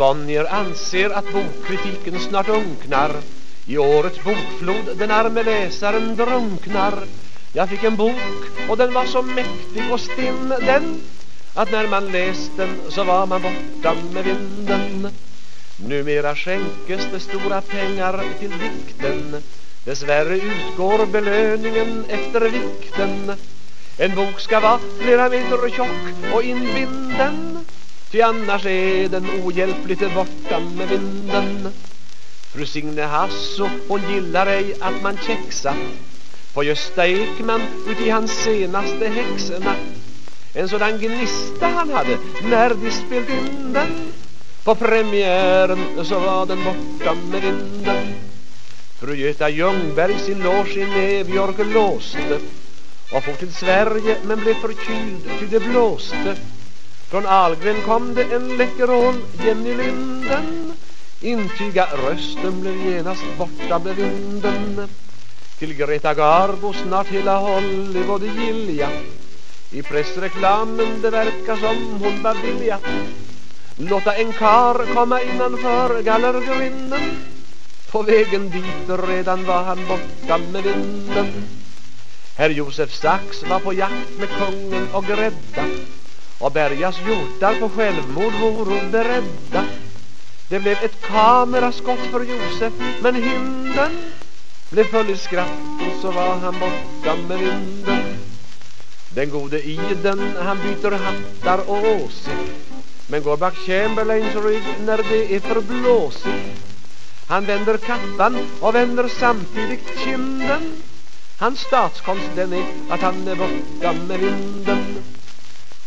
Bonnier anser att bokkritiken snart unknar. I årets bokflod den arme läsaren drunknar. Jag fick en bok och den var så mäktig och stinn den Att när man läst den så var man borta med vinden. Numera skänkes det stora pengar till vikten Dessvärre utgår belöningen efter vikten. En bok ska vara flera meter tjock och inbinden. Ty annars är den ohjälpligt borta med vinden. Fru Signe Hasso, hon gillar ej att man käxat På Gösta Ekman uti hans senaste häxorna. En sådan gnista han hade när de spelade in den. På premiären så var den borta med vinden. Fru Göta Ljungberg sin loge i New låste. Och for till Sverige men blev förkyld ty det blåste. Från Algren kom det en läckerol Jenny Linden. Intyga rösten blev genast borta med vinden. Till Greta Garbo snart hela Hollywood gilja. I pressreklamen det verkar som hon var vilja. Låta en kar komma innanför gallergrinden På vägen dit redan var han borta med vinden. Herr Josef Sachs var på jakt med kungen och grädda. Och Bergas hjortar på självmord voro beredda Det blev ett kameraskott för Josef Men hinden blev full i skratt Och så var han borta med vinden Den gode Iden han byter hattar och åsikt Men går bak Chamberlains rygg när det är för blåsigt. Han vänder kappan och vänder samtidigt kinden. Hans statskonst den är att han är borta med vinden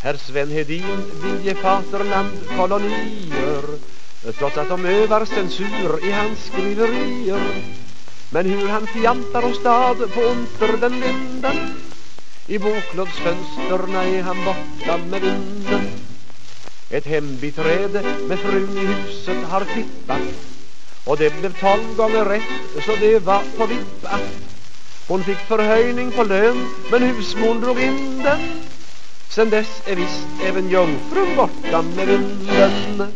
Herr Sven Hedin vill ge faterland kolonier Trots att de övar censur i hans skriverier. Men hur han fjantar och stad på onter den linden I boklådsfönsterna är han borta med vinden. Ett hembiträde med frun i huset har tippat Och det blev tolv gånger rätt så det var på vippa. Hon fick förhöjning på lön men husmon drog in den. Sen dess är visst även jungfrun borta med vinden.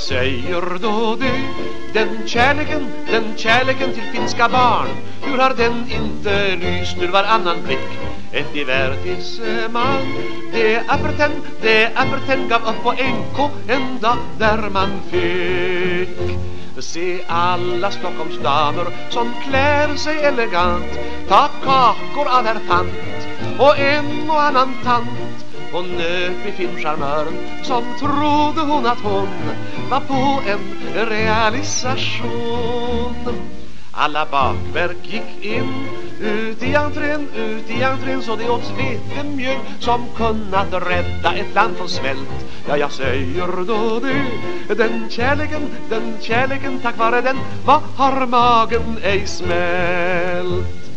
Jag säger då det Den kärleken, den kärleken till finska barn Hur har den inte lyst ur varannan blick? Ett divertissement eh, Det apperten, det apperten gav upp på NK En dag där man fick Se alla Stockholms damer som klär sig elegant Ta kakor av herr Fant och en och annan tant hon nöp i filmcharmören som trodde hon att hon var på en realisation. Alla bakverk gick in ut i entrén, ut i entrén så det åts vetemjöl som kunnat rädda ett land från svält. Ja, jag säger då det, den kärleken, den kärleken tack vare den, vad har magen ej smält?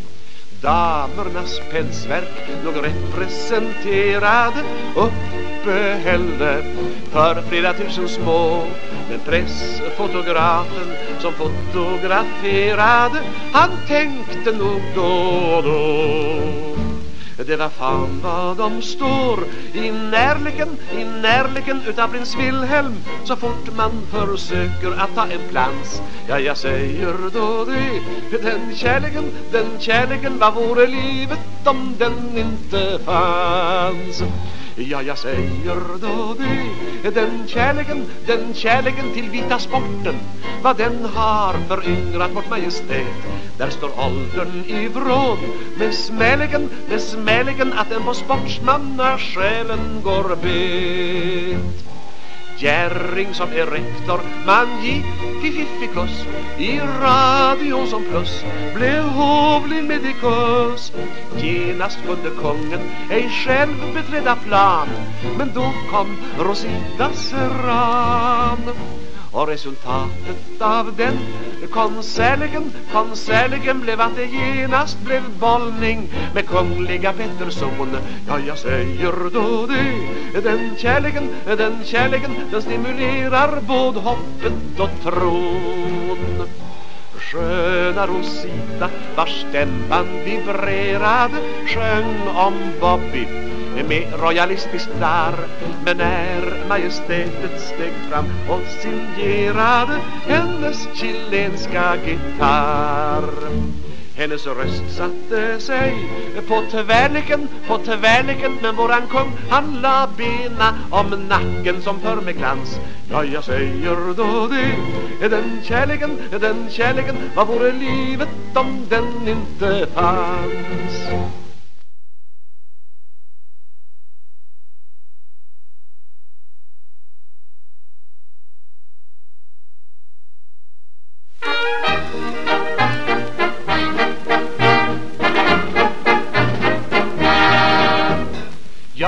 Damernas pälsverk låg representerade uppehällde för flera tusen små men pressfotografen som fotograferade han tänkte nog då och då det var fan vad de står i närleken, i närleken utav prins Wilhelm. Så fort man försöker att ta en plats Ja, jag säger då det. Den kärleken, den kärleken Vad vore livet om den inte fanns? Ja, jag säger då det. Den kärleken, den kärleken till vita sporten Vad den har föryngrat vårt majestät. Där står åldern i vrån. Med smäligen, med smäligen Att den på sportsmannasjälen går bet. Gärring som är rektor Man gick i fiffikus I radion som plus Blev hovlig medikus Genast kunde kungen Ej själv beträda plan Men då kom Rosita Serran och resultatet av den konserligen, konserligen blev att det genast blev bollning med kungliga Pettersson. Ja, jag säger då det Den kärleken, den kärleken Den stimulerar både hoppet och tron. Sköna Rosita vars stämman vibrerade sjöng om Bobby med royalistisk där Men när majestätet steg fram och signerade hennes chilenska gitarr hennes röst satte sig på tvärliken, på tvärliken Men våran kung han la bena om nacken som för med glans Ja, jag säger då det Den kärleken, den kärleken Vad vore livet om den inte fanns?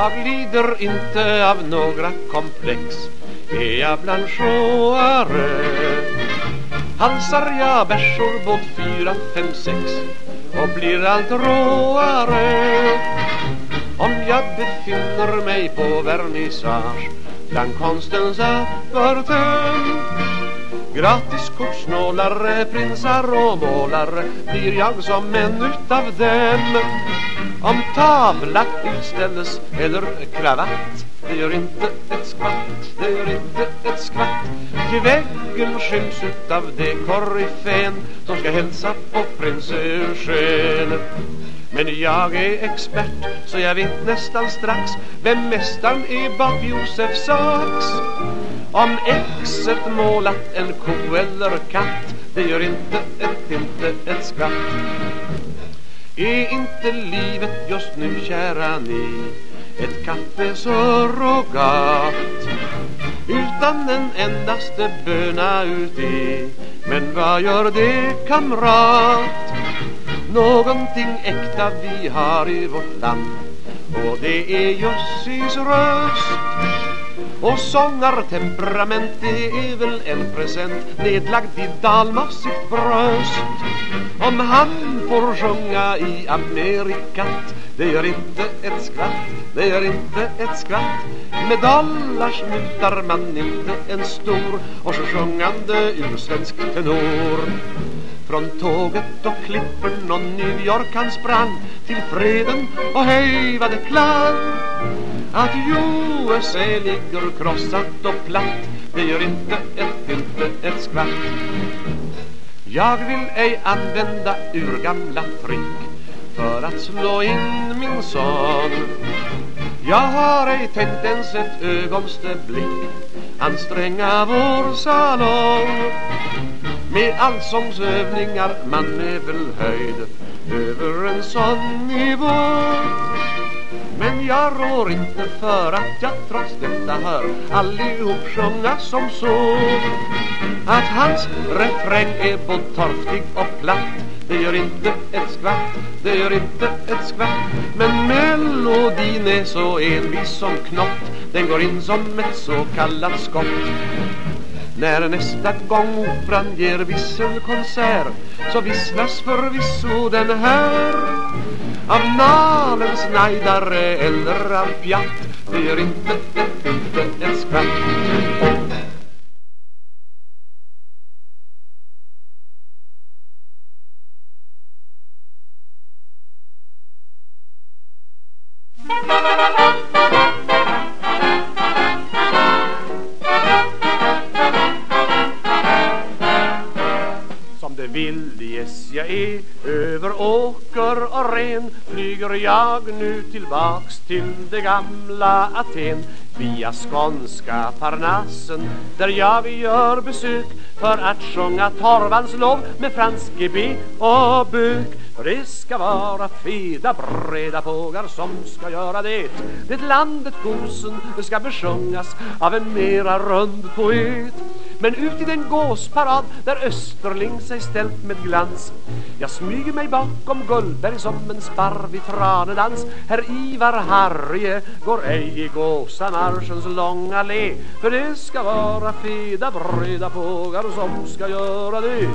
Jag lider inte av några komplex. Är jag blanchåare Halsar jag bärsor båt fyra, fem, sex Och blir allt råare. Om jag befinner mig på vernissage Bland konstens appartem Gratis kortsnålare, prinsar och målare Blir jag som en utav dem om tavla utställes eller kravatt Det gör inte ett skvatt, det gör inte ett skvatt. Till väggen skyms utav det korrifen Som ska hälsa på prins Eugen men jag är expert så jag vet nästan strax Vem mästaren är bak Josef Saks Om exet målat en ko eller katt Det gör inte ett, inte ett skvatt är inte livet just nu, kära ni, ett kaffesurrogat utan en endaste böna uti? Men vad gör det, kamrat? Någonting äkta vi har i vårt land och det är Jussis röst och sångartemperament det är väl en present nedlagd i dalmassigt bröst. Om han får sjunga i Amerikat Det gör inte ett skvatt, det gör inte ett skvatt. Med dollars mutar man inte en stor och så sjungande ur svensk tenor. Från tåget och klippern och New York han sprang Till freden och hej vad det klang att USA ligger krossat och platt Det gör inte ett, inte ett skvatt. Jag vill ej använda urgamla trick för att slå in min sång Jag har ej tänkt ens ett ögonste blick anstränga vår salong. Med allsångsövningar man är väl höjd över en sån nivå men jag rår inte för att jag trots detta hör allihop sjunga som så. Att hans refräng är både torftig och platt Det gör inte ett skvatt, det gör inte ett skvatt. Men melodin är så envis som knott Den går in som ett så kallat skott. När nästa gång operan ger visselkonsert Så visslas förvisso den här. Av Nalens najdare eller av pjatt Det gör inte ett, inte ett skvatt. Viljes jag är över år flyger jag nu tillbaks till det gamla Aten via skånska Parnassen där jag gör besök för att sjunga Torvans lov med fransk GB och bök för det ska vara feda breda pågar som ska göra det. Det landet gosen ska besjungas av en mera rund poet. Men ut i den gåsparad där Österling sig ställt med glans. Jag smyger mig bakom Gullberg som en sparv i tranedans. Herr Ivar Harrie går ej i gåsamarschens långa le För det ska vara feda breda pågar som ska göra det.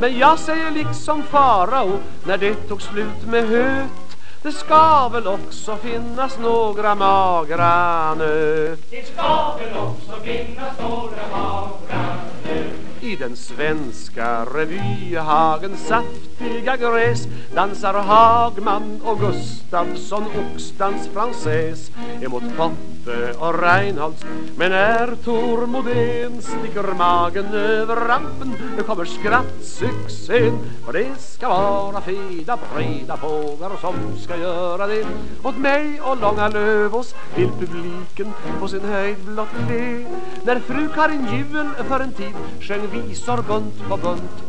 Men jag säger liksom farao när det tog slut med höet det ska väl också finnas några magra nöt. Det ska väl också finnas några magra nöt i den svenska revyhagens saftiga gräs dansar Hagman och Gustafsson Oxdans fransäs emot Poppe och Reinholds. Men när Tor Modén sticker magen över rampen nu kommer skrattsuccén för det ska vara fina breda fåglar som ska göra det. Åt mig och Långa Lövås vill publiken på sin höjd blott le när fru Karin Juel för en tid sjöng visor bunt på bunt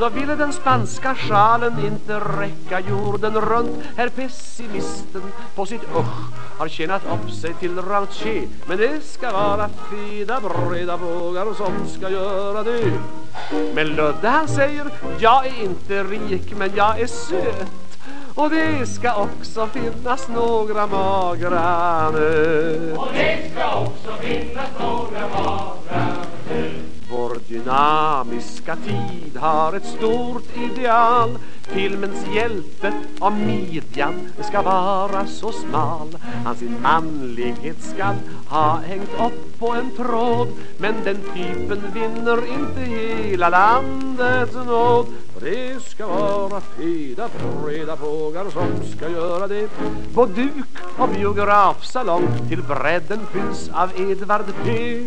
så ville den spanska sjalen inte räcka jorden runt. Herr pessimisten på sitt usch har tjänat upp sig till rautier Men det ska vara fina breda vågar som ska göra det. Men Ludde han säger Jag är inte rik men jag är söt och det ska också finnas några magra nu Och det ska också finnas några magra nu vår dynamiska tid har ett stort ideal. Filmens hjälte av midjan ska vara så smal. Han sin manlighet skall ha hängt upp på en tråd. Men den typen vinner inte hela landets nåd det ska vara feda breda fågar som ska göra det. På duk och biografsalong till bredden fylls av Edvard P.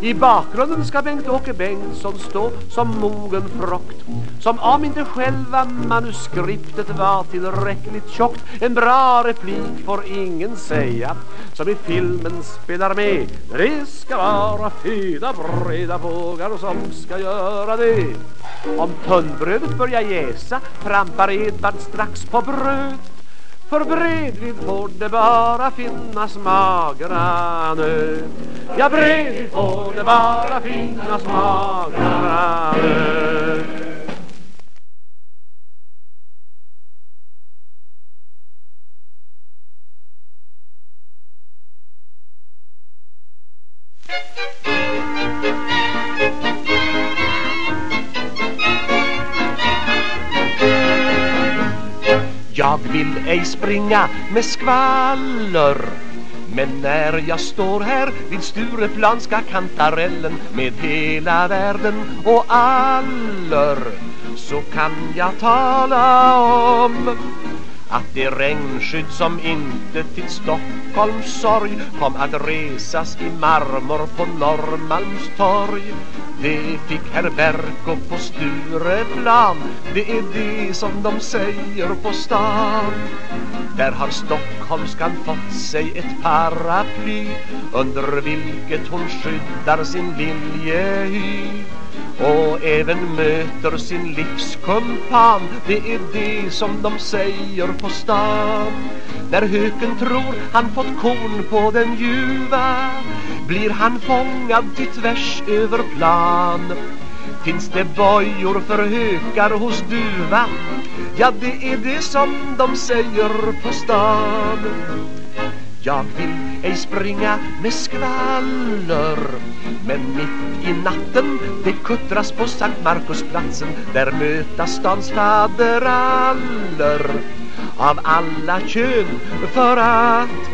I bakgrunden ska Bengt-Åke Bengtsson stå som mogen frukt Som om inte själva manuskriptet var tillräckligt tjockt. En bra replik får ingen säga som i filmen spelar med. Det ska vara feda breda fågar som ska göra det. Om tunnbrödet börjar jäsa trampar Edvard strax på bröd för bredvid får det bara finnas magra nöt. Ja, bredvid får det bara finnas magra nöt. Jag vill ej springa med skvaller. Men när jag står här vid Stureplanska kantarellen Med hela världen och aller Så kan jag tala om att det regnskydd som inte till Stockholms sorg kom att resas i marmor på Norrmalmstorg det fick herr Berko på Stureplan. Det är det som de säger på stan. Där har stockholmskan fått sig ett paraply Under vilket hon skyddar sin viljehy och även möter sin livskumpan Det är det som de säger på stan. När höken tror han fått korn på den ljuva Blir han fångad till tvärs över plan. Finns det bojor för hökar hos duva Ja, det är det som de säger på stan jag vill ej springa med skvaller Men mitt i natten det kuttras på Sankt Markusplatsen Där mötas stans faderaller. Av alla kön för att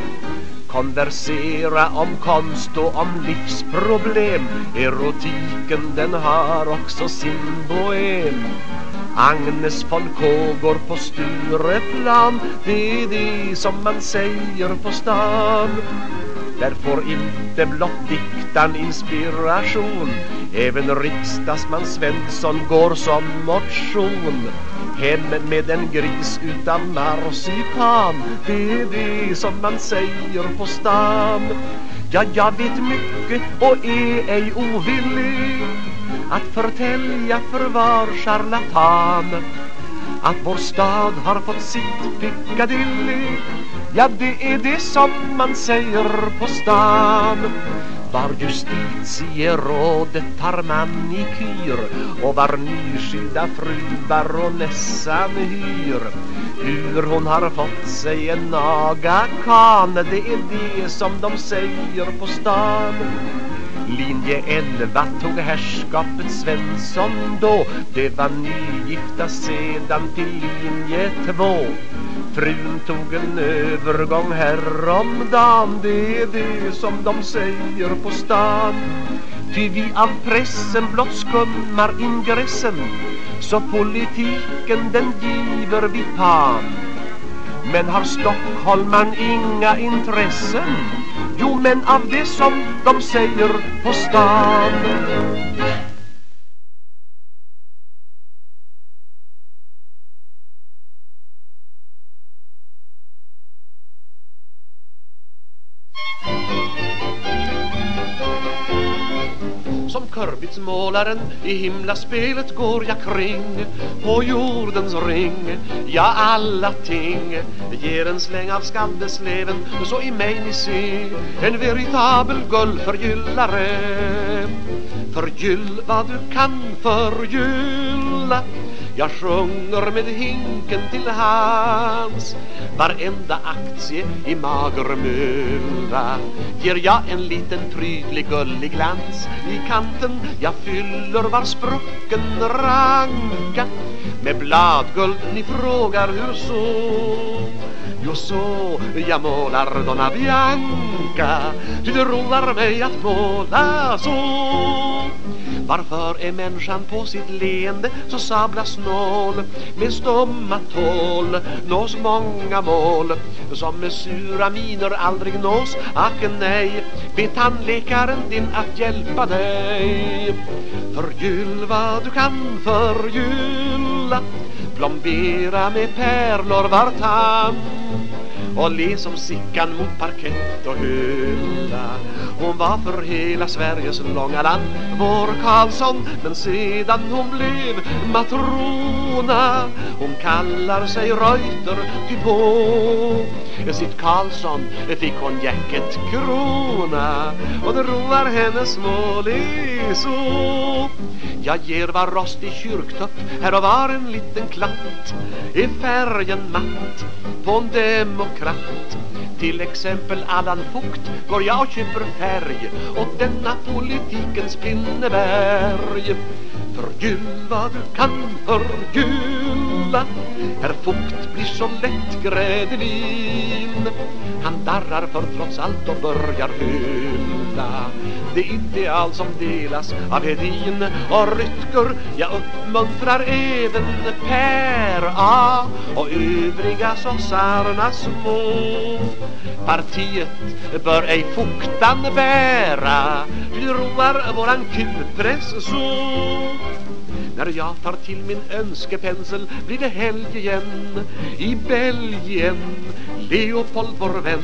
Konversera om konst och om livsproblem Erotiken den har också sin bohem Agnes von K går på Stureplan. Det är det som man säger på stan. Där får inte blott diktan inspiration. Även riksdagsman Svensson går som motion. Hem med en gris utan marsipan. Det är det som man säger på stan. Ja, jag vet mycket och är ej ovillig att förtälja för var charlatan. Att vår stad har fått sitt Piccadilly Ja, det är det som man säger på stan. Var justitierådet tar man i kyr och var nyskilda fru baronessan hyr. Hur hon har fått sig en agakan Det är det som de säger på stan. Linje 11 tog härskapet Svensson då. Det var nygifta sedan till linje 2 Frun tog en övergång häromdagen. Det är det som de säger på stan. Ty vi av pressen blott skummar ingressen Så politiken den giver vi pan. Men har Stockholman inga intressen? Jo men av det som de säger på stan. Körbitsmålaren i himlaspelet går jag kring. På jordens ring Ja, alla ting. Ger en släng av skandesleven, Så i mig ni se En veritabel gullförgyllare Förgyll vad du kan förgylla jag sjunger med hinken till hands. Varenda aktie i mager mylla Ger jag en liten prydlig gullig glans I kanten. Jag fyller var sprucken ranka Med bladguld. Ni frågar hur så? Jo så, jag målar Donna Bianca Ty det roar mig att måla så varför är e människan på sitt leende så sabla snål Med stumma tål nås många mål Som med sura miner aldrig nås Ack nej, be tandläkaren din att hjälpa dig. Förgyll vad du kan förgylla Plombera med pärlor var tand och le som Sickan mot parkett och hylla. Hon var för hela Sveriges långa land Vår Karlsson Men sedan hon blev matrona Hon kallar sig Reuter Ty på sitt Karlsson fick hon jacket krona Och det roar hennes mål lesor så. Jag ger var rostig kyrktupp Här och var en liten klatt Är färgen matt på en demokrat till exempel Allan Fukt går jag och köper färg Och denna politikens Pinneberg. Förgyll vad du kan förgylla Herr Fukt blir så lätt grädelin han darrar för trots allt och börjar hylla Det ideal som delas av Hedin och Rytger. Jag uppmuntrar även Per A och övriga sossarna små Partiet bör ej Fuktan bära. Vi roar våran kulpress så när jag tar till min önskepensel blir det helg igen. I Belgien Leopold vår vän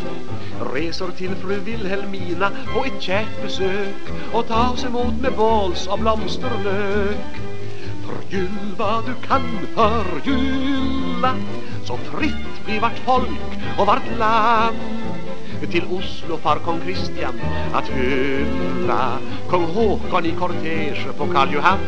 Reser till fru Wilhelmina på ett kärt besök Och tas emot med båls och blomsterlök. Förgyll vad du kan förgylla Så fritt blir vart folk och vart land till Oslo far kong Kristian att hylla Kung Håkon i kortege på Karl Johan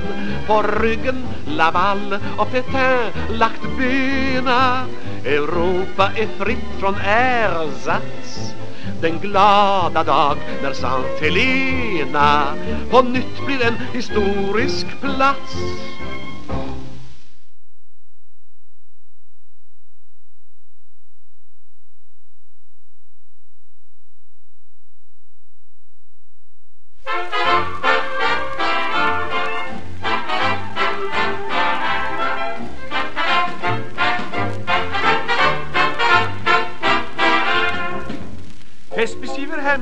På ryggen Laval och Petain lagt bena. Europa är fritt från ersats den glada dag när Sant Helena på nytt blir en historisk plats.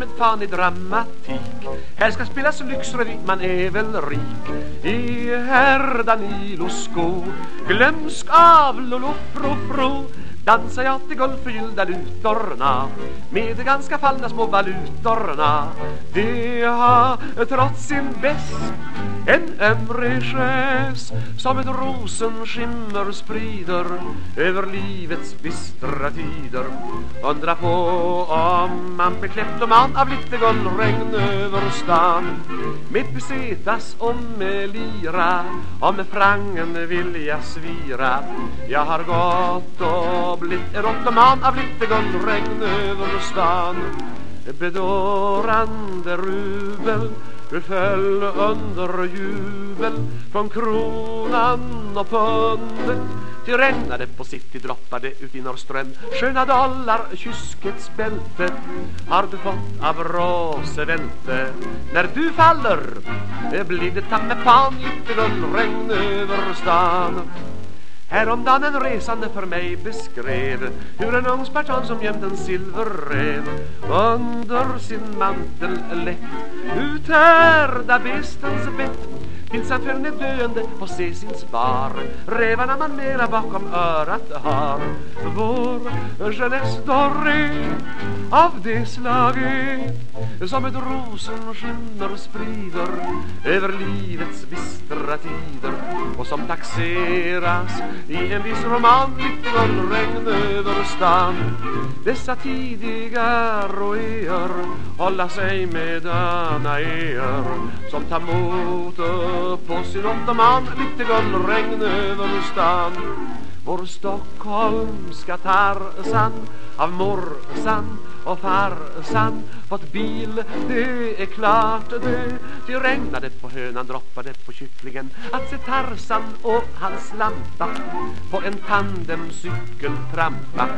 Med fan i dramatik. Här ska spelas lyxrevy, man är väl rik. I herr Danilos sko Glömsk av Lollo fro fro Dansar jag till guldförgyllda lutorna Med de ganska fallna små valutorna. De har trots sin bäst En embrigés som ett rosenskimmer sprider över livets bistra tider. Undra på om man blir kleptoman av lite guldregn över stan Med pesetas och med lira och med frangen vill jag svira. Jag har gått och blivit en ottoman av lite guldregn över stan Bedårande rubel du föll under jubel från kronan och pundet Ty regnade på city droppade ut i Norrström. Sköna dollar, kyskets bälte Har du fått av rosevälte När du faller blir det ta med lite guldregn över stan. Häromdagen en resande för mig beskrev Hur en ung spartan som gömt en silverrev Under sin mantel lätt Uthärda bestens bett. Tills att föll är döende på se sin spar Rävarna man mera bakom örat har. Vår Jeunesse Doré av det slaget Som ett rosenskimmer sprider Över livets bistra tider Och som taxeras i en viss roman regn över stan. Dessa tidiga roéer Hålla sig med danaéer Som tar motor på sin ottoman lite guldregn över stan. Vår stockholmska Tarzan av morsan och farsan fått bil, det är klart det Det regnade på hönan, droppade på kycklingen. Att se Tarzan och hans lampa på en tandemcykel trampa.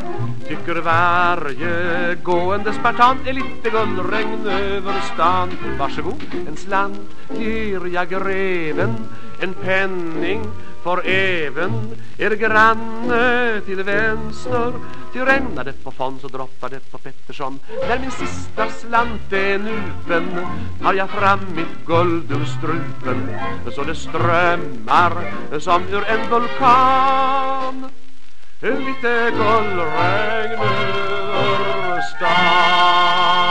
Tycker varje gående spartan är lite gullregn över stan. Varsågod, en slant ger jag greven En penning för även er granne till vänster Ty regnade på Fons och droppade på Pettersson. När min sista slant är nupen Har jag fram mitt guld ur strupen Så det strömmar som ur en vulkan. Lite guldregn över stan.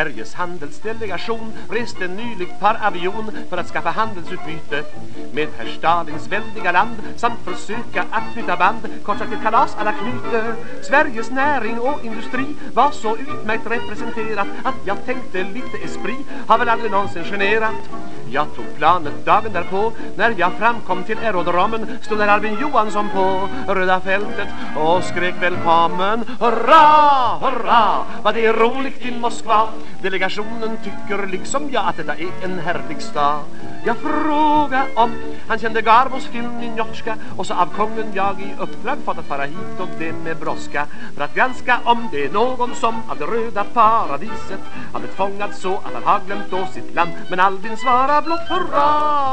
Sveriges handelsdelegation reste nyligt par avion för att skaffa handelsutbyte med herr Stalins väldiga land samt försöka att knyta band kort sagt kalas alla knyter Sveriges näring och industri var så utmärkt representerat att jag tänkte lite esprit har väl aldrig någonsin generat jag tog planet dagen därpå När jag framkom till aerodromen Stod där Albin Johansson på röda fältet Och skrek välkommen Hurra, hurra Vad det är roligt i Moskva? Delegationen tycker liksom jag att detta är en härlig stad. Jag fråga' om han kände Garbos film i Ninjotska Och så av kungen jag i uppdrag fått att fara hit och det med broska För att granska om det är någon som av det röda paradiset Har blivit fångad så att han har glömt då sitt land. Men Albin svarar blott hurra,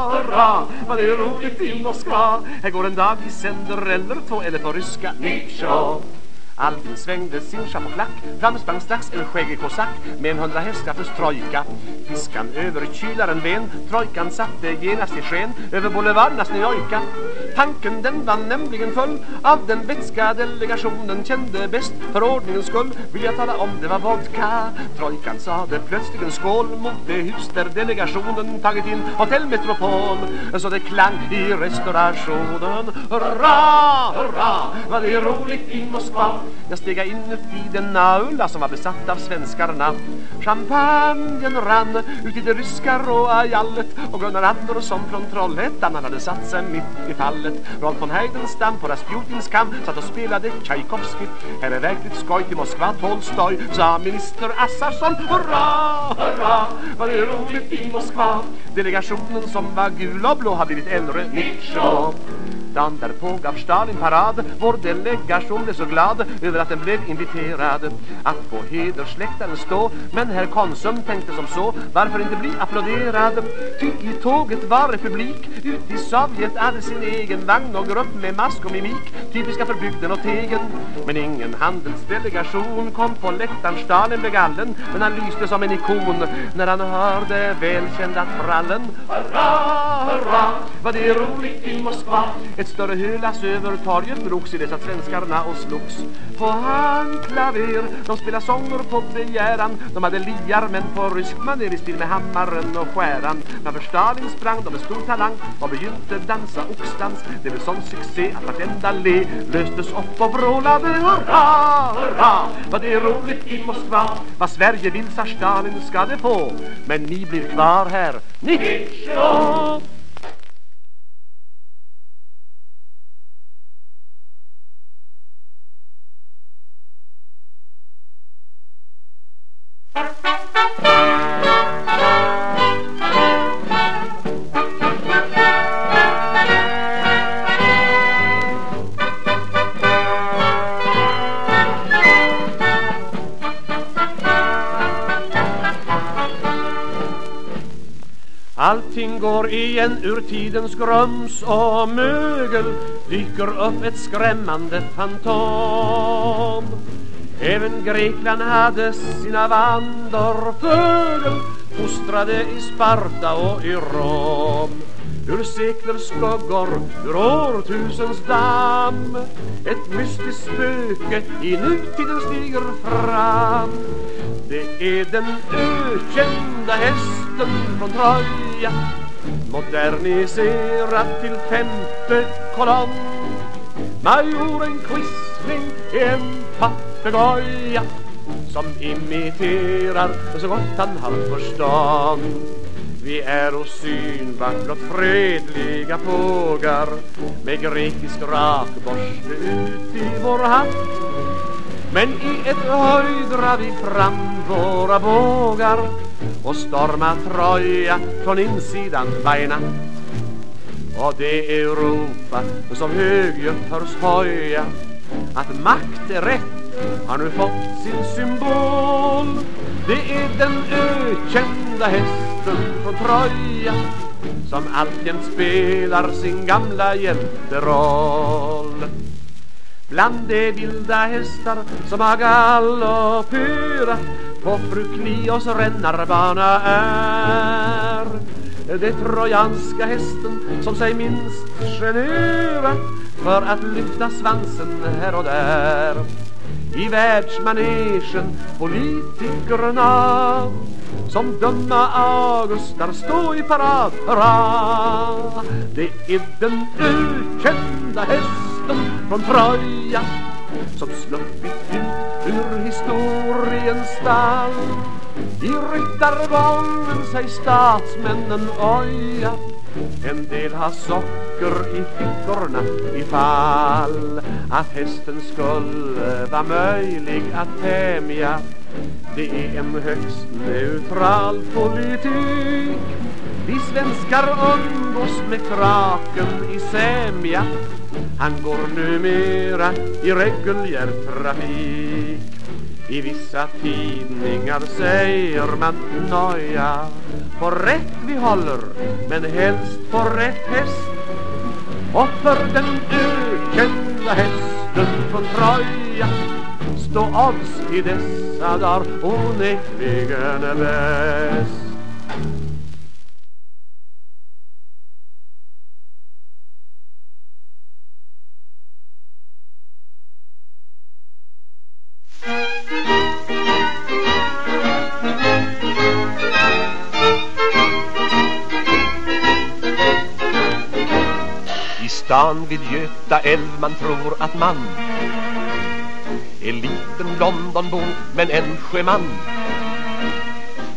hurra Vad det är roligt i Moskva. Här går en dag i sänder eller två eller på ryska Nick Show Albin svängde sin chapeauklack Fram sprang strax en skäggig kosack Med en hundra hästkrafters trojka. Piskan över kylaren ven Trojkan satte genast i sken Över boulevardernas Njojka Tanken den var nämligen full. Av den vätska delegationen Kände bäst för ordningens skull. Vill jag tala om det var vodka. Trojkan sade plötsligt en skål Mot det hus där delegationen Tagit in Hotell Metropol Så det klang i restaurationen. Hurra, hurra Vad det är roligt i Moskva jag steg in i den aula som var besatt av svenskarna. Champagnen rann ut i det ryska råa jallet Och Gunnar Andersson från Trollhättan Han hade satt sig mitt i fallet. Rolf von Heidenstam på Rasputins kam Satt och spelade Tchaikovsky Här är verkligt skoj till Moskva Tolstoj Sa minister Assarsson Hurra, hurra Vad det är roligt i Moskva. Delegationen som var gul och blå har blivit äldre Nitschov Dan därpå gav Stalin parad Vår delegation blev så glad Över att den blev inviterad. Att på hedersläktaren stå. Men herr Konsum tänkte som så Varför inte bli applåderad? Ty i tåget var republik Ut i Sovjet hade sin egen vagn Och grupp med mask och mimik. Typiska för bygden och tegen. Men ingen handelsdelegation Kom på läktaren. Stalin blev gallen Men han lyste som en ikon. När han hörde välkända trallen. Hurra, hurra, vad det är roligt i Moskva. Ett större hölas över torget drogs i dessa svenskarna och slogs. På handklaver, de spelar sånger på begäran. De hade liar men på rysk manér i stil med hammaren och skäran. Framför Stalin sprang de med stor talang och begynte dansa oxdans. Det blev sån succé att vartenda le löstes upp och vrålade Hurra, hurra, vad det är roligt i Moskva Vad Sverige vill, sa Stalin, ska det få. Men ni blir kvar här, Nitschov Allting går igen ur tidens grums och mögel Dyker upp ett skrämmande fantom. Även Grekland hade sina vandorfögel Fostrade i Sparta och i Rom. Ur seklers skuggor, ur årtusens damm. Ett mystiskt spöke i nutiden stiger fram. Det är den ökända hästen från Troja moderniserat till femte kolonn. Majoren Quisling är en papegoja Som imiterar så gott han har förstånd. Vi är och synvart blott fredliga pågar Med grekisk rakborste ut i vår hatt. Men i ett höj drar vi fram våra bågar Och stormar Troja från insidan varje natt. Och det är Europa som högljutt hörs hoja Att makt är rätt har nu fått sin symbol. Det är den ökända hästen från Troja Som alltjämt spelar sin gamla hjälteroll. Bland de vilda hästar som har galopperat På fru Klios rännarbana är. Det trojanska hästen som sig minst generat För att lyfta svansen här och där. I världsmanegen politikerna som dumma augustar stå i parad Hurra! Det är den ökända hästen från Troja som sluppit ut ur historiens stall i ryttargången sig statsmännen oja En del har socker i fickorna ifall Att hästen skulle vara möjlig att tämja det är en högst neutral politik. Vi svenskar umgås med kraken i sämja Han går numera i reguljär trafik. I vissa tidningar säger man noja På rätt vi håller, men helst på rätt häst. Och för den ökända hästen från Troja Stå odds i dessa dagar onekligen bäst. Stan vid Göta älv man tror att man en liten Londonbo men en sjöman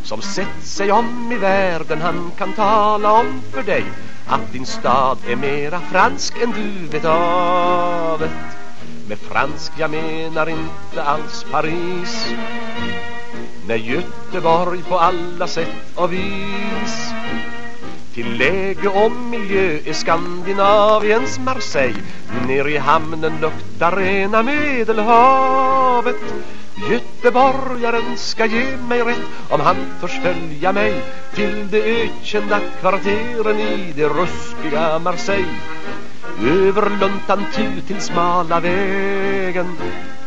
som sett sig om i världen han kan tala om för dig att din stad är mera fransk än du vet av med fransk jag menar inte alls Paris Nej, Göteborg på alla sätt och vis. Till läge och miljö är Skandinaviens Marseille. Ner i hamnen luktar rena medelhavet. Göteborgaren ska ge mig rätt om han törs följa mig till de ökända kvarteren i det ruskiga Marseille. Över luntan tu till smala vägen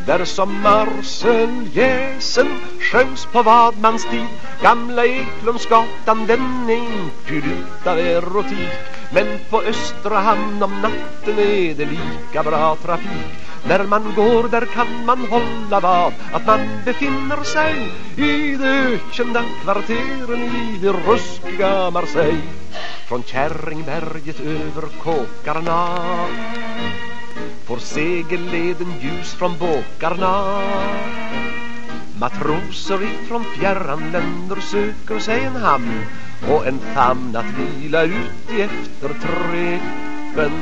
där som Marseljäsen sjöngs på vadmans tid Gamla Eklundsgatan den är inte utav erotik. Men på Östra hamn om natten är det lika bra trafik. När man går där kan man hålla vad Att man befinner sig. I de ökända kvarteren i det ruskiga Marseille. Från Kärringberget över kåkarna. Får segelleden ljus från båkarna. Matroser ifrån fjärran länder söker sig en hamn och en famn att vila ut i efterträffen.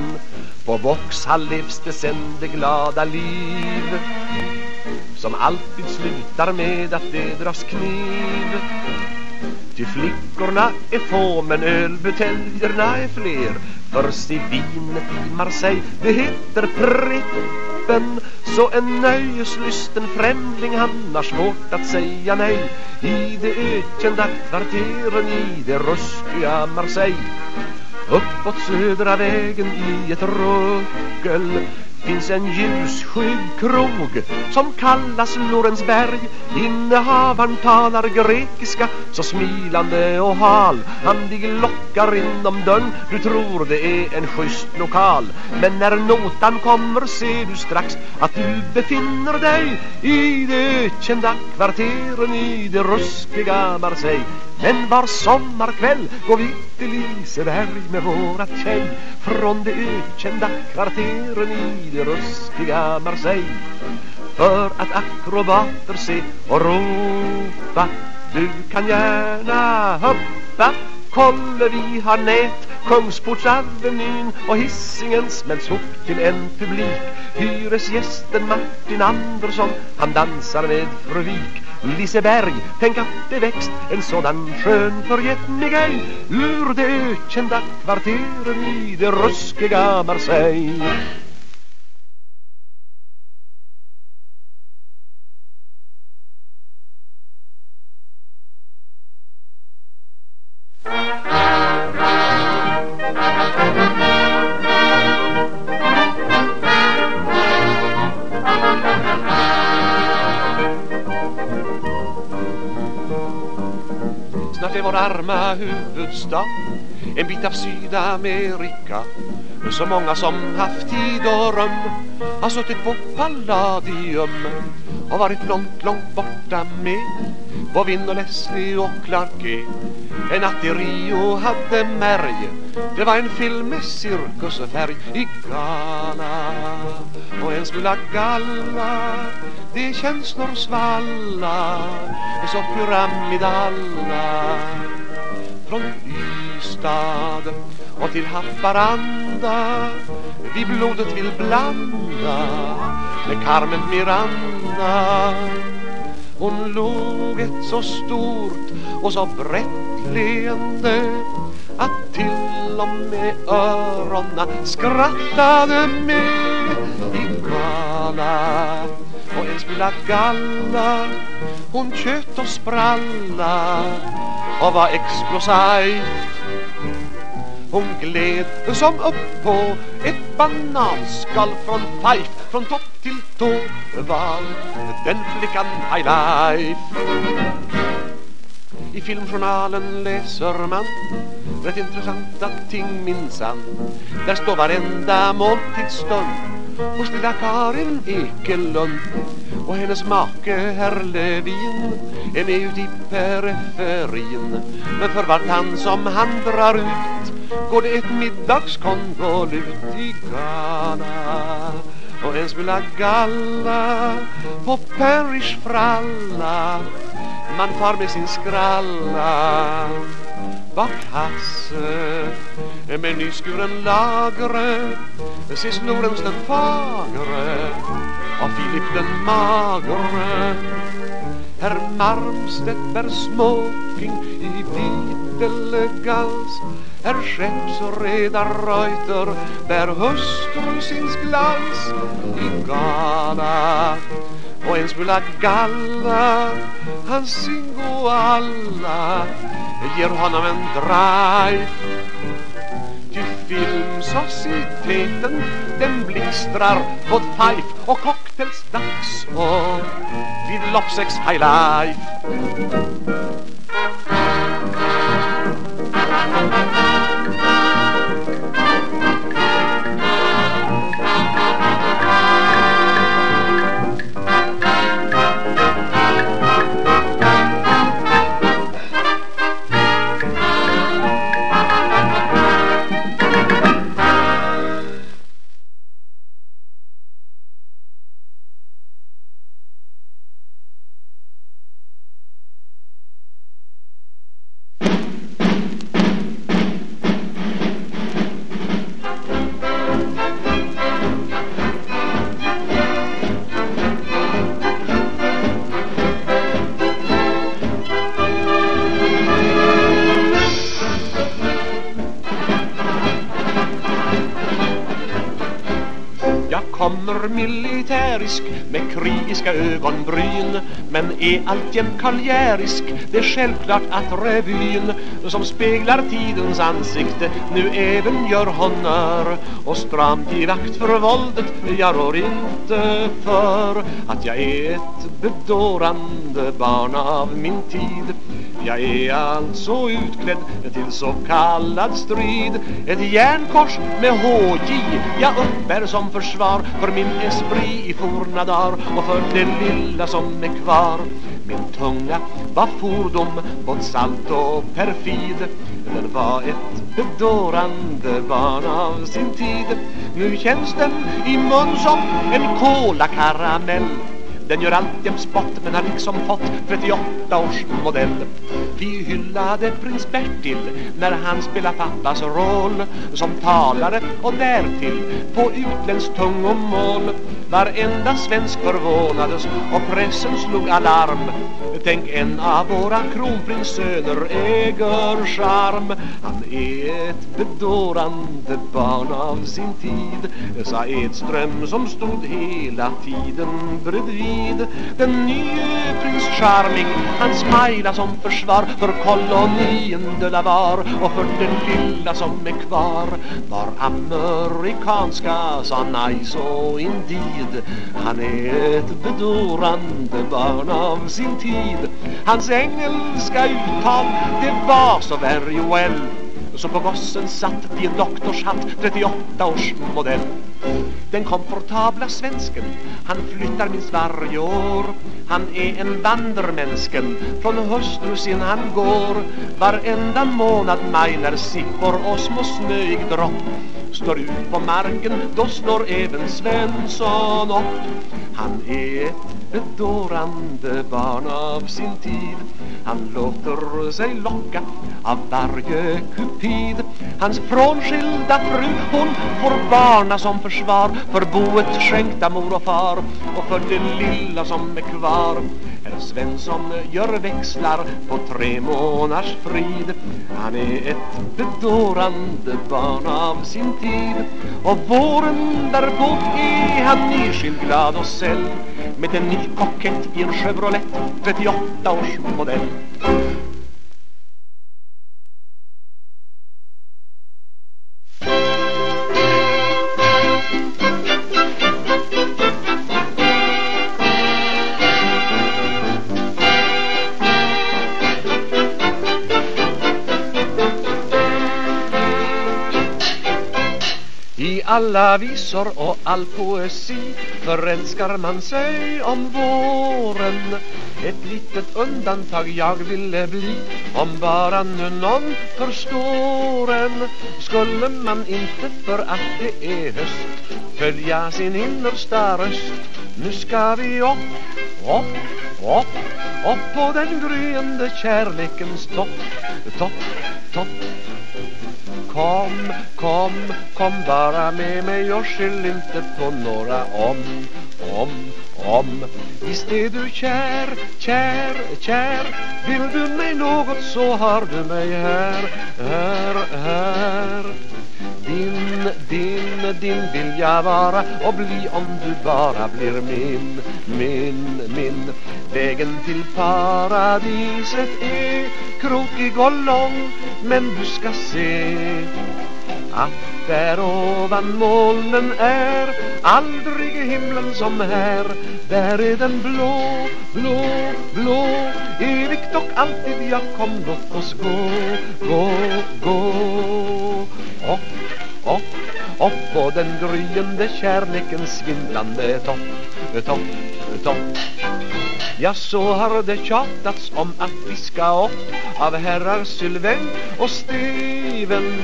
På Vauxhall levs det sen det glada liv Som alltid slutar med att det dras kniv. Ty flickorna är få men ölbuteljerna är fler. För vinet i Marseille det heter Prippen. Så en nöjeslysten främling han har svårt att säga nej. I de ökända kvarteren i det ruskiga Marseille. Uppåt södra vägen i ett ruckel finns en ljusskygg krog som kallas Lorensberg. Innehavaren talar grekiska så smilande och hal. Han dig lockar inom dörren, du tror det är en schysst lokal. Men när notan kommer ser du strax att du befinner dig I de ökända kvarteren i det ruskiga Marseille. Men var sommarkväll går vi till Liseberg med vårat tjej Från de ökända kvarteren i det ruskiga Marseille För att akrobater se och ropa Du kan gärna hoppa Kolle vi har nät Kungsportsavenyn och hissingen smälts ihop till en publik. Hyresgästen Martin Andersson Han dansar med fru Wik Liseberg, tänk att det växt en sådan skön förget ej Ur det ökända kvarteren i det ruskiga Marseille. Vår arma huvudstad en bit av Sydamerika Så många som haft tid och rum har suttit på Palladium och varit långt, långt borta med Bovin och Leslie och Clarke En natt i Rio hade märg. Det var en film med cirkus och färg i Ghana Och en smula galla Det känslor svalla Så pyramidalla. Från stad och till Haparanda Vi blodet vill blanda med Carmen Miranda. Hon log ett så stort och så brett leende att till och med örona skrattade med i Ghana och en smula galla hon tjöt och spralla. Och var explosiv hon gled som upp på ett bananskal från Fife Från topp till tå var den flickan high life. I filmjournalen läser man rätt intressanta ting minsann Där står varenda måltidsstund hos lilla Karin Ekelund. Och hennes make herr Lövin är med ut i periferin. Men för vart han som han drar ut går det ett middagskonvolut i Ghana och en smula galla på Paris fralla man far med sin skralla. Var Hasse? Med nyskuren lagre ses Lorens den fagre och Filip den magre. Herr Marmstedt bär smoking i vit elegans Herr Skeppsredarreuter bär hustrusins glans i gala och en smula galla Han singo alla ger honom en drive. Ty filmsocieteten den blixtrar både fife och cocktails dags och vid loppsex high life. Är alltjämt karljärisk Det är självklart att revyn Som speglar tidens ansikte Nu även gör honör Och stramt i vakt för våldet Jag rår inte för. Att jag är ett bedårande barn av min tid. Jag är alltså utklädd till så kallad strid. Ett järnkors med HJ jag uppbär som försvar För min esprit i forna dagar och för det lilla som är kvar. Min tunga var fordom, både salt och perfid. Den var ett bedårande barn av sin tid. Nu känns den i mun som en kolakaramell den gör alltjämt spott men har liksom fått 38 års modell. Vi hyllade prins Bertil när han spelade pappas roll Som talare och därtill på utländskt tungomål Varenda svensk förvånades och pressen slog alarm. Tänk en av våra kronprinssöner äger charm. Han är ett bedårande barn av sin tid. Sa Edström som stod hela tiden bredvid. Den nye prins Charming Han smila som försvar för kolonien de la var Och för den lilla som är kvar. Var amerikanska sa nice och indeed. Han är ett bedårande barn av sin tid tid. Hans engelska uttal, det var så very well Så på gossen satt i en doktorshatt 38 års modell. Den komfortabla svensken Han flyttar minst varje år. Han är en vandermänsken Från hustrusin han går. Varenda månad maj när sippor och små snöig dropp Står ut på marken Då slår även Svensson upp. Han är ett bedårande barn av sin tid. Han låter sig locka av varje kupid. Hans frånskilda fru hon får varna som försvar. För boet skänkta mor och far Och för det lilla som är kvar. Herr Svensson gör växlar på tre månaders frid. Han är ett bedårande barn av sin tid. Och våren därpå är han nyskild glad och säll. Med en ny kokett i en Chevrolet 38 års modell. Alla visor och all poesi förälskar man sig om våren. Ett litet undantag jag ville bli om bara nu någon förstår en. Skulle man inte för att det är höst följa sin innersta röst Nu ska vi upp, upp, upp upp på den gryende kärlekens topp, topp, topp. Kom, kom, kom bara med mig och skyll inte på några om, om, om. Visst är du kär, kär, kär. Vill du mig något så har du mig här, här, här. Din, din, din vill jag vara och bli om du bara blir min, min, min. Vägen till paradiset är krokig och lång men du ska se att där ovan molnen är aldrig i himlen som här. Där är den blå, blå, blå evigt och alltid jag kom låt oss gå, gå, gå. Och upp, upp på den gryende kärlekens svindlande topp, topp, topp. Ja, så har det tjatats om att vi ska upp av herrar Sylvain och Steven.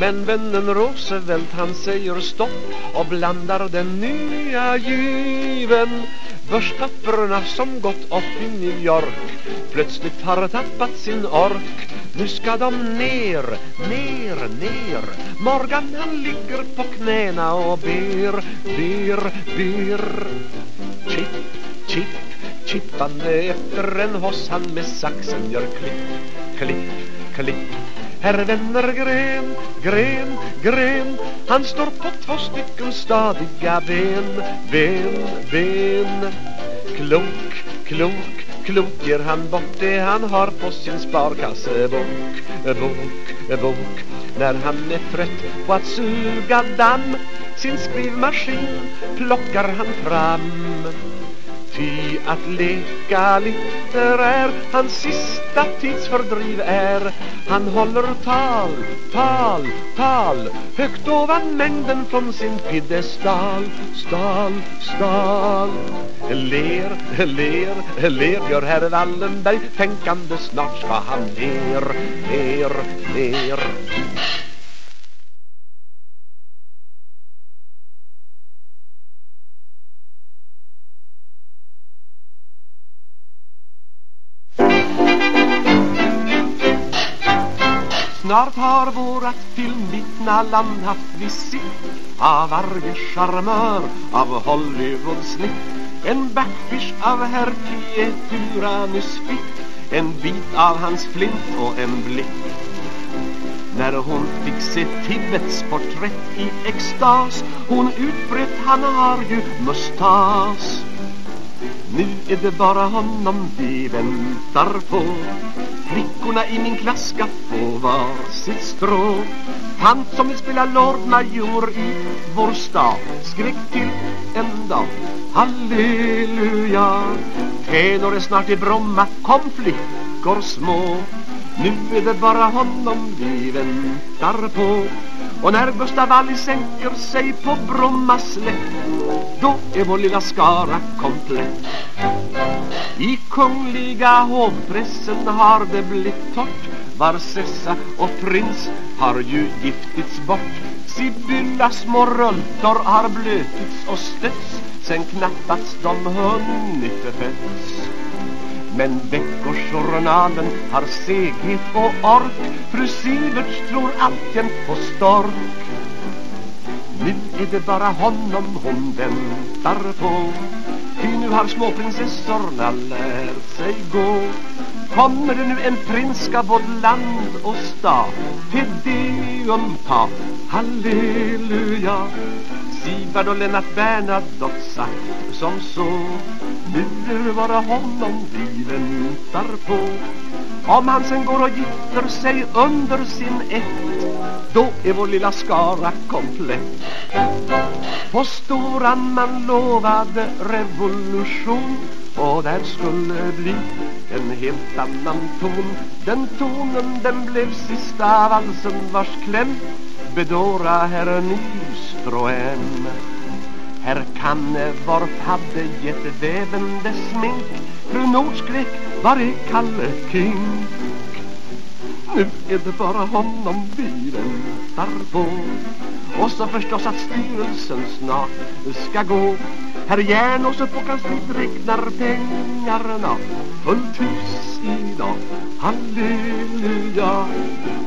Men vännen Roosevelt han säger stopp och blandar den nya given. Börspapperna som gått upp i New York Plötsligt har tappat sin ork. Nu ska de ner, ner, ner. Morgan han ligger på knäna och ber, ber, ber. Chip, chip, Kippande efter en hoss Han med saxen gör klipp, klipp, klipp. Herr vänner gren, gren, gren Han står på två stycken stadiga ben, ben, ben. Klok, klok, klok ger han bort det han har på sin sparkassebok, bok, bok När han är trött på att suga damm Sin skrivmaskin plockar han fram. Ty att leka litterär. Hans sista tidsfördriv är Han håller tal, tal, tal Högt ovan mängden från sin piedestal. Stal, stal Ler, ler, ler Gör herr Wallenberg tänkande Snart ska han ner, ner, ner. Snart har vårat filmbitna land haft visit. Av varje charmör av Hollywoodsnitt En backfish av herr Tieturanus fick. En bit av hans flint och en blick. När hon fick se Tibbets porträtt i extas Hon utbröt, han har ju mustas nu är det bara honom vi väntar på. Flickorna i min klass ska få var sitt strå. Han som vill spela Lord Major i vår stad Skrek till en dag Halleluja Tenor är snart i Bromma Kom flickor små. Nu är det bara honom vi väntar på. Och när Gustav Wally sänker sig på Bromma slätt Då är vår lilla skara komplett. I kungliga hovpressen har det blivit torrt. Varsessa och prins har ju giftits bort. Sibylla små rultor har blötits och stötts. Sen knappast de hunnit fötts men veckojournalen har seghet och ork. Fru Siverts tror alltjämt på stork. Nu är det bara honom hon väntar på. Ty nu har småprinsessorna lärt sig gå. Kommer det nu en prins ska vårt land och stad Tedeum ta, halleluja. Sigvard och Lennart Bernadotte sagt som så. Nu är det bara honom vi väntar på. Om han sen går och gifter sig under sin ett Då är vår lilla skara komplett. På Storan man lovade revolution och där skulle bli en helt annan ton. Den tonen den blev sista valsen vars kläm Bedåra herr Nyström. Herr Kannevorp hade gett vävande smink? Fru Nordskrek, var är Kalle King? Nu är det bara honom vi väntar på. Och så förstås att styrelsen snart ska gå. Herr Järnås upp på kansliet räknar pengarna Fullt hus idag, halleluja.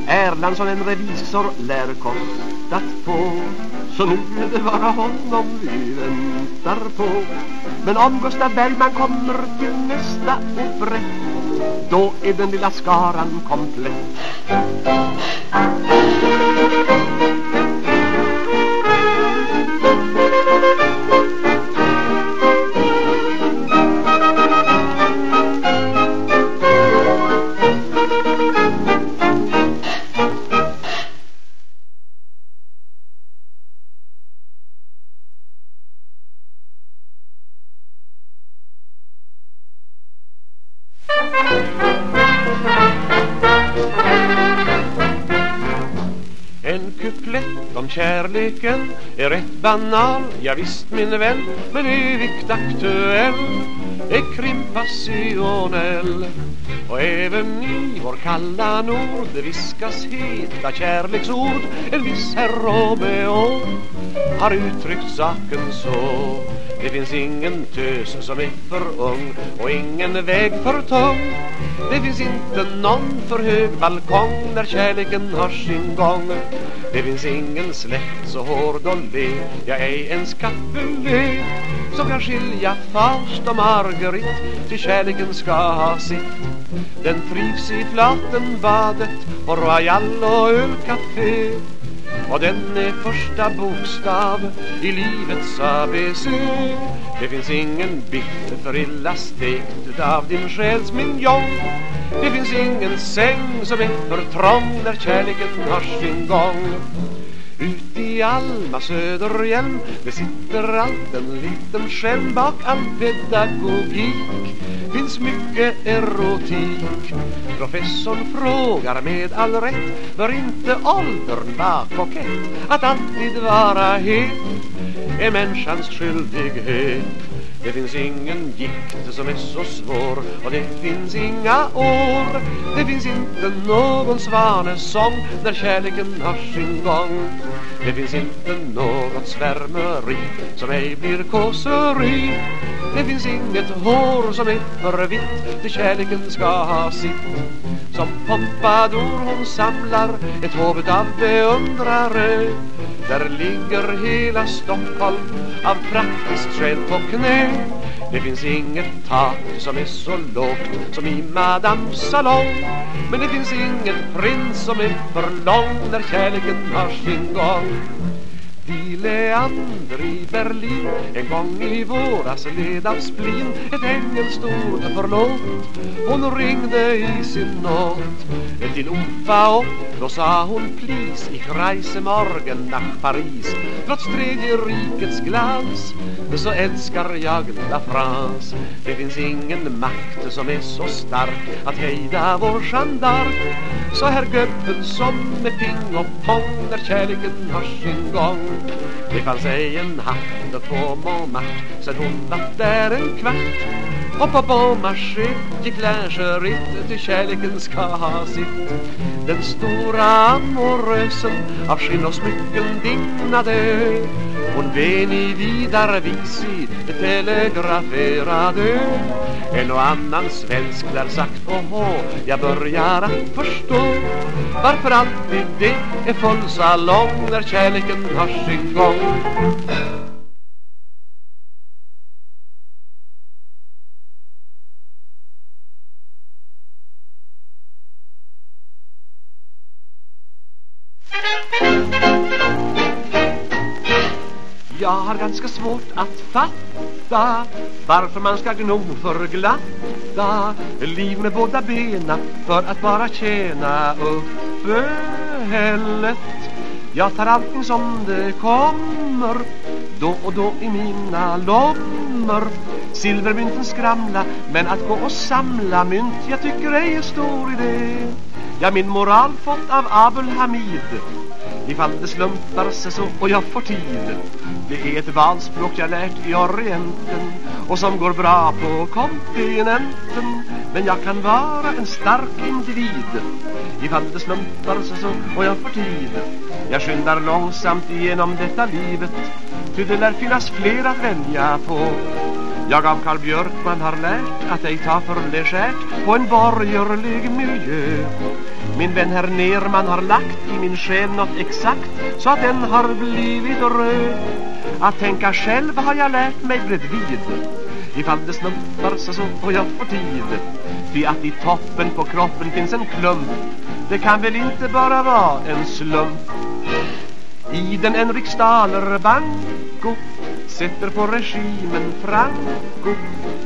Erlandsson en revisor lär kostat på. Så nu är det bara honom vi väntar på. Men om Gustav Bergman kommer till nästa operett Då är den lilla skaran komplett. En kärleken är rätt banal. Ja visst min vän, men evigt aktuell Är krimpassionell. Och även i vår kalla nord Det viskas heta kärleksord. En viss herr Romeo har uttryckt saken så. Det finns ingen tös som är för ung och ingen väg för tung Det finns inte någon för hög balkong när kärleken har sin gång. Det finns ingen släkt så hård och led, jag är ens Capulet Som kan skilja Faust och Marguerite till kärleken ska ha sitt. Den trivs i Flatenbadet och Royal och ölcafé och den är första bokstav i livets ABC Det finns ingen biff för illa stekt utav din själs mignon. Det finns ingen säng som är för trång när kärleken har sin gång ut i Alma Söderhjälm sitter allt en liten skärm bak all pedagogik. Finns mycket erotik. Professorn frågar med all rätt Bör inte åldern vara kokett? Att alltid vara het är människans skyldighet det finns ingen gikt som är så svår Och det finns inga år. Det finns inte någon svanesång När kärleken har sin gång. Det finns inte något svärmeri Som ej blir kåseri. Det finns inget hår som är för vitt Till kärleken ska ha sitt. Som Pompadour hon samlar. Ett hov av beundrare Där ligger hela Stockholm Av praktiskt skäl på knä. Det finns inget tak som är så lågt som i Madame salong Men det finns ingen prins som är för lång när kärleken har sin gång. Vi Leander i Berlin. En gång i våras led av splin. Ett engelskt ord förlåt Hon ringde i sin nåt Till Ufa och då sa hon please Ich reise morgen nach Paris. Trots tredje rikets glans Så älskar jag la France Det finns ingen makt som är så stark. Att hejda vår gendark Så här gubben som med ping och pong När kärleken har sin gång det fanns ej en hatt på mamma Sen hon varit där en kvart. Och på Beaumarchais gick lingerit Till kärleken ska ha sitt. Den stora amorösen Av skinn och smycken dignade Hon ven i vidare visi telegraferade. En och annan svensk lär sagt Åhå, jag börjar att förstå Varför alltid det är full salong När kärleken har sin gång. Har ganska svårt att fatta Varför man ska gno för glatta Liv med båda bena För att bara tjäna uppehället Jag tar allting som det kommer Då och då i mina lommor. Silvermynten skramla Men att gå och samla mynt Jag tycker ej är stor idé. Jag min moral fått av Abul Hamid. Ifall det slumpar sig så och jag får tid. Det är ett valspråk jag lärt i Orienten Och som går bra på kontinenten. Men jag kan vara en stark individ. Ifall det slumpar sig så och jag får tid. Jag skyndar långsamt igenom detta livet Ty det lär finnas fler att välja på. Jag av Karl Björkman har lärt att ej ta för legärt på en borgerlig miljö. Min vän herr Nerman har lagt i min själ något exakt så att den har blivit röd. Att tänka själv har jag lärt mig bredvid. Ifall det snuppar så så får jag få tid. Ty att i toppen på kroppen finns en klump Det kan väl inte bara vara en slump. I den en riksdaler banko Sätter på regimen Franco.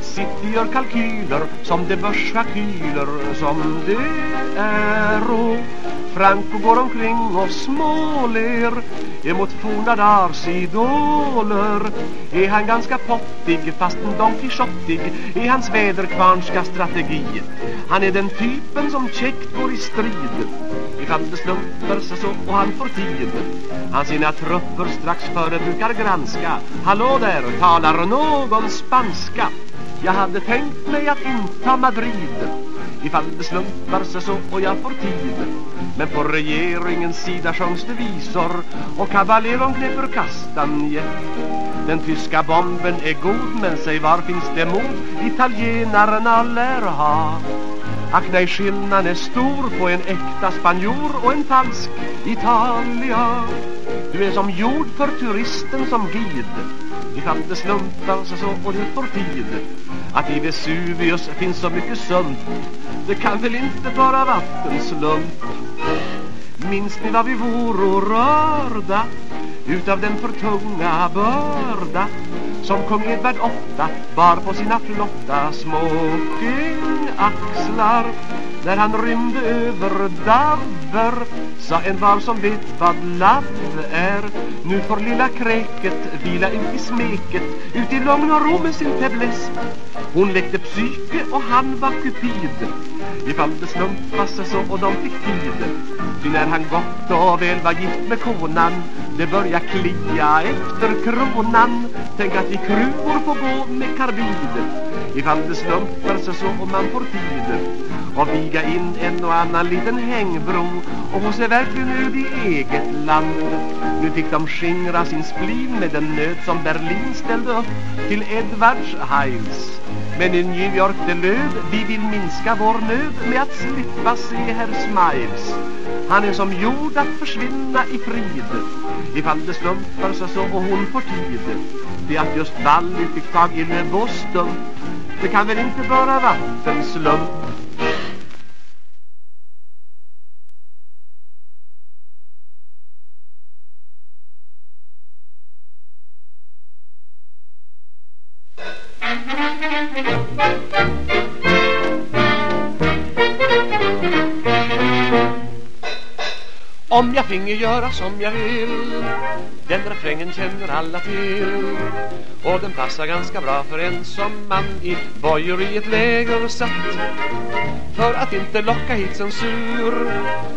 City gör kalkyler som de börskalkyler som det är och Franco går omkring och småler emot forna dars idoler Är han ganska pottig fastän Don Quixotig är hans väderkvarnska strategi? Han är den typen som käckt går i strid. Ifall det slumpar sig så och han får tid. Han sina trupper strax före brukar granska. Hallå där, talar någon spanska? Jag hade tänkt mig att inta Madrid. Ifall det slumpar sig så och jag får tid. Men på regeringens sida sjöngs det visor Och kavalleron knäpper kastanjet Den tyska bomben är god men säg var finns det mod Italienarna lär ha? Ack nej, skillnaden är stor på en äkta spanjor och en falsk Italia. Du är som gjord för turisten som guide Ifall det slumpar sig så och du får tid. Att i Vesuvius finns så mycket sunt det kan väl inte vara vattenslump Minns ni vad vi vore rörda Utav den för tunga börda Som kung Edvard åtta bar på sina flotta smokingaxlar När han rymde över Dabber Sa en var som vet vad labb är. Nu får lilla kräket vila ut i smeket Ut i lugn och ro med sin fäbless. Hon lekte psyke och han var kupid Ifall det slumpade så och de fick tid. Ty när han gott och väl var gift med konan Det börja klia efter kronan. Tänk att i kruvor får gå med karbid Ifall det slumpar sig så och man får tid. Och viga in en och annan liten hängbro. Och hon ser verkligen nöd i eget land. Nu fick de skingra sin splin med den nöd som Berlin ställde upp Till Edwards Hiles men i New York det löd Vi vill minska vår nöd med att slippa se herr Smiles. Han är som gjord att försvinna i frid. Ifall det slumpar sig så och hon får tid. Det att just Vally fick tag i Lövåstump Det kan väl inte vara vattenslump Om jag finge göra som jag vill Den refrängen känner alla till. Och den passar ganska bra för en som man i bojor i ett läger satt. För att inte locka hit censur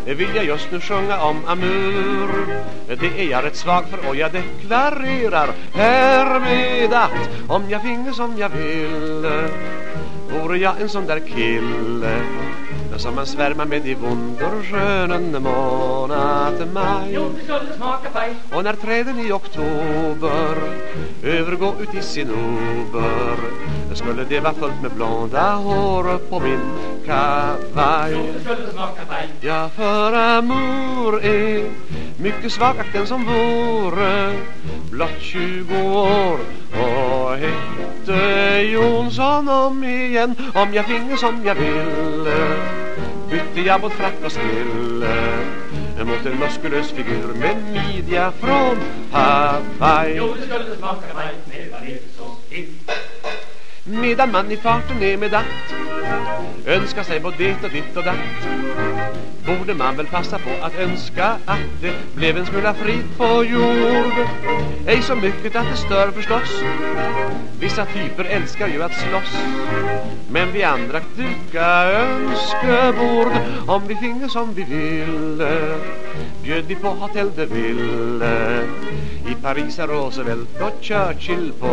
Vill jag just nu sjunga om Amur. Det är jag rätt svag för och jag deklarerar Härmed att om jag finge som jag vill Vore jag en sån där kille som man svärmar med i wunderskönen månad maj. Och när träden i oktober övergå ut i sin ober Skulle det vara fullt med blonda hår på min kavaj. Ja, för amor är mycket svagakt den som vore. Blott 20 år och hette Jonsson om igen om jag finge som jag ville bytte jag mot frack och stille mot en muskulös figur med midja från Hawaii. Jo, det skulle smaka faj med vaniljsås till Medan man i farten är med att Önska sig både det och ditt och datt Borde man väl passa på att önska att det blev en smula frid på jord. Ej så mycket att det stör förstås. Vissa typer älskar ju att slåss. Men vi andra duka önskebord Om vi finge som vi ville. Bjöd vi på hotell de ville. I Paris är Roosevelt och Churchill på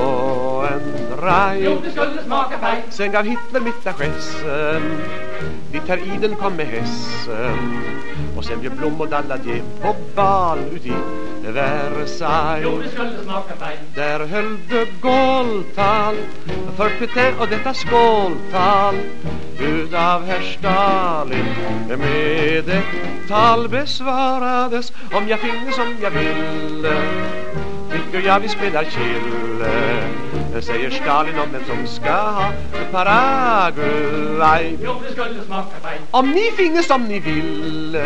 en raj Jo, det skulle smaka faj Sen gav Hitler mitt adressen Dit herr Iden kom med hässen balen Och sen bjöd Blom och Dalladje på bal uti Versailles. Jo, det skulle smaka fint. Där höll de gåltal för Petain och detta skåltal. Utav herr Stalin med ett tal besvarades. Om jag finge som jag ville tycker jag vi spelar kille säger Stalin om vem som ska ha Paraguay. Jo, det skulle smaka fint. om ni finge som ni ville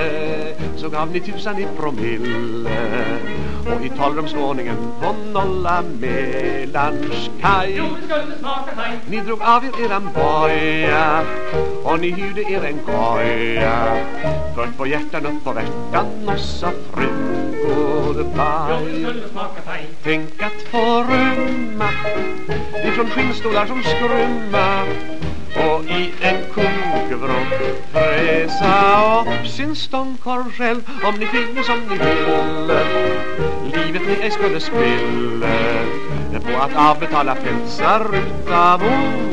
så gav ni tusan i promille. Och i talrumsvåningen på nolla Melanchkaj Jo, det skulle smaka fint. Ni drog av er eran boja och ni hyrde er en koja för två hjärtan upp på värtan och sa fru Smaka fint. Tänk att få rymma ifrån skinnstolar som skrymma och i en kokvrå fräsa upp sin stångkorv själv om ni finge som ni ville livet ni ej skulle spilla på att avbetala pälsar utav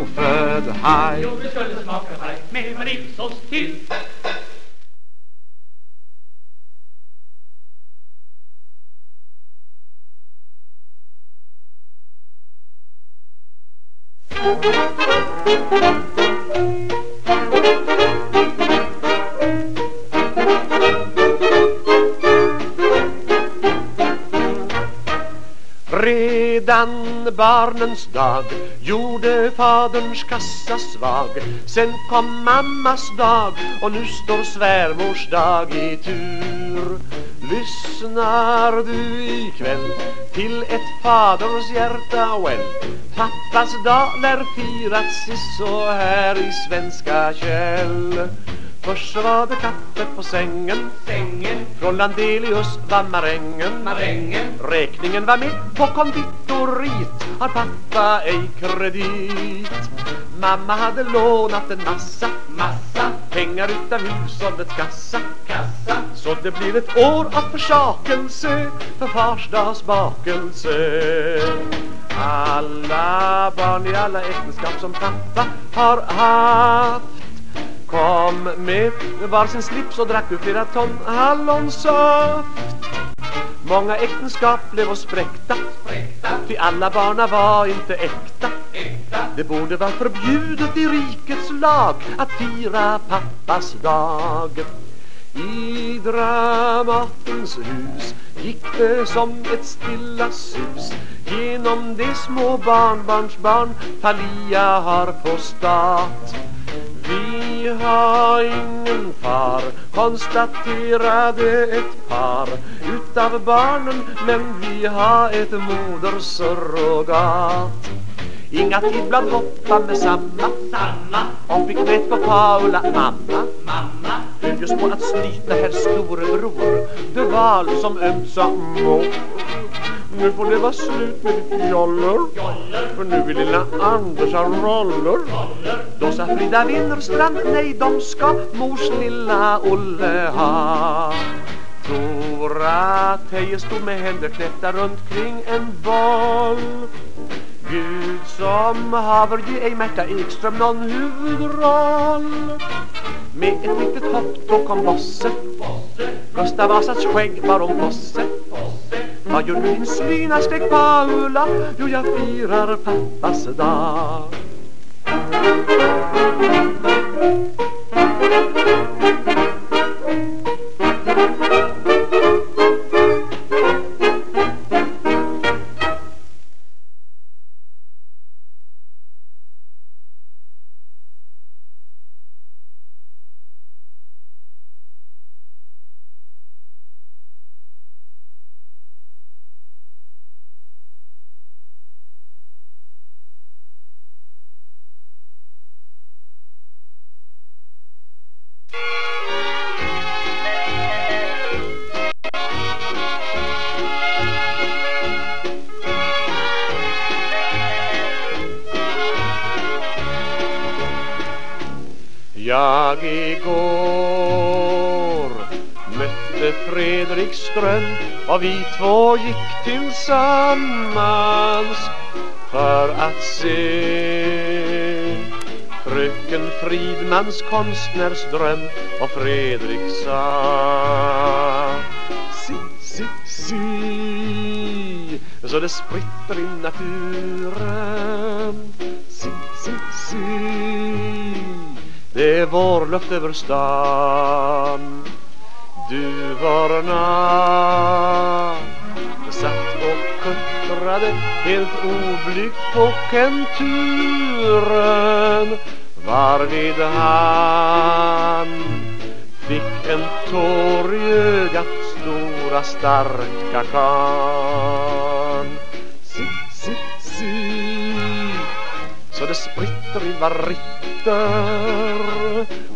ofödd haj Jo, det skulle smaka fint. Med vaniljsås till. Redan barnens dag gjorde faderns kassa svag. Sen kom mammas dag och nu står svärmors dag i tur. Lyssnar du ikväll till ett faders hjärta well? Pappas dag lär firats så här i svenska käll Först var det kaffe på sängen. Sängen, Från Landelius var marängen. Marängen. Räkningen var med på konditoriet. Har pappa ej kredit? Mamma hade lånat en massa. Massa. Pengar utav hushållets kassa. Kassa. Så det blir ett år av försakelse För farsdags bakelse Alla barn i alla äktenskap som pappa har haft Kom med varsin slips och drack ur flera ton hallonsaft Många äktenskap blev och spräckta. Spräckta, Ty alla barna var inte äkta. Äkta. Det borde vara förbjudet i rikets lag Att fira pappas dag. I Dramatens hus gick det som ett stilla sus. Genom de små barnbarnsbarn Talia har på stat vi har ingen far konstaterade ett par. Utav barnen men vi har ett modersurrogat. Inga Tidblad hoppa med samma. Samma. Och vi knät på Paula mamma. Mamma. höll just på att snyta herr storebror. Det var som ömt sa mor nu får det vara slut med ditt joller. Joller, För nu vill lilla Anders ha roller. Då sa Frida Winnerstrand Nej, de ska mors lilla Olle ha. Tora Teje stod med händer knäppta runt kring en boll. Gud som haver ge ej Märta Ekström någon huvudroll. Med ett litet hopp då kom Bosse. Bosse, Gustav Vasas skägg var om Bosse Bosse. Vad gör min slyna skrek Paula Jo jag firar pappas dag. Jag se. Fröken Fridmans konstnärsdröm och Fredrik sa Si, si, si. Så det spritter i naturen. Si, si, si. Det är vårluft över stan. Duvorna satt och kuttrade helt oblygt på kenturen varvid han fick en tår i ögat stora starka kan. Si, si, si så det spritter i varitter.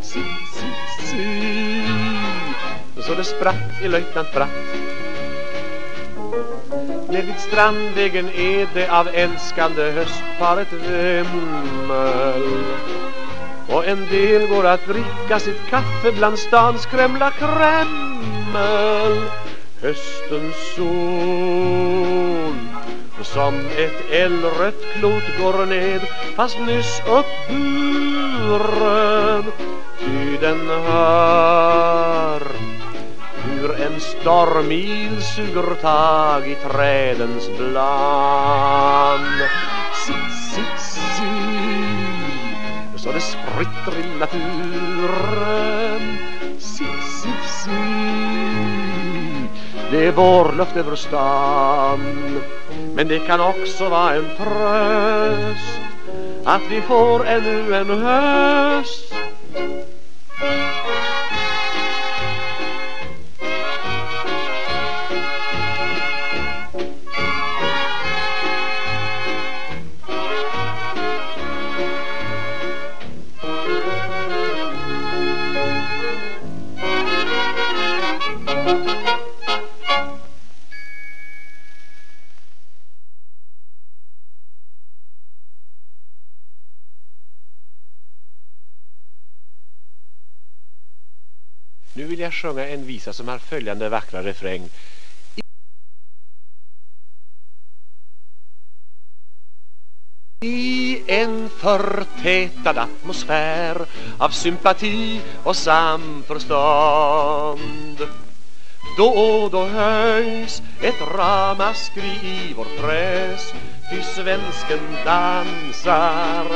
Si, si, si så det spratt i löjtnant Bratt. Nere vid strandvägen är det av älskande höstparet vimmel Och en del går att dricka sitt kaffe bland stans krämla krämmel. Höstens sol som ett eldrött klot går ned fast nyss uppburen. Ty den hör hur en stormil suger tag i trädens bland. Si, si, si Så det spritter i naturen. Si, si, si Det är vårluft över stan. Men det kan också vara en tröst Att vi får ännu en höst. Här sjunga en visa som har följande vackra refräng. I en förtätad atmosfär av sympati och samförstånd. Då och då höjs ett ramaskri i vår press. Ty svensken dansar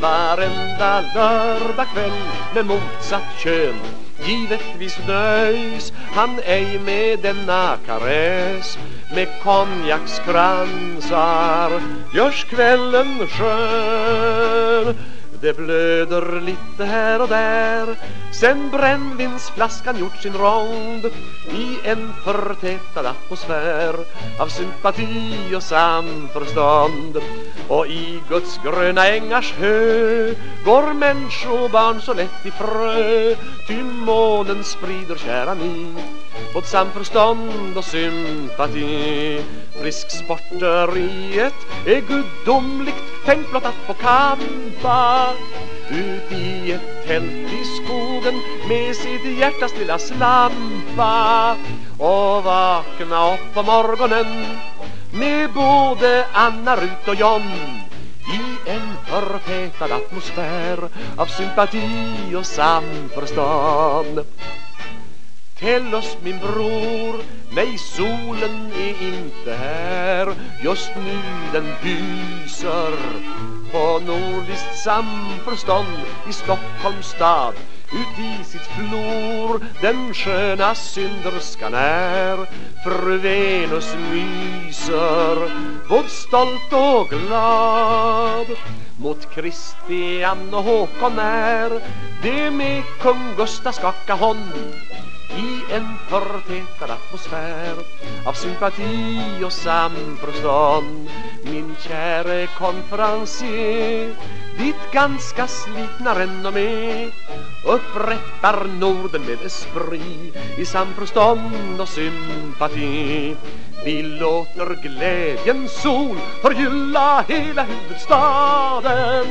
varenda lördagkväll med motsatt kön. Givetvis nöjs han ej med denna karess Med konjakskransar görs kvällen skön det blöder lite här och där. Sen brännvinsflaskan gjort sin rond I en förtätad atmosfär Av sympati och samförstånd. Och i Guds gröna ängars hö Går människobarn så lätt i frö. Ty månen sprider kära ni Både samförstånd och sympati. Frisksporteriet är gudomligt Tänk blott att få kampa. Ut i ett tält i skogen Med sitt hjärtas lilla slampa Och vakna upp på morgonen Med både Anna, Rut och John i en förtätad atmosfär av sympati och samförstånd. Tell oss min bror, nej solen är inte här. Just nu den lyser på nordiskt samförstånd i Stockholms stad. Ut i sitt flor den sköna synderskan är. Fru Venus myser både stolt och glad. Mot Kristian och Håkon är det med kung Gustav skaka hand i en förtätad atmosfär av sympati och samförstånd. Min käre konferencier ditt ganska slitna renommé upprättar Norden med esprit i samförstånd och sympati. Vi låter glädjens sol förgylla hela huvudstaden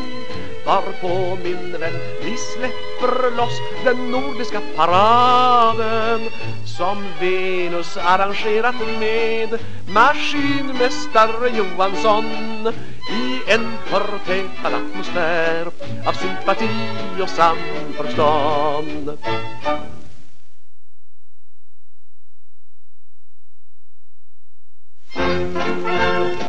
Varpå min vän vi släpper loss den nordiska paraden Som Venus arrangerat med maskinmästare Johansson. I En förtätad atmosfär av sympati och samförstånd. Denne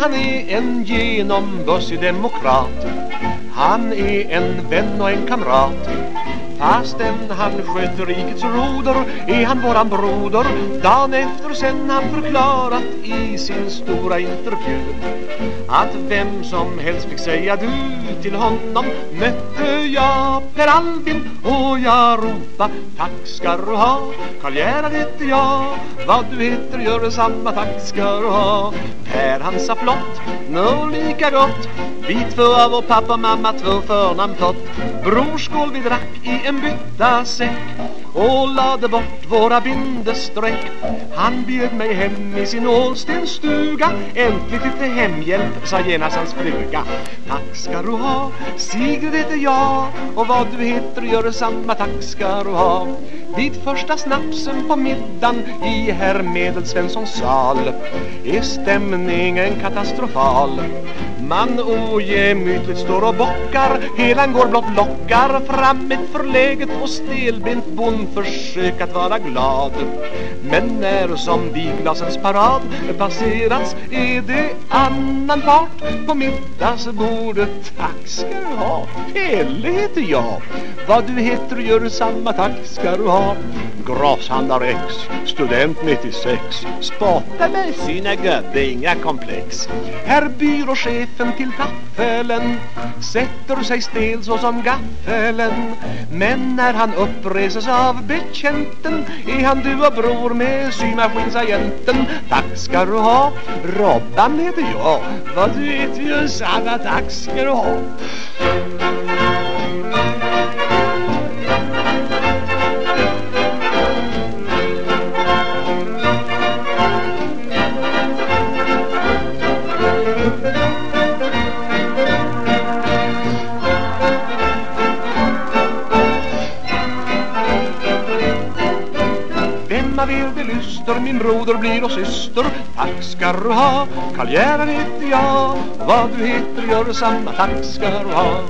han är en genombussig demokrat Han är en vän och en kamrat. Fastän han sköter rikets roder är han våran broder. Dan efter sen han förklarat i sin stora intervju Att vem som helst fick säga du till honom Mötte jag Per Albin och jag ropa Tack ska du ha, Karl Gerhard heter jag. Vad du heter gör detsamma, tack ska du ha. Per han sa flott, nå lika gott. Vi två av vår pappa och mamma två förnamn fått Brorskål vi drack i en bytta säck och lade bort våra bindestreck. Han bjöd mig hem i sin ålstensstuga Äntligt lite hemhjälp, sa genast hans fluga. Tack ska du ha, Sigrid heter jag. Och vad du heter gör samma tack ska du ha. Vid första snapsen på middagen i herr Medelsvenssons sal Är stämningen katastrofal. Man ojämytligt står och bockar Helan går blott lockar fram ett förläget och stelbent bond försök att vara glad. Men när som viglasens parad passerats är det annan part. På middagsbordet Tack ska du ha, Pelle heter jag Vad du heter gör samma tack ska du ha. Grashandlar X, student 96 Spotta med sina gubbe, inga komplex. Herr byråchefen till taffelen Sätter sig stel så som gaffelen. Men när han uppreses av betjänten. Är han du och bror med symaskinsagenten Tack ska du ha, Robban heter jag Vad du vet ju sanna! tack ska du ha. Vem vill det lyster, min broder blir och syster. Tack ska du ha, Karl Gerhard heter jag. Vad du heter gör samma, tack ska du ha.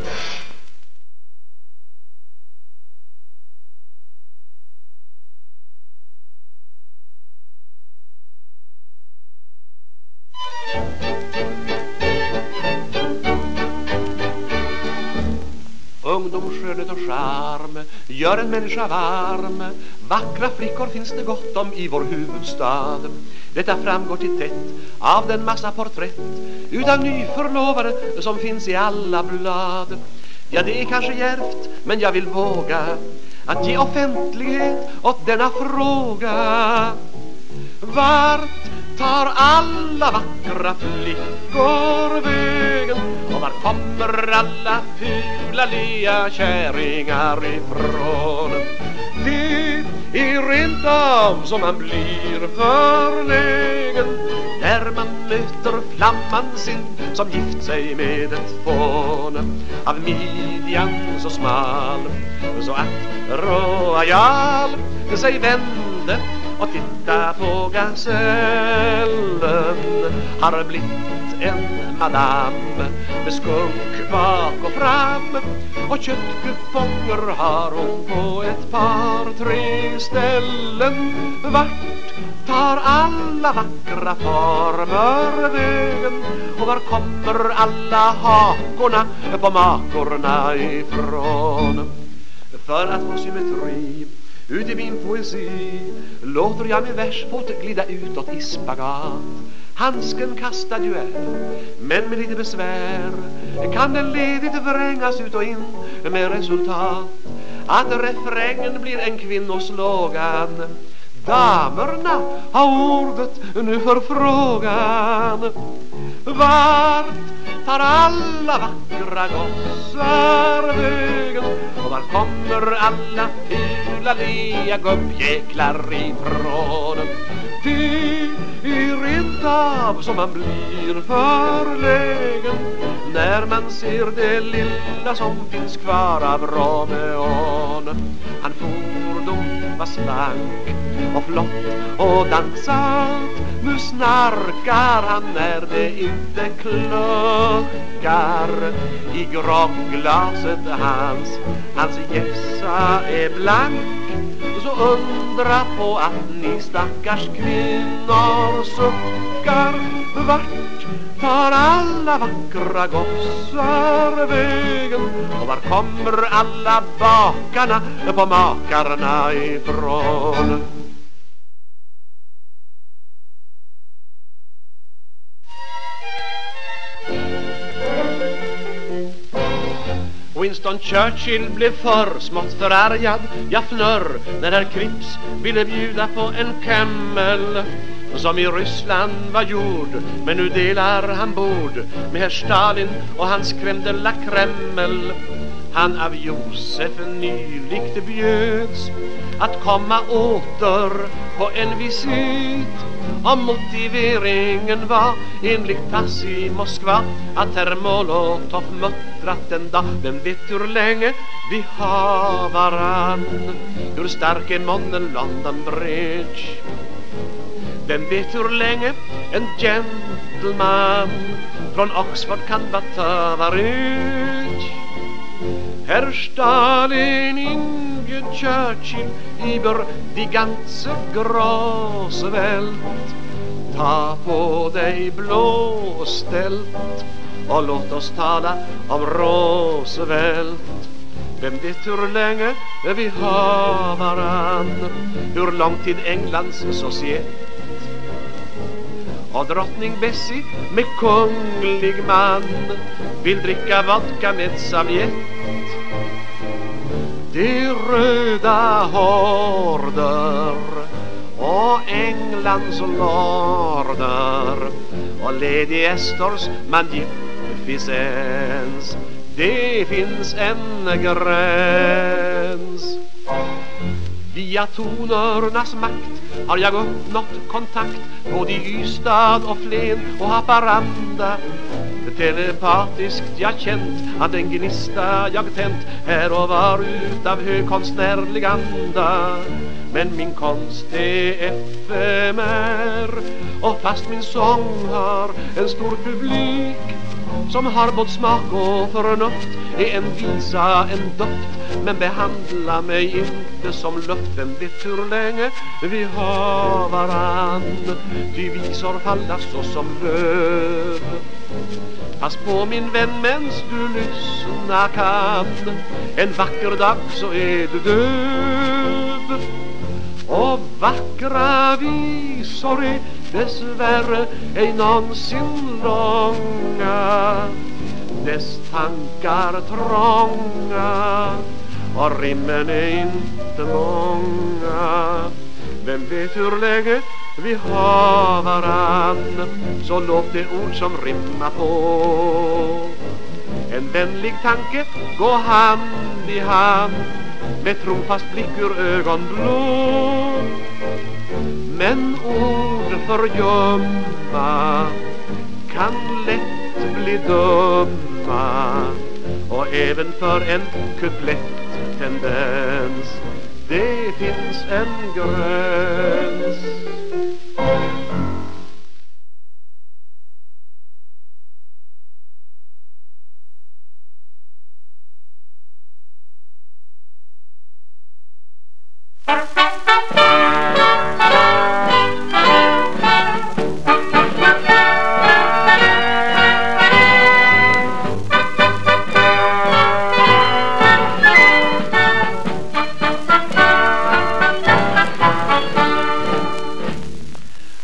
Ungdom, skönhet och charm gör en människa varm. Vackra flickor finns det gott om i vår huvudstad. Detta framgår till tätt av den massa porträtt Utav nyförlovade som finns i alla blad. Ja, det är kanske järvt, men jag vill våga Att ge offentlighet åt denna fråga. Vart tar alla vackra flickor vägen? Och var kommer alla fula lia käringar ifrån. Det är rent av som man blir förlägen När man möter flamman sin som gift sig med ett fån. Av midjan så smal så att Royal sig vände och titta på gasellen Har blivit en madam med skunk bak och fram. Och köttkuponger har hon på ett par, tre ställen. Vart tar alla vackra former vägen? Och var kommer alla hakorna på makorna ifrån? För att få symmetri ut i min poesi låter jag min versfot glida utåt i spagat. Handsken kastad ju är, men med lite besvär kan den ledigt vrängas ut och in med resultat. Att refrängen blir en kvinnoslogan Damerna har ordet nu för frågan. Vart tar alla vackra gossar vägen? Och var kommer alla fula lea gubbjäklar ifrån? Det är rent av som man blir förlägen När man ser det lilla som finns kvar av Romeon. Han fordom var slank och flott och dansat. Nu snarkar han när det inte kluckar I grogglaset hans Hans gässa är blank. Så undra på att ni stackars kvinnor suckar. Vart tar alla vackra gossar vägen? Och var kommer alla bakarna på makarna ifrån? Winston Churchill blev för smått förargad Ja fnörr när herr Krips ville bjuda på en Camel som i Ryssland var gjord. Men nu delar han bord med herr Stalin och hans crème de la Kreml Han av Josef nyligt bjöds att komma åter på en visit. Om motiveringen var enligt tass i Moskva att herr Molotov muttrat en dag Vem vet hur länge vi har varann? Hur stark är månen London Bridge. Vem vet hur länge en gentleman från Oxford kan vara varit Herr Stalin inbjöd Churchill über die ganze Graswelt Ta på dig blåstält och låt oss tala om Roosevelt. Vem vet hur länge vi har varann Hur lång tid Englands societ. Och drottning Bessie med kunglig man vill dricka vodka med Sovjet de röda horder och Englands lorder. Och Lady Estors magnificens Det finns en gräns. Via tonernas makt har jag uppnått kontakt både i Ystad och Flen och Haparanda. Telepatiskt jag känt att en gnista jag tänt här och var utav högkonstnärlig anda. Men min konst är efemär och fast min sång har en stor publik som har både smak och förnuft. Är en visa, en doft men behandla mig inte som luft vem vet hur länge vi har varann? Ty visor falla så som löv. Pass på min vän mens du lyssna kan. En vacker dag så är du död och vackra visor är dessvärre ej någonsin långa. Dess tankar trånga och rimmen är inte många. Vem vet hur länge vi har varann? Så låt det ord som rimma på. En vänlig tanke gå hand i hand. Med trofast blick ur ögon blå. Men ord förgömma Kan lätt bli dumma. Och även för en kuplett tendens Det finns en gräns.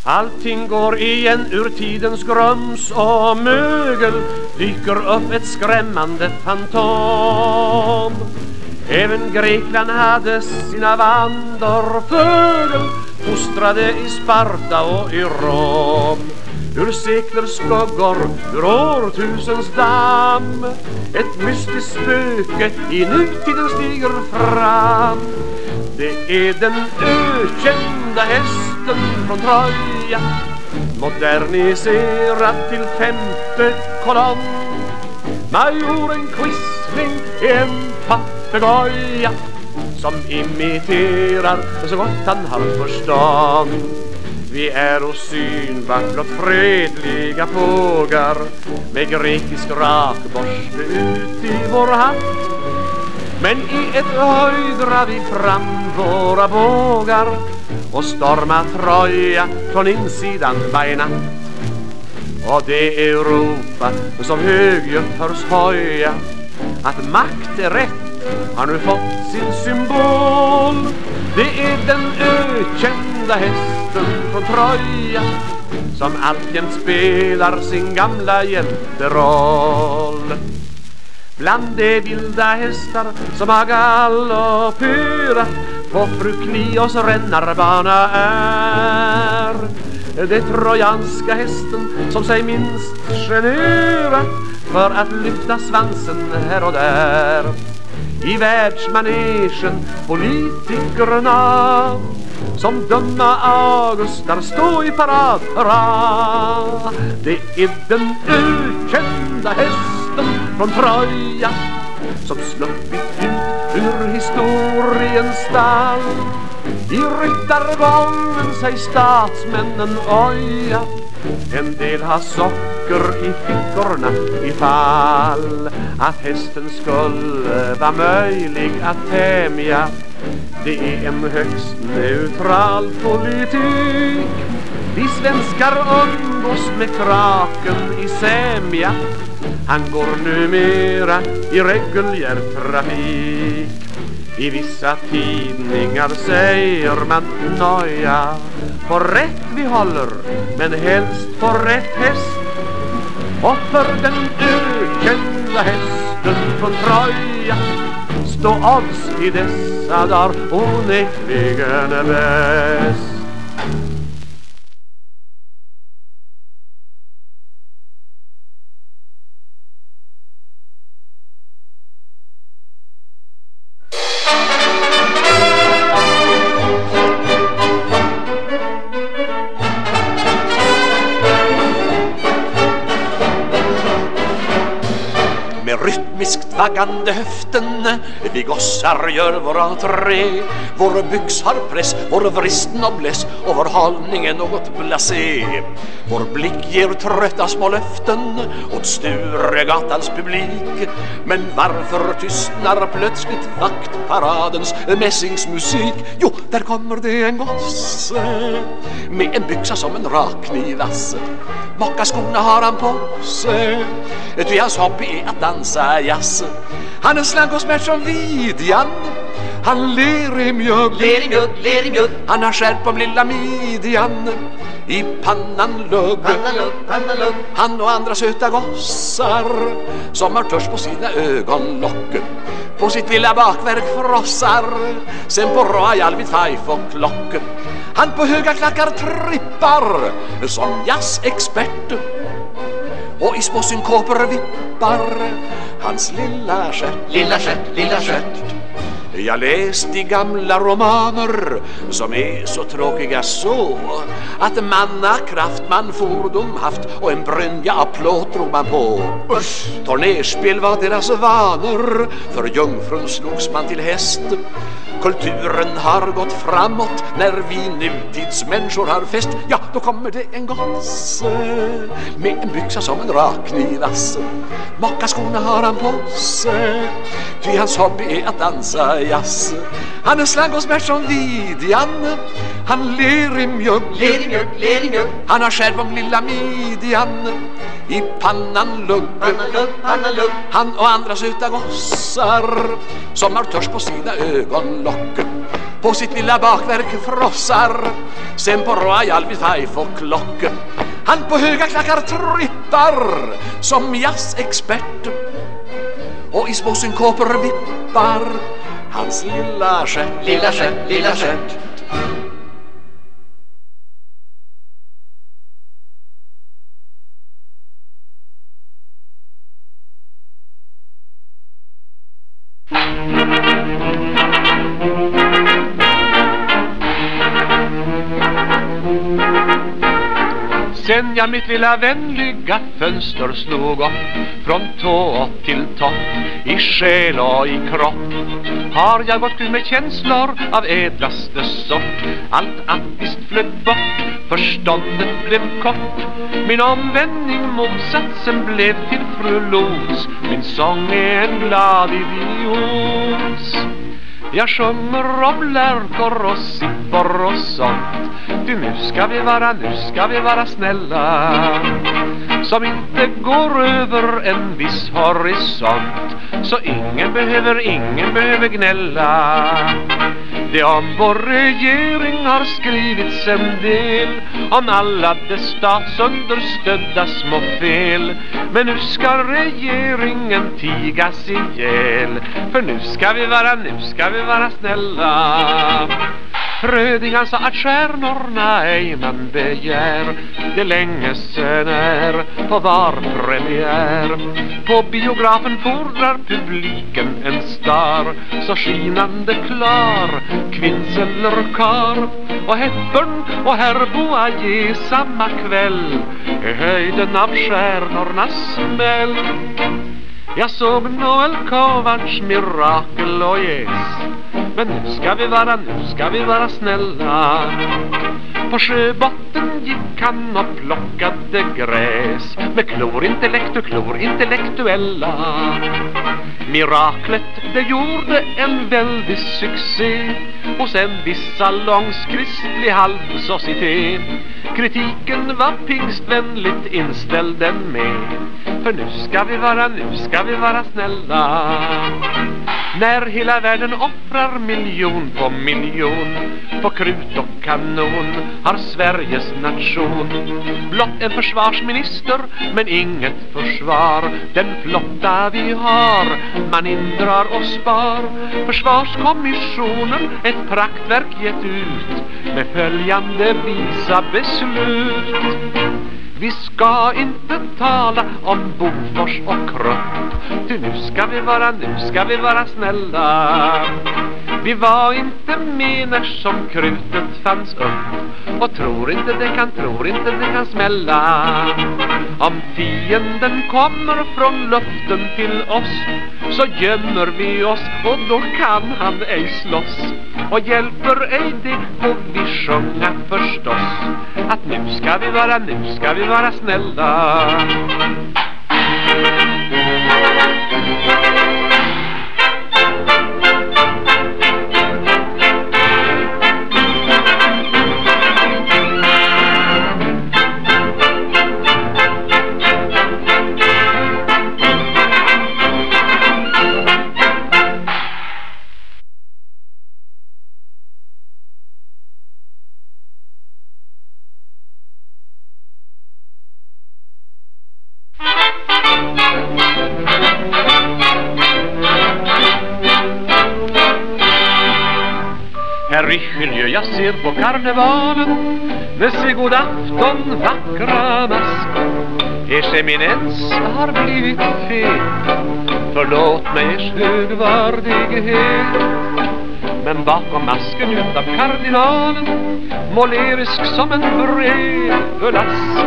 Allting går igen ur tidens grums och mögel Dyker upp ett skrämmande fantom. Även Grekland hade sina vanderfögel fostrade i Sparta och i Rom. Ur seklers skuggor, ur årtusens damm. Ett mystiskt spöke i nutiden stiger fram. Det är den ökända hästen från Troja Moderniserad till femte kolonn. Majoren Quisling är en papegoja Som imiterar så gott han har förstånd. Vi är och blott fredliga pågar Med grekisk rakborste ut i vår hatt Men i ett höjd drar vi fram våra bågar Och stormar Troja från insidan varje natt Och det Europa som högljutt hörs hoja Att makt är rätt har nu fått sin symbol. Det är den ökända hästen från Troja Som alltjämt spelar sin gamla hjälteroll. Bland de vilda hästar som har galopperat På fru Knios rännarbana är Det trojanska hästen som sig minst generat För att lyfta svansen här och där i världsmanegen politikerna som dumma augustar stå i parad hurra! Det är den ökända hästen från Troja som sluppit ut ur historiens stall. I ryttargången sig statsmännen oja en del har socker i fickorna ifall Att hästen skulle vara möjlig att tämja Det är en högst neutral politik. Vi svenskar umgås med kraken i sämja. Han går numera i reguljär trafik i vissa tidningar säger man noja På rätt vi håller, men helst på rätt häst. Och för den ökända hästen från Troja Stå odds i dessa dagar onekligen bäst. Höften Vi gossar gör vår entré. Vår byx har press, vår vrist nobless Och vår hållning är något blasé. Vår blick ger trötta små löften Åt Sturegatans publik. Men varför tystnar plötsligt vaktparadens mässingsmusik? Jo, där kommer det en gosse Med en byxa som en rakknivasse Mockaskorna har han på sig Ty hans hobby är att dansa jazz. Han är slank och smärt som vidjan Han ler i mjugg, ler i mjugg, ler i mjugg Han har skärp om lilla midjan I pannan lugg, Han och andra söta gossar Som har törst på sina ögonlock På sitt lilla bakverk frossar Sen på Royal vid five och klock Han på höga klackar trippar Som jazzexpert och i små synkoper vippar hans lilla stjärt, lilla stjärt, lilla stjärt. Jag läst i gamla romaner som är så tråkiga så att mannakraft man fordom haft och en brynja av plåt drog man på. Usch! Tornerspel var deras vanor, för jungfrun slogs man till häst. Kulturen har gått framåt. När vi nutidsmänniskor har fest Ja, då kommer det en gosse med en byxa som en rakknivasse Mockaskorna har han på sig Ty hans hobby är att dansa jazz han är slank och smärt som vidjan Han ler i mjugg, ler i mjugg, ler i mjugg Han har skärp om lilla midjan I pannan lugg, pannan lugg, pannan lugg. Han och andra söta gossar Som har törst på sina ögon lock På sitt lilla bakverk frossar. Sen på Royal vid five och klock. Han på höga klackar trippar Som jazzexpert. Och i små synkoper vippar Hans lilla stjärt Lilla stjärt, lilla stjärt Sen jag mitt lilla vänliga fönster slog upp. Från tå till topp I själ och i kropp. Har jag gått ut med känslor av ädlaste sort. Allt attiskt flöt bort Förståndet blev kort. Min omvändning motsatsen blev till fru Los. Min sång är en glad idiots jag sjunger om lärkor och sippor och sånt. Du nu ska vi vara, nu ska vi vara snälla. Som inte går över en viss horisont. Så ingen behöver, ingen behöver gnälla. Det om vår regering har skrivits en del. Om alla dess statsunderstödda små fel. Men nu ska regeringen tigas ihjäl. För nu ska vi vara, nu ska vi vara snälla. Frödingan sa att stjärnorna ej man begär Det länge sen är på var premiär På biografen fordrar publiken en star. Så skinande klar, kvinns eller kar. Och Hepburn och herr ge samma kväll. Är höjden av stjärnornas smäll. Jag såg Noel Kovacs mirakel och yes Men nu ska vi vara, nu ska vi vara snälla. På sjöbotten gick han och plockade gräs Med klorintellekt och klorintellektuella Miraklet det gjorde en väldig succé. Hos en viss salongskristlig halvsocieté. Kritiken var pingstvänligt inställd den med. För nu ska vi vara, nu ska vi vara snälla. När hela världen offrar miljon på miljon På krut och kanon har Sveriges nation. Blott en försvarsminister men inget försvar. Den flotta vi har man indrar och spar. Försvarskommissionen ett praktverk gett ut Med följande visa beslut vi ska inte tala om Bofors och Krupp. Ty nu ska vi vara, nu ska vi vara snälla. Vi var inte med när som krutet fanns upp. Och tror inte det kan, tror inte det kan smälla. Om fienden kommer från luften till oss Så gömmer vi oss och då kan han ej slåss. Och hjälper ej det får vi sjunga förstås. Att nu ska vi vara, nu ska vi vara snälla. Karnevalen Med sig god afton vackra mask Ers eminens har blivit fet Förlåt mig ers högvärdighet Men bakom masken utav kardinalen Målerisk som en brevask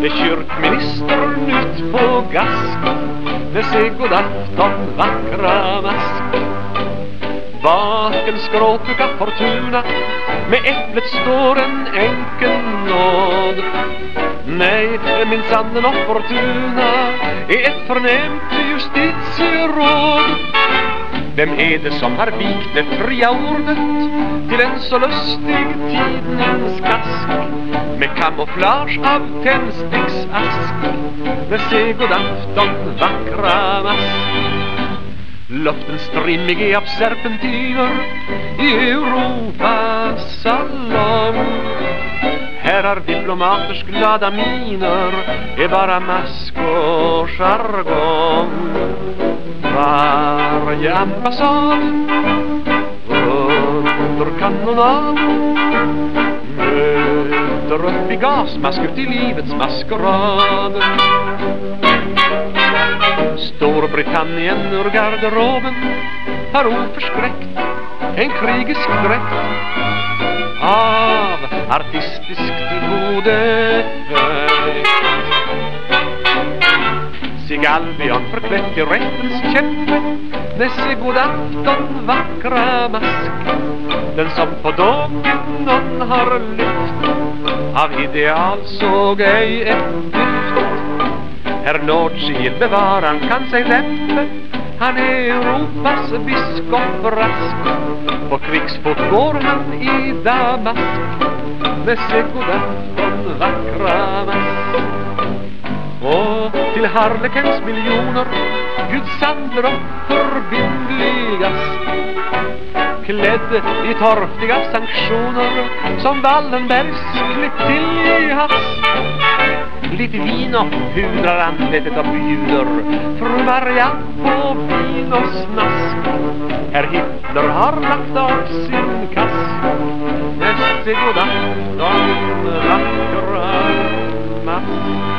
Med kyrkministern ut på gask Med sig god afton vackra mask. Baken skråtuka Fortuna Med äpplet står en enkel nåd. Nej, minsann och Fortuna Är ett förnämt justitieråd. Vem är det som har vikt det fria ordet Till en så lustig tidningskask? Med kamouflage av tändsticksask Med se god afton vackra mask. Luften strimmig är av serpentiner i Europas salong. Herrar diplomaters glada miner är bara mask och jargong. Varje ambassad under kanonad möter upp i gasmask till livets maskerad. Storbritannien ur garderoben har oförskräckt en krigisk dräkt. Av artistiskt mode Sig Albion förklätt i rättens kämpe Nesse god afton vackra mask. Den som på dagen någon har lyft av ideal såg ej ett dyft Herr Nordsiel bevaran kan sig läppe. Han är Europas biskop rask. På krigsfot går han i damask. Med sig från vackra mask. Och till Harlekens miljoner Gud sander och förbindligast. Klädd i torftiga sanktioner Som Wallenbergs klipp till i hast. Lite vin och pudrar anletet och bjuder Fru Marianne på vin och snask. Herr Hitler har lagt av sin kask. Näste godafton vackra mask.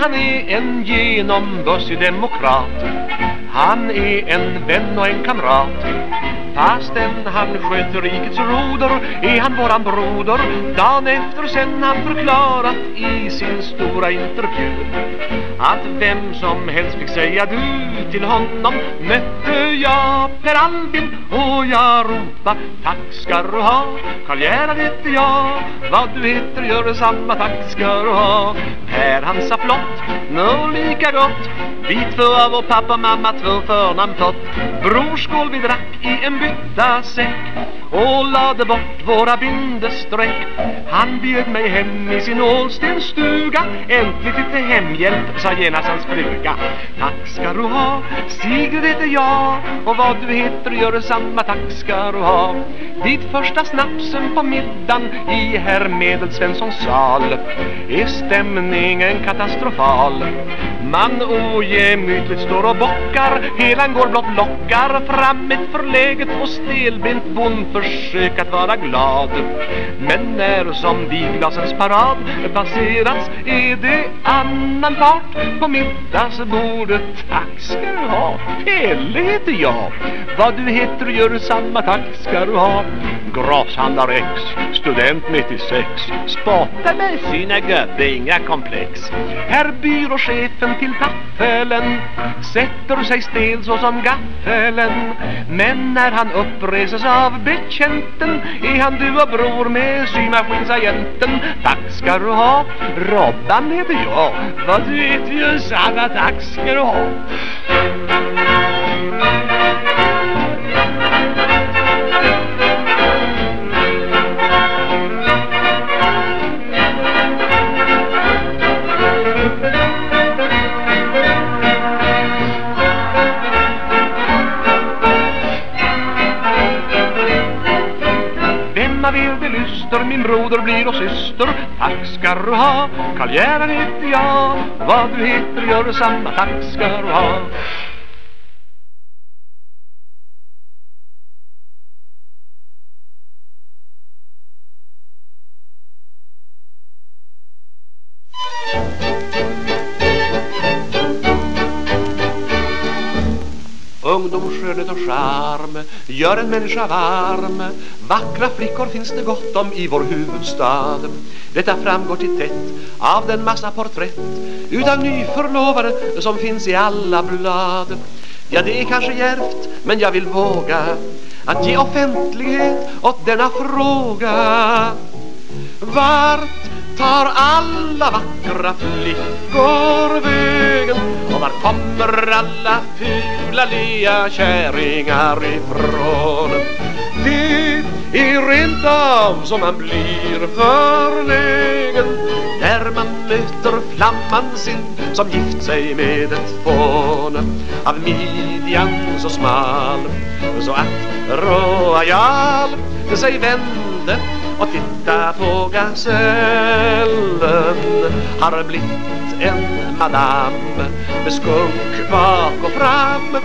Han är en genombussig demokrat Han är en vän och en kamrat. Fastän han sköter rikets roder är han våran broder. Dan efter sen han förklarat i sin stora intervju Att vem som helst fick säga du till honom Mötte jag Per Albin och jag ropa Tack ska du ha, Karl Gerhard heter jag. Vad du heter gör samma, tack ska du ha. Per han sa flott, nå lika gott. Vi två av vår pappa och mamma två förnamn fått Brorskål vi drack i en bytta säck och lade bort våra bindestreck. Han bjöd mig hem i sin ålstenstuga. Äntligen lite hemhjälp, sa genast hans fruga Tack ska du ha, Sigrid heter jag. Och vad du heter gör samma, tack ska du ha. Vid första snapsen på middagen i herr Medelsvenssons sal Är stämningen katastrofal. Man ogemytligt står och bockar Helan går blott lockar fram ett förläget och stelbent bondförsök att vara glad. Men när som viglasens parad passerats är det annan fart på middagsbordet. Tack ska du ha, Pelle heter jag. Vad du heter gör samma, tack ska du ha. Grashandlar X, student 96 Spottar med sina gubbe, inga komplex. Herr byråchefen till taffelen Sätter sig stel så som gaffelen Men när han uppreses av betjänten Är han du och bror med symaskinsagenten Tack ska du ha, Robban heter jag. Vad du vet ju samma, tack ska du ha. Till lyster, min broder blir och syster. Tack ska du ha, Karl Gerhard heter jag. Vad du heter gör samma, tack ska du ha. Ungdom, skönhet och charm gör en människa varm. Vackra flickor finns det gott om i vår huvudstad. Detta framgår till tätt av den massa porträtt Utav nyförlovade som finns i alla blad Ja, det är kanske djärvt, men jag vill våga Att ge offentlighet åt denna fråga. Vart tar alla vackra flickor vägen? Och var kommer alla fula lea käringar ifrån. Det är rent av som man blir förlägen När man möter flamman sin som gift sig med ett fån. Av midjan så smal så att Royal sig vände och titta på gasellen Har blivit en madam med skunk bak och fram.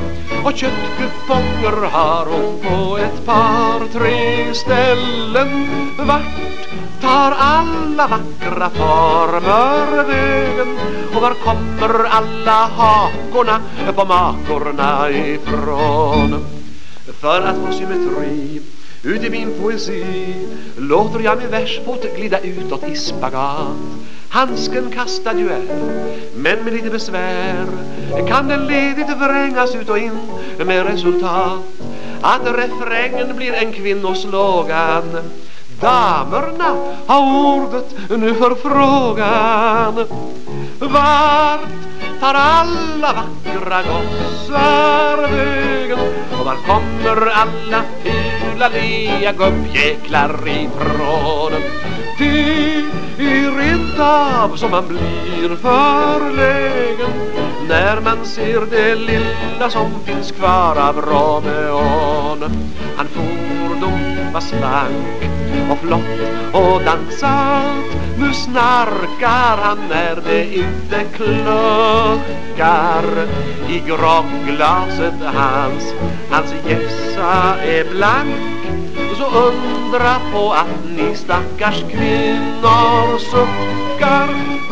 Och köttkuponger har hon på ett par tre ställen. Vart tar alla vackra former vägen? Och var kommer alla hakorna på makorna ifrån? För att få symmetri ut i min poesi låter jag min versfot glida utåt i spagat. Handsken kastad ju är, men med lite besvär kan den ledigt vrängas ut och in med resultat. Att refrängen blir en kvinnoslogan Damerna har ordet nu för frågan. Vart tar alla vackra gossar vägen och var kommer alla fula lea gubbjäklar ifrån? Det är rent av som man blir förlägen när man ser det lilla som finns kvar av Romeon. Han fordom var slank och flott och dansat. Nu snarkar han när det inte kluckar I grogglaset hans, hans gässa är blank. Så undra på att ni stackars kvinnor suckar.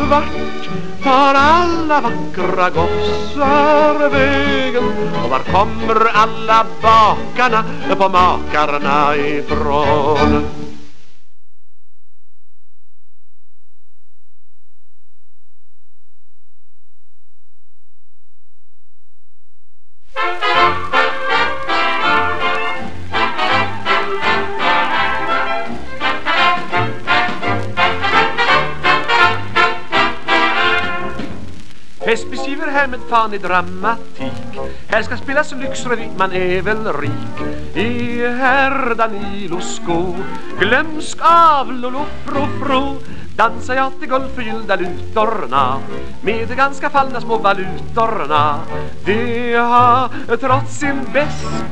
Vart tar alla vackra gossar vägen? Och var kommer alla bakarna på makarna ifrån? Härmed fan i dramatik. Här ska spelas lyxrevy, man är väl rik. I herr Danilos sko Glömsk av Lolo fro fro Dansar jag till guldförgyllda lutorna Med de ganska fallna små valutorna. De har trots sin bäst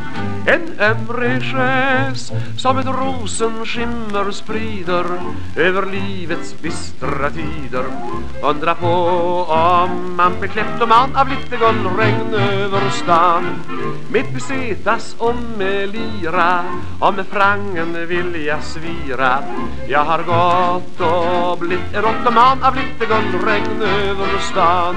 en öm regess som ett rosenskimmer sprider över livets bistra tider. Undra på om man blir kleptoman av lite guldregn över stan Med pesetas och med lira och med frangen vill jag svira. Jag har gått och blivit erotoman av lite regn över stan.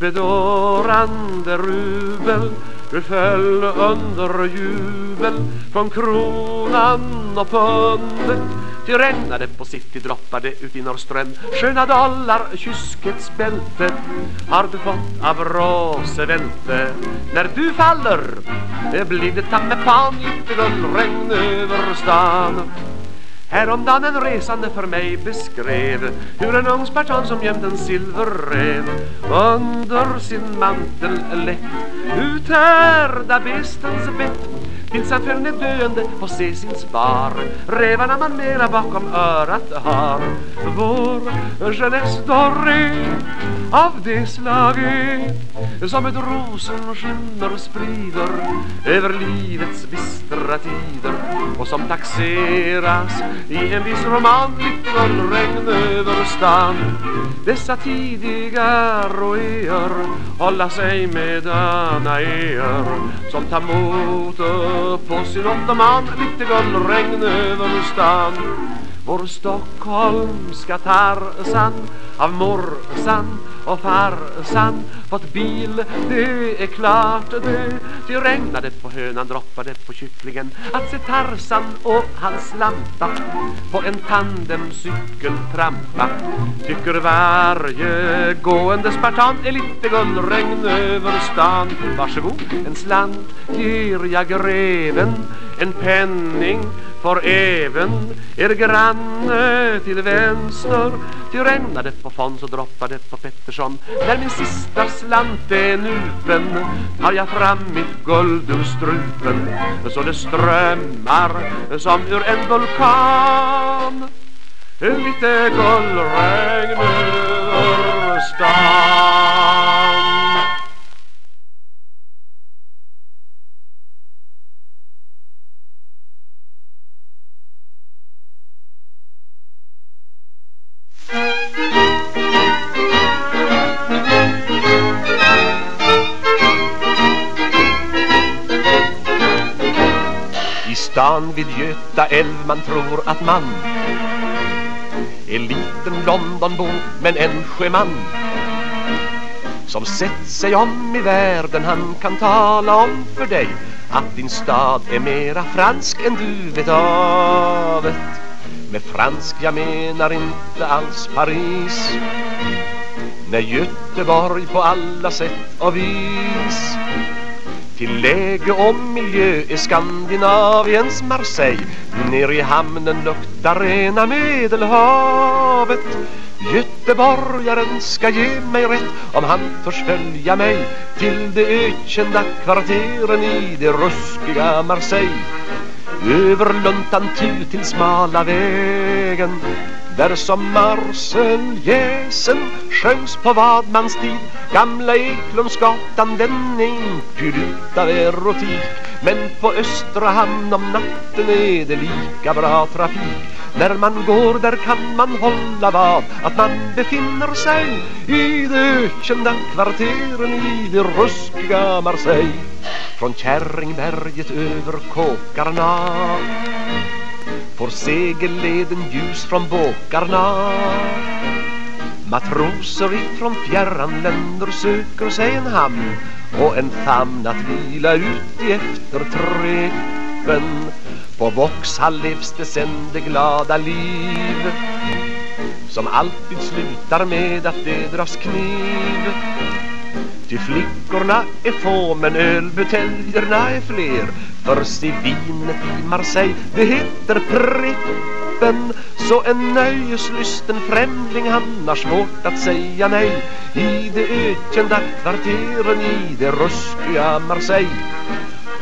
Bedårande rubel du föll under jubel. Från kronan och pundet Ty regnade på city droppade ut i Norrström. Sköna dollar, kyskets bälte Har du fått av rosevälte När du faller blir det tamme fan lite regn över stan. Häromdagen en resande för mig beskrev Hur en ung spartan som gömt en silverrev Under sin mantel lätt Uthärda bestens bett. Tills att föll är döende på se sin spar. Rävarna man mera bakom örat har. Vår jeunesse doré av det slaget Som ett rosenskimmer sprider Över livets bistra tider Och som taxeras i en viss roman Lite regn över stan. Dessa tidiga roéer Hålla sig med anaéer Som tar mot på sin ottoman Lite guldregn över stan vår stockholmska Tarzan av morsan och farsan fått bil, det är klart det Ty regnade på hönan, droppade på kycklingen. Att se Tarzan och hans lampa på en tandemcykel trampa Tycker varje gående spartan är lite gullregn över stan. Varsågod, en slant ger jag greven. En penning för även er granne till vänster. Ty regnade på så droppar droppade på Pettersson. När min sista slant är nupen Tar jag fram mitt guld ur strupen. Så det strömmar som ur en vulkan. Lite guldregn över stan. Stan vid Göta älv man tror att man är liten Londonbo men en sjöman som sett sig om i världen han kan tala om för dig att din stad är mera fransk än du vet av. Med fransk jag menar inte alls Paris. När Göteborg på alla sätt och vis till läge och miljö är Skandinaviens Marseille. Ner i hamnen luktar rena medelhavet. Göteborgaren ska ge mig rätt om han törs följa mig Till de ökända kvarteren i det ruskiga Marseille. Över luntan tu till smala vägen där som Marseljäsen sjöngs på vadmans tid. Gamla Eklundsgatan den är inte utav erotik. Men på Östra hamn om natten är det lika bra trafik. När man går där kan man hålla vad Att man befinner sig. I de ökända kvarteren i det ruskiga Marseille. Från Kärringberget över kåkarna får segelleden ljus från båkarna. Matroser ifrån fjärran länder söker sig en hamn och en famn att vila ut i efterträffen. På Vauxhall levs det sen det glada liv som alltid slutar med att det dras kniv. Ty flickorna är få men ölbuteljerna är fler. För i vinet i Marseille det heter Prippen. Så en nöjeslysten främling han har svårt att säga nej. I de ökända kvarteren i det ruskiga Marseille.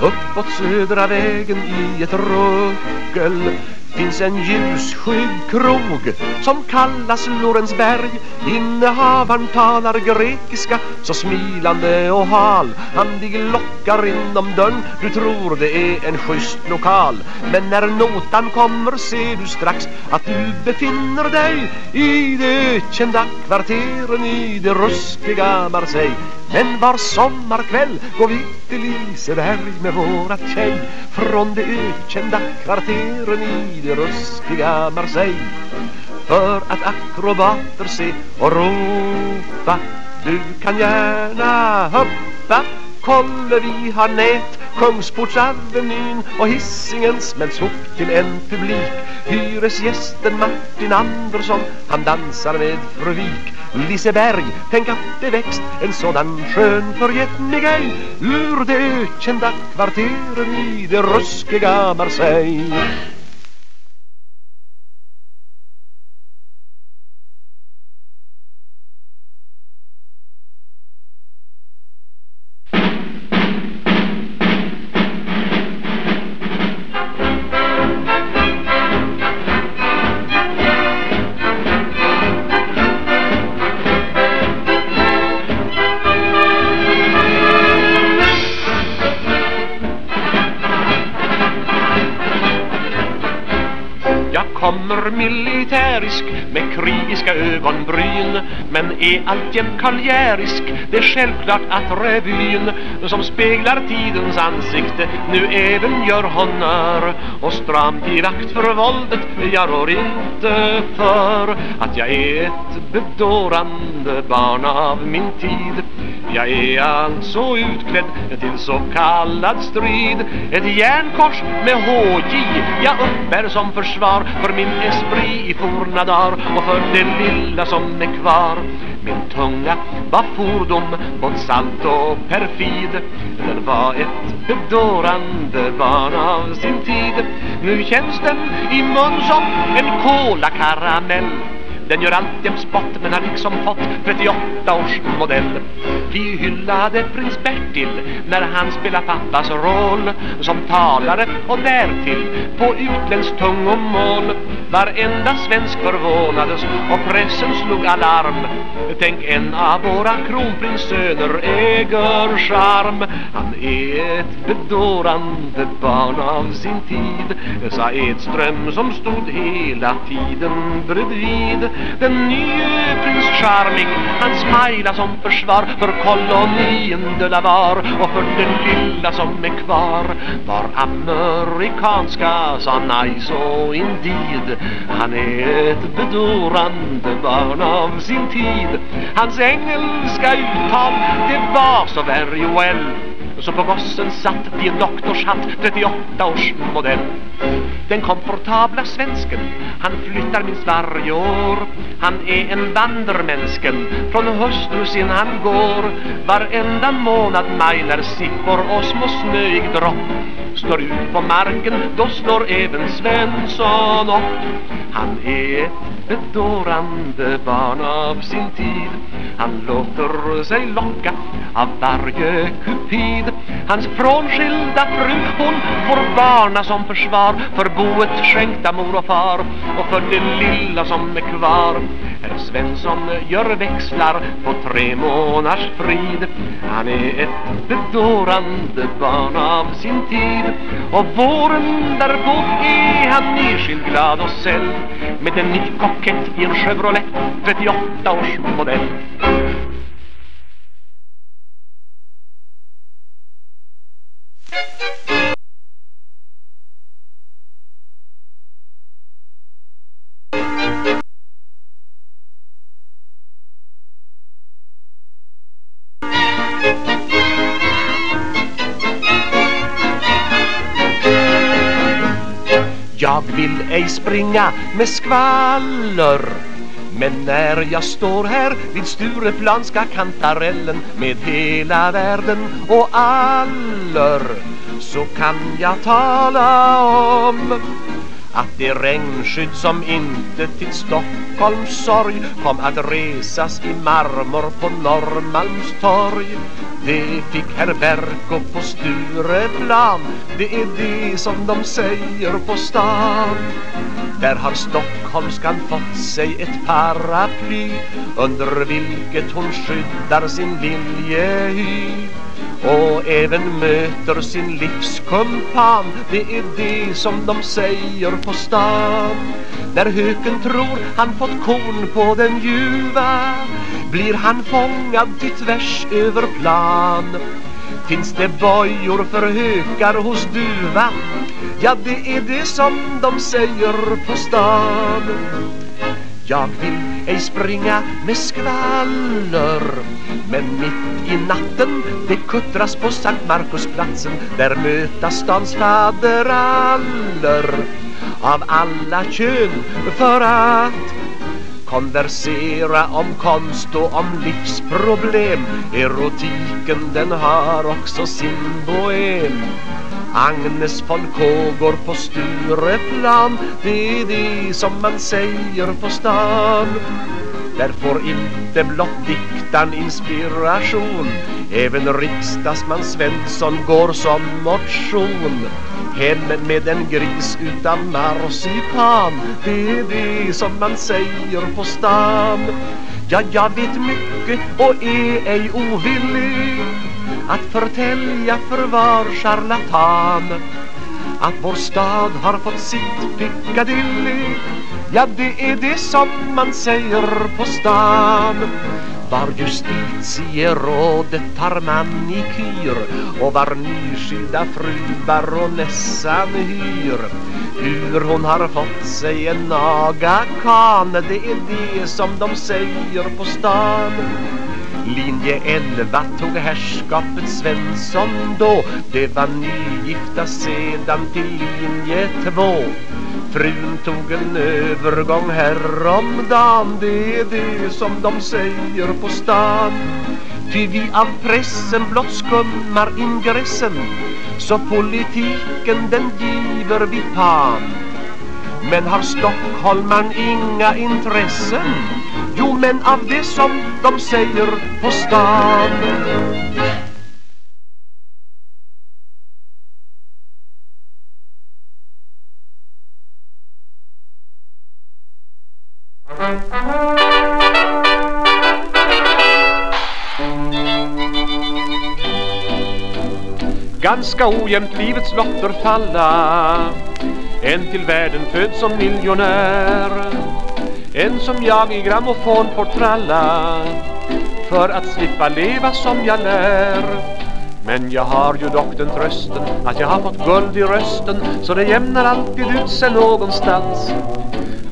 Uppåt södra vägen i ett ruckel finns en ljusskygg krog som kallas Lorensberg. Innehavaren talar grekiska så smilande och hal. Han dig lockar inom dörren, du tror det är en schysst lokal. Men när notan kommer ser du strax att du befinner dig I de ökända kvarteren i det ruskiga Marseille. Men var sommarkväll går vi till Liseberg med vårat tjej. Från de ökända kvarteren i det ruskiga Marseille För att akrobater se och ropa Du kan gärna hoppa Kolle vi har nät Kungsportsavenyn och hissingen smälts ihop till en publik. Hyresgästen Martin Andersson Han dansar med fru Wik. Liseberg, tänk att det växt en sådan skön förgätmigej Ur de ökända kvarteren i det ruskiga Marseille. Militärisk med krigiska ögonbryn Men är alltjämt karljärisk. Det är självklart att revyn Som speglar tidens ansikte Nu även gör honör Och stramt i vakt för våldet Jag rår inte för Att jag är ett bedårande barn av min tid jag är alltså utklädd till så kallad strid. Ett järnkors med HJ jag uppbär som försvar För min esprit i forna dagar och för det lilla som är kvar. Min tunga var fordom, både salt och perfid. Den var ett bedårande barn av sin tid. Nu känns den i mun som en kolakaramell den gör alltjämt spott men har liksom fått 38 års modell. Vi hyllade prins Bertil när han spelar pappas roll Som talare och därtill på utländskt tungomål Varenda svensk förvånades och pressen slog alarm. Tänk en av våra kronprinssöner äger charm. Han är ett bedårande barn av sin tid Sa Edström som stod hela tiden bredvid. Den nye prins Charming Han smila som försvar för kolonien de la var Och för den lilla som är kvar. Var amerikanska sa nice och indeed. Han är ett bedårande barn av sin tid. Hans engelska uttal det var så very well så på gossen satt vid en doktorshatt 38 års modell. Den komfortabla svensken Han flyttar minst varje år. Han är en vandermänsken Från hustru sin han går. Varenda månad maj när sippor och små snöig dropp står ut på marken Då slår även Svensson upp. Han är bedårande barn av sin tid. Han låter sig locka av varje kupid. Hans frånskilda fru hon får varna som försvar För boet skänkta mor och far Och för det lilla som är kvar. Herr Svensson gör växlar på tre månaders frid. Han är ett bedårande barn av sin tid. Och våren därpå är han nyskild glad och säll Med en ny kopp i en Chevrolet 38 års modell Jag ej springa med skvaller. Men när jag står här vid Stureplanska kantarellen Med hela världen och aller Så kan jag tala om att det regnskydd som inte till Stockholms sorg kom att resas i marmor på Norrmalmstorg det fick herr Berko på Stureplan. Det är det som de säger på stan. Där har stockholmskan fått sig ett paraply Under vilket hon skyddar sin viljehy och även möter sin livskumpan Det är det som de säger på stan. När höken tror han fått korn på den ljuva Blir han fångad till tvärs över plan. Finns det bojor för hökar hos duva? Ja, det är det som de säger på stan jag vill ej springa med skvaller Men mitt i natten det kuttras på Sankt Markusplatsen Där mötas stans faderaller Av alla kön för att Konversera om konst och om livsproblem Erotiken den har också sin bohem Agnes von K går på Stureplan Det är det som man säger på stan. Där får inte blott diktan inspiration Även riksdagsman Svensson går som motion. Hem med en gris utan marsipan Det är det som man säger på stan. Ja, jag vet mycket och är ej ovillig att förtälja för var charlatan. Att vår stad har fått sitt Piccadilly. Ja, det är det som man säger på stan. Var justitierådet tar manikyr Och var nyskilda fru baronessan hyr. Hur hon har fått sig en agakan Det är det som de säger på stan. Linje 11 tog herrskapet Svensson då. Det var nygifta sedan till linje 2 Frun tog en övergång häromdagen. Det är det som de säger på stan. Ty vi av pressen blott skummar ingressen Så politiken den giver vi pan. Men har Stockholman inga intressen? Jo, men av det som de säger på stan. Ganska ojämnt livets lotter falla En till världen född som miljonär. En som jag i grammofon får tralla För att slippa leva som jag lär. Men jag har ju dock den trösten att jag har fått guld i rösten Så det jämnar alltid ut sig någonstans.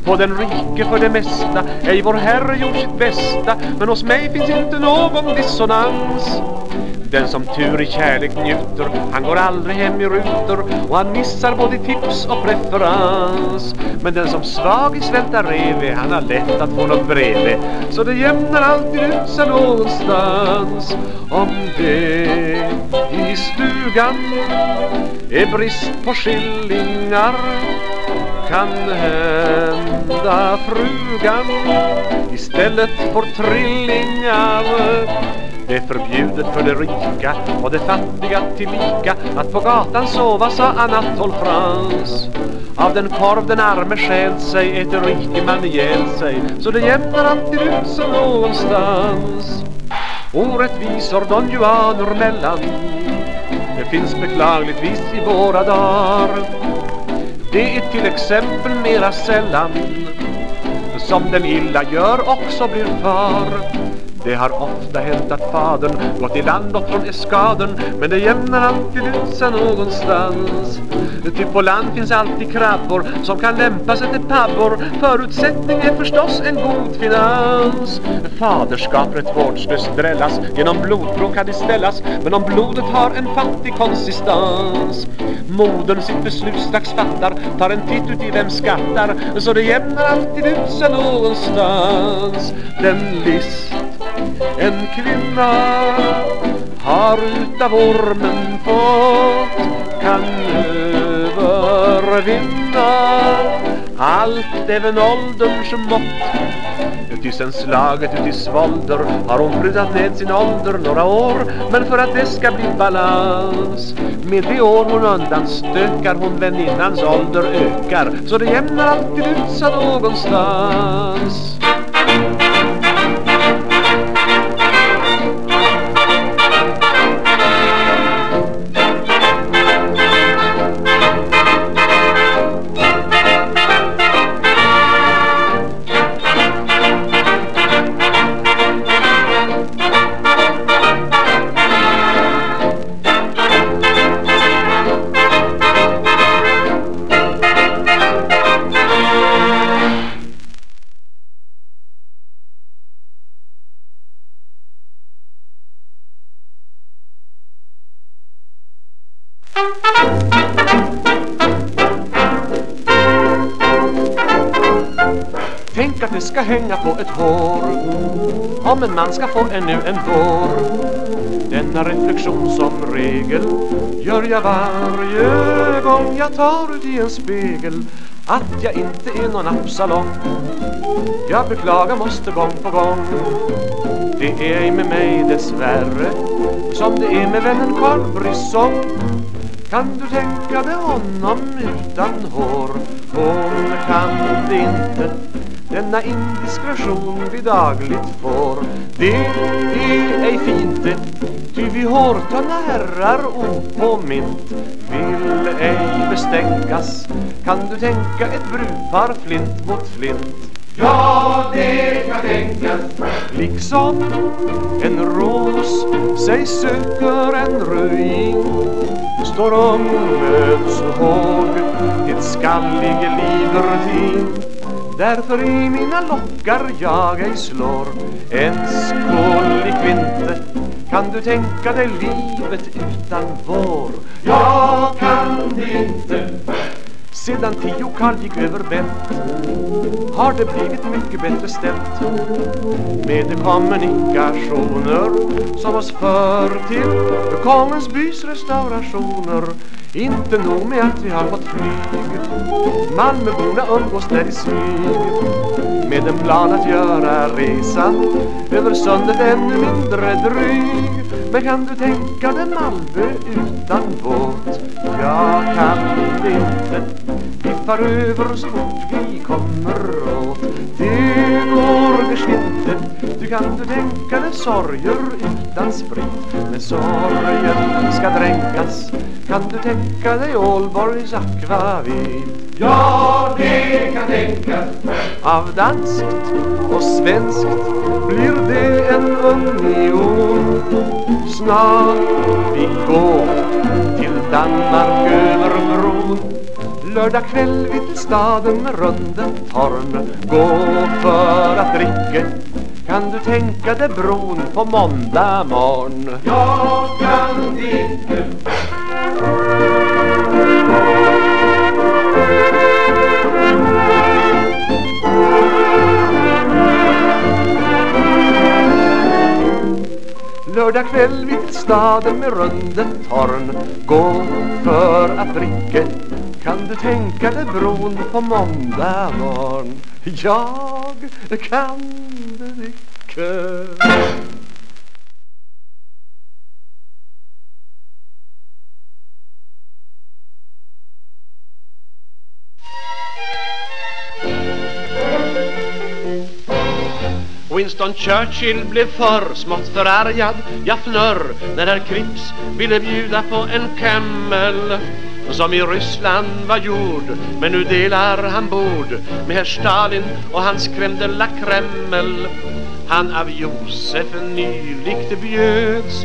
På den rike för det mesta Ej vår herre gjort sitt bästa Men hos mig finns inte någon dissonans den som tur i kärlek njuter Han går aldrig hem i rutor Och han missar både tips och preferens. Men den som svag i svälta reve, Han har lätt att få något breve Så det jämnar alltid ut sig någonstans. Om det i stugan Är brist på skillingar kan hända frugan. Istället får trillingar det är förbjudet för det rika och det fattiga tillika att på gatan sova, sa Anatole France. Av den korv den arme skält sig äter rike man ihjäl sig så det jämnar alltid ut sig någonstans. Orättvisor Don Juaner mellan det finns beklagligtvis i våra dagar. Det är till exempel mera sällan som den illa gör också blir far. Det har ofta hänt att fadern gått i land och från eskaden Men det jämnar alltid ut sig någonstans. Ty på land finns alltid krabbor som kan lämpa sig till pabbor Förutsättning är förstås en god finans. Faderskap rätt vårdslöst drällas Genom blodprov kan det ställas Men om blodet har en fattig konsistens Modern sitt beslut strax fattar Tar en titt ut i vem skattar Så det jämnar alltid ut sig någonstans. Den list en kvinna har utav ormen fått kan övervinna allt även ålderns mått. Ty sen slaget ut i svalder har hon prutat ned sin ålder några år. Men för att det ska bli balans Med det år hon undanstökar hon väninnans ålder ökar. Så det jämnar alltid ut sig någonstans. Hänga på ett hår. Om en man ska få ännu en vår Denna reflektion som regel Gör jag varje gång jag tar ut i en spegel Att jag inte är någon Absalom. Jag beklagar måste gång på gång. Det är ej med mig dessvärre Som det är med vännen Carl Brisson. Kan du tänka dig honom utan hår? Hon kan det inte. Denna indiskretion vi dagligt får Det är ej fint det Ty vi hårtunna herrar opåmint Vill ej bestänkas Kan du tänka ett brudpar flint mot flint? Ja, det kan tänkas. Liksom en ros sig söker en ruin Står ångerns håg ett skallig libertin Därför i mina lockar jag ej slår. En skål i kvinte Kan du tänka dig livet utan vår? Jag kan det inte. Sedan tio kall gick över bält Har det blivit mycket bättre ställt. Med kommunikationer Som oss för till Kongens bys restaurationer. Inte nog med att vi har fått flyg Malmöborna umgås där i smyg Med en plan att göra resan Över sundet ännu mindre dryg. Men kan du tänka dig Malmö utan båt? Jag kan inte. Vi far över så fort vi kommer åt Det går geschwinte Du kan du tänka dig sorger utan sprit. När sorgen ska dränkas. Kan du tänka dig Ålborgs akvavit Ja, det kan tänkas Av danskt och svenskt blir det en union. Snart vi går till Danmark över bron. Lördag kväll vi till staden med runden torn. Gå för att dricka. Kan du tänka dig bron på måndag morgon? Jag kan dricka. Lördag kväll vid staden med runde torn. Gå för att dricka. Kan du tänka dig bron på måndag morgon? Jag kan det icke. Winston Churchill blev för smått förargad. Ja fnörr när herr Krips ville bjuda på en Camel som i Ryssland var gjord Men nu delar han bord Med herr Stalin och hans crème de la Kreml Han av Josef nyligt bjöds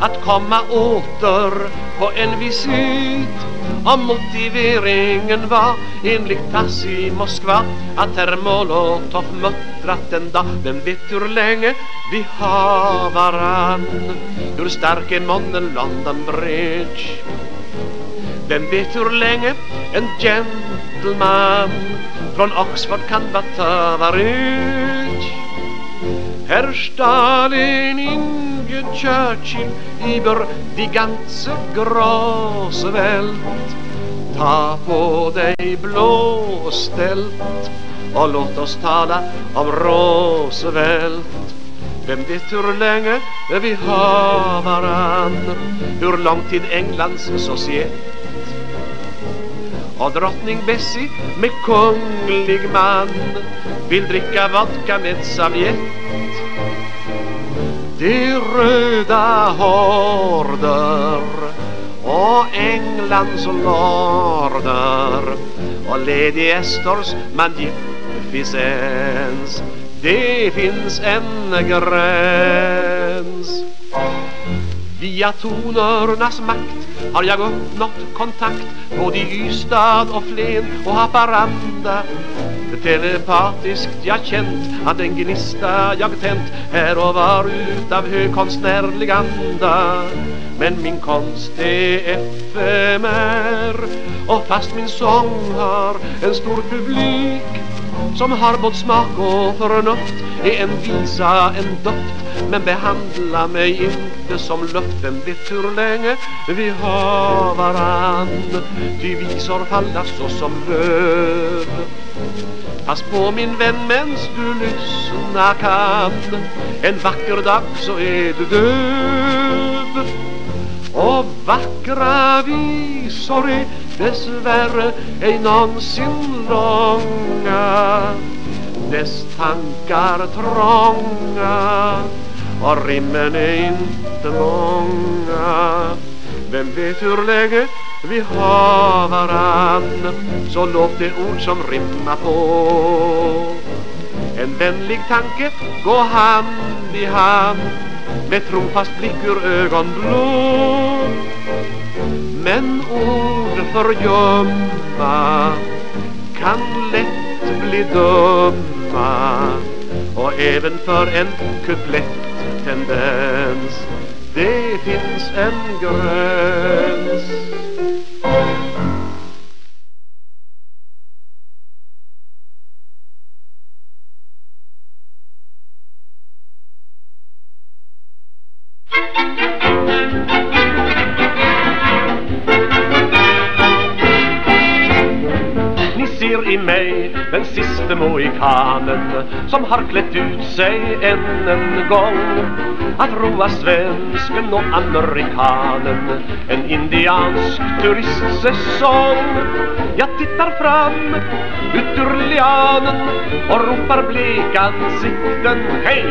Att komma åter på en visit. Om motiveringen var enligt tass i Moskva Att herr Molotov muttrat en dag Vem vet hur länge vi har varann? Hur stark är månne London Bridge? Vem vet hur länge en gentleman Från Oxford kan vara varit Herr Stalin inbjöd Churchill über die ganze Graswelt Ta på dig blåställt och låt oss tala om Roosevelt. Vem vet hur länge vi har varann? Hur lång tid Englands societ och drottning Bessie med kunglig man. Vill dricka vodka med Sovjet De röda horder och Englands lorder och Lady Estors magnificens. Det finns en gräns. Via tonernas makt har jag uppnått kontakt både i Ystad och Flen och Haparanda. Telepatiskt jag känt att en gnista jag tänt här och var utav högkonstnärlig anda Men min konst är efemär och fast min sång har en stor publik som har både smak och förnuft. Är en visa, en doft men behandla mig inte som luft. Vem vet hur länge vi har varann? Ty visor falla så som löv. Pass på min vän mens du lyssna kan En vacker dag så är du döv. Och vackra visor är dessvärre ej någonsin långa. Dess tankar trånga och rimmen är inte många. Vem vet hur länge vi har varann? Så låt det ord som rimmar på. En vänlig tanke gå hand i hand. Med trofast blick ur ögon blå. Men ord förgömma Kan lätt bli dumma. Och även för en kuplett tendens Det finns en gräns. Ser i mig den siste mohikanen som har klätt ut sig än en gång. Att roa svensken och amerikanen en indiansk turistsäsong. Jag tittar fram ut ur lianen och ropar blekansikten hej!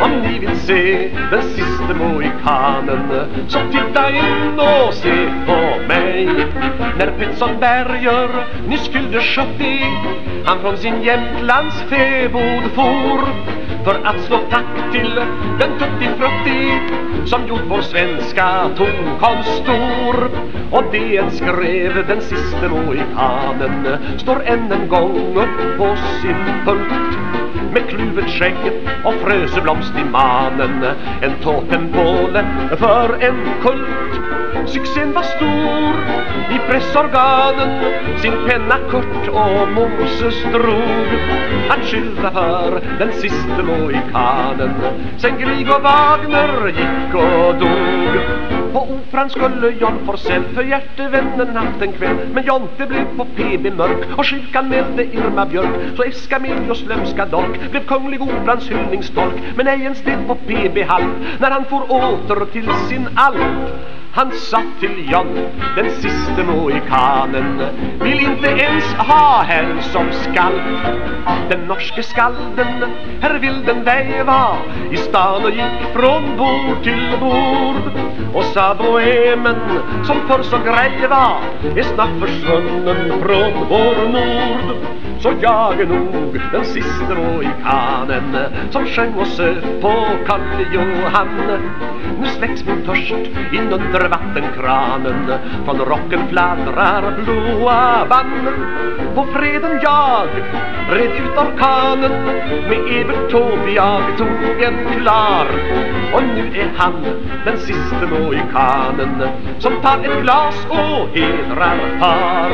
Om ni vill se den siste mohikanen så titta in och se på mig. När Petson Berger nyss fyllde 70 han från sin Jämtlands fäbod for. För att slå tack till den tutti-frutti som gjort vår svenska tonkonst stor. Och det skrev den siste mohikanen står än en gång upp på sin pult med kluvet skägg och fröseblomst i manen. En totempåle för en kult. Succén var stor i pressorganen. Sin penna kort och Moses drog. Att skylla för den siste mohikanen. Sen Grieg och Wagner gick och dog. På operan skulle John Forsell för hjärtevännen haft en kväll. Men Jonte blev på PB mörk och sjukanmälde Irma Björk. Så Escamillos lömska dolk blev kunglig operans hyllningstolk. Men ej ens det på PB halv när han får åter till sin alp han sa till John, den siste mohikanen Vill inte ens ha herrn som skall. Den norske skalden, herr Wilden var I stan och gick från bord till bord. Och sa bohemen, som för så grej var Är snart försvunnen från vår nord Så jag är nog den siste mohikanen Som sjöng och söp på Karl Johan. Nu släcks min törst inunder vattenkranen. Från rocken fladdrar blåa band På freden jag red ut orkanen. Med Evert Taube jag tog en klar Och nu är han den siste mohikanen Som tar ett glas och hedrar par.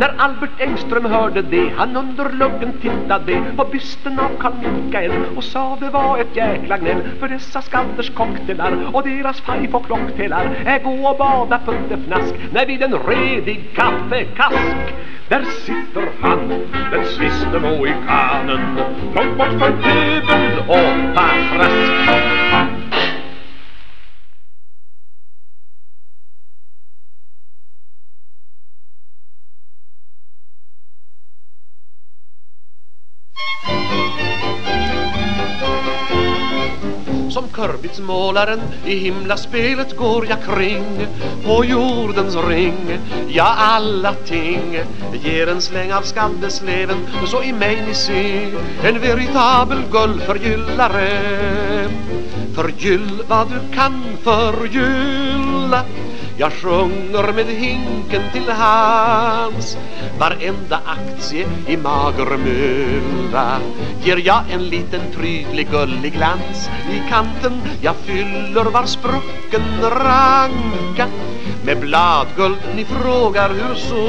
När Albert Engström hörde det Han under luggen tittade på bysten av Carl Mikael Och sa det var ett jäkla gnäll För dessa skalders cocktailar och deras fajf och klocktelar är gå och bada fnask När vid en redig kaffekask. Där sitter han, den siste mohikanen Långt bort för pöbel och patrask Som körbitsmålaren i himlaspelet går jag kring. På jordens ring, ja alla ting Ger en släng av skandesleven, Så i mig ni se En veritabel guldförgyllare. Förgyll vad du kan förgylla jag sjunger med hinken till hands. Varenda aktie i mager mylla Ger jag en liten prydlig gullig glans. I kanten jag fyller var sprucken ranka. Med bladguld ni frågar hur så.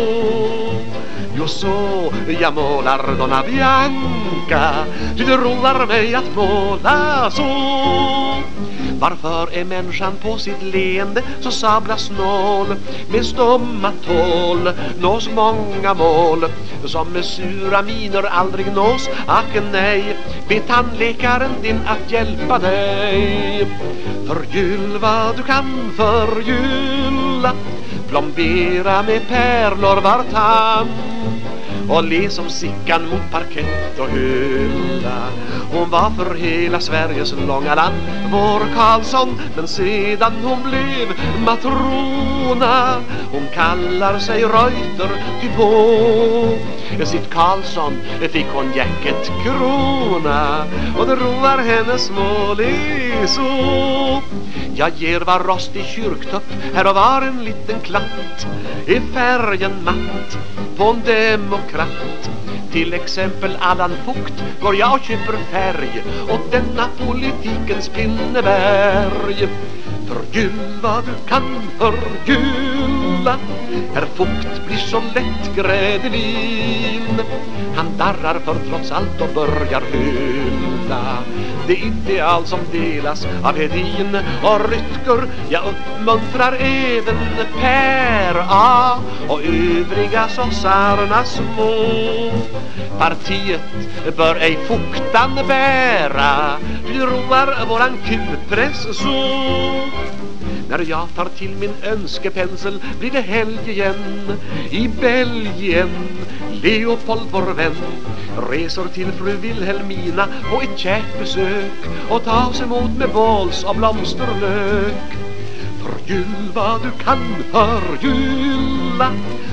Jo så jag målar Donna Bianca Ty det roar mig att måla så. Varför är människan på sitt leende så sabla snål Med stumma tål? Nås många mål Som med sura miner aldrig nås. Ack nej, be tandläkaren din att hjälpa dig. Förgyll vad du kan förgylla. Plombera med pärlor var tand och le som Sickan mot parkett och hylla Hon var för hela Sveriges långa land vår Karlsson Men sedan hon blev matrona Hon kallar sig Reuter ty på sitt Karlsson fick hon jacket krona Och det roar hennes mål så. Jag ger var rostig kyrktopp Här och var en liten klatt. Är färgen matt på en demokrat. Till exempel Allan Fukt går jag och köper färg åt denna politikens pinneberg. Förgyll vad du kan förgylla! Herr Fukt blir så lätt grädelin han darrar för trots allt och börjar hylla Det ideal som delas av Hedin och Rytger. Jag uppmuntrar även Per A och övriga sossarna små. Partiet bör ej fuktan bära Vi roar våran kulpress så. När jag tar till min önskepensel blir det helg igen I Belgien. Leopold vår vän Reser till fru Wilhelmina på ett kärt besök Och tas emot med båls och blomsterlök. Förgyll vad du kan förgylla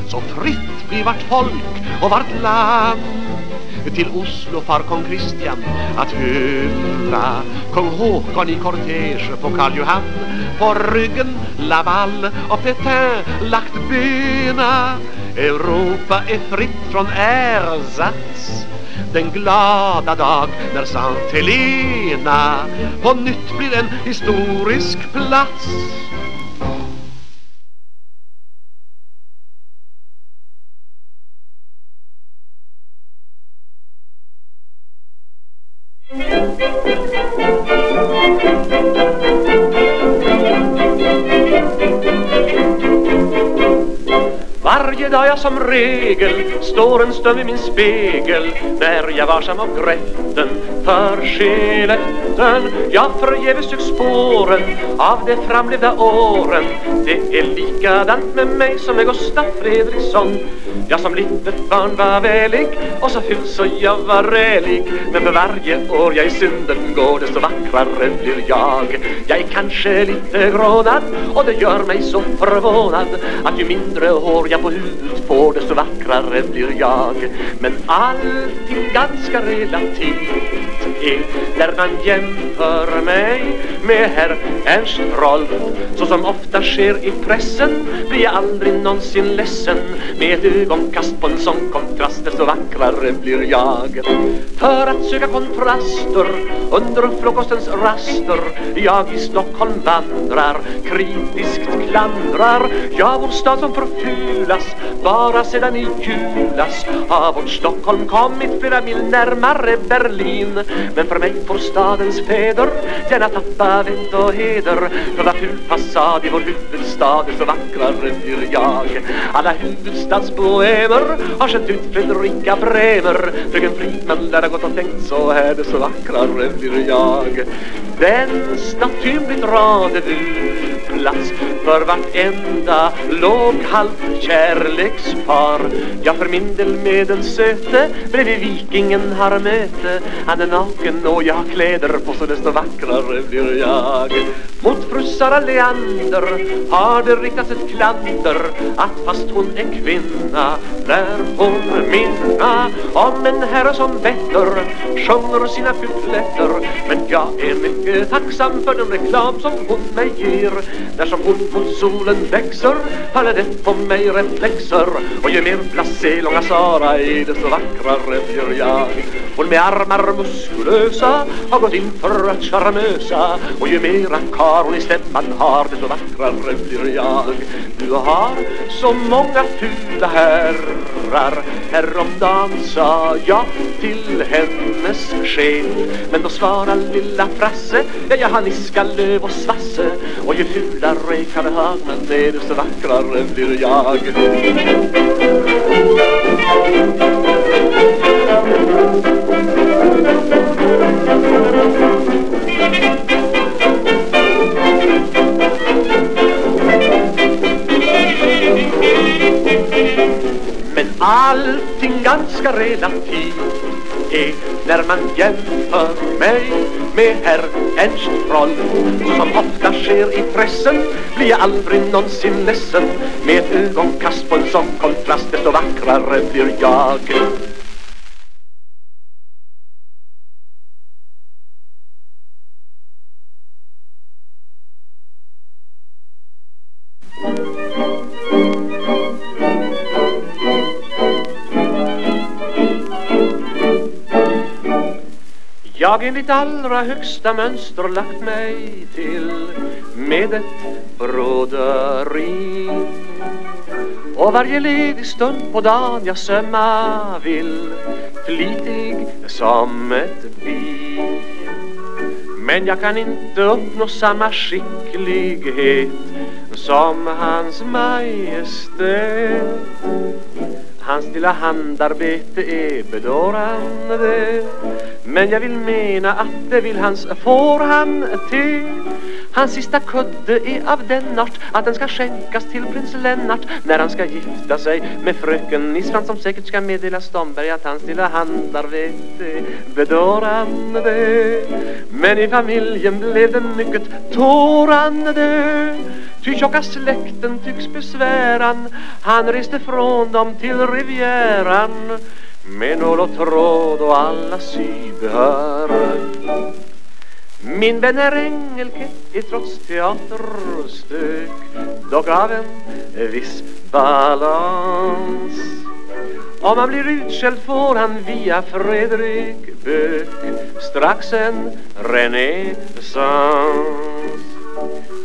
Så fritt blir vart folk och vart land. Till Oslo far kong Kristian att hylla Kung Håkon i kortege på Karl Johan. På ryggen Laval och Petain lagt bena. Europa är fritt från ersats den glada dag när Sant Helena på nytt blir en historisk plats. Idag jag som regel står en stund vid min spegel. När jag varsam av grätten för skeletten. Jag förgäves sökt spåren av de framlevda åren. Det är likadant med mig som med Gustaf Fredriksson. Jag som litet barn var välig och så ful så jag var rälig Men för varje år jag i synden går desto vackrare blir jag. Jag är kanske lite grånad och det gör mig så förvånad Att ju mindre hår jag på huvudet får desto vackrare blir jag. Men allting ganska relativt är När man jämför mig med herr Ernst Rolf. Så som ofta sker i pressen blir jag aldrig någonsin ledsen. Med ett ögonkast på en sån kontrast desto vackrare blir jag. För att söka kontraster under frukostens raster Jag i Stockholm vandrar, kritiskt klandrar Jag vår stad som förfulas bara sedan i julas Har vårt Stockholm kommit flera mil närmare Berlin. Men för mig får stadens fäder gärna tappa vett och heder. För var ful fasad i vår huvudstad så vackrare blir jag. Alla huvudstadsbohemer har känt ut Fredrika Bremer. Fröken Fridman lär ha gått och tänkt så här det så vackrare blir jag. Den Väns du plats för vartenda låghalt kärlekspar Jag för min del med den söte bredvid vikingen har möte. Han är naken och jag har kläder på så desto vackrare blir jag. Mot fru Sara Leander har det riktats ett klander Att fast hon är kvinna lär hon minna Om en herre som vetter sjunger sina kupletter Men jag är mycket tacksam för den reklam som hon mig ger. Där som hon mot solen växer faller det på mig reflexer. Och ju mer blasé långa Sara är desto vackrare blir jag Hon med armar muskulösa har gått in för att charmösa Och ju mera kar hon i stämman har desto vackrare blir jag Du har så många fula herrar. Häromdagen sa jag till hennes sken, Men då svarar lilla Frasse Ja, jag har Niskalöv och Svasse. Och ju fulare karlhörnen är desto vackrare blir jag. Men allting ganska relativt. E. är när man jämför mig med herr Ernst Roll Som ofta sker i pressen blir jag aldrig någonsin ledsen. Med ett ögonkast på en sån kontrast desto vackrare blir jag. Jag enligt allra högsta mönster lagt mig till med ett broderi Och varje ledig stund på dagen jag sömma vill Flitig som ett bi. Men jag kan inte uppnå samma skicklighet Som hans majestät. Hans lilla handarbete är bedårande. Men jag vill mena att det vill hans får han till Hans sista kudde är av den art Att den ska skänkas till prins Lennart När han ska gifta sig med fröken Nisfrans Som säkert ska meddela Stomberg Att hans lilla handarbete är bedårande. Men i familjen blev det mycket tårande Ty tjocka släkten tycks besväran. Han reste från dem till Rivieran Med nål och tråd och alla sybehör min vän är Engelke är trots teaterstök Dock av en viss balans. Om han blir utskälld får han via Fredrik Böck Strax en renässans.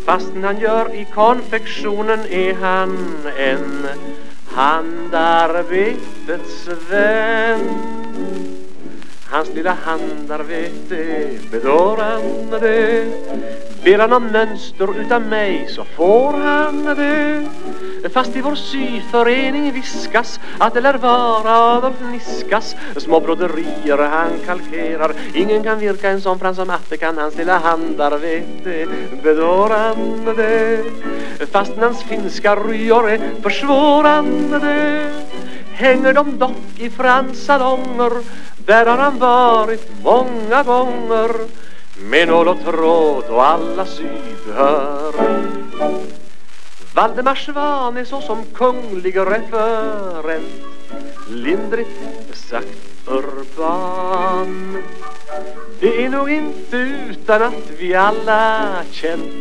Fastän han gör i konfektionen är han en handarbetets vän. Hans lilla handarbete är bedårande Ber han om mönster utav mig så får han det Fast i vår syförening viskas att det lär vara Adolf Niskas. Små broderier han kalkerar. Ingen kan virka en sån frans som Matte kan hans lilla handarbete bedårande Fast hans finska ryor är försvårande det. Hänger de dock i Frans salonger Där har han varit många gånger Med nål och tråd och alla sybehör Valdemar Svan är så som kunglig referent Lindrigt sagt urban. Det är nog inte utan att vi alla känt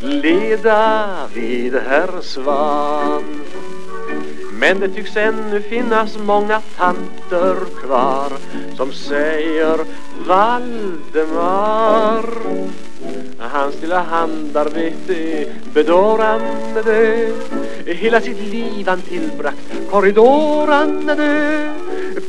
Leda vid herr Svan men det tycks ännu finnas många tanter kvar Som säger Valdemar. Hans lilla handarbete bedårande Hela sitt liv han tillbragt korridorande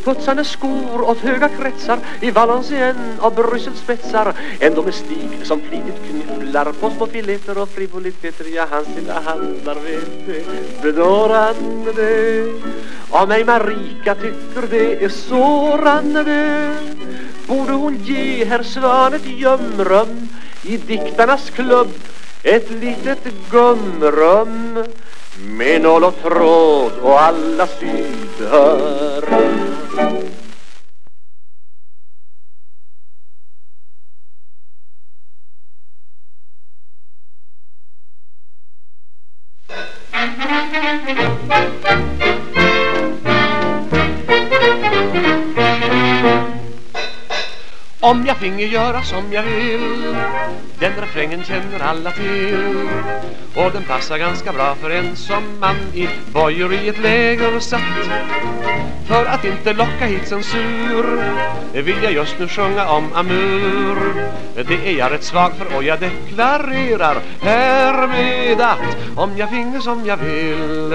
Putsande skor åt höga kretsar I Valenciennes och Bryssels spetsar. En domestik som flitigt knyfflar På små filetter och frivoliteter. Ja, hans lilla handarbete bedårande Av mig Marika tycker det är sårande Borde hon ge herr Svan ett gömrum i diktarnas klubb ett litet gumrum med nål och tråd och alla sydhör Om jag finge göra som jag vill Den refrängen känner alla till. Och den passar ganska bra för en som man i bojor i ett läger satt. För att inte locka hit censur Vill jag just nu sjunga om Amur. Det är jag rätt svag för och jag deklarerar härmed att Om jag finge som jag vill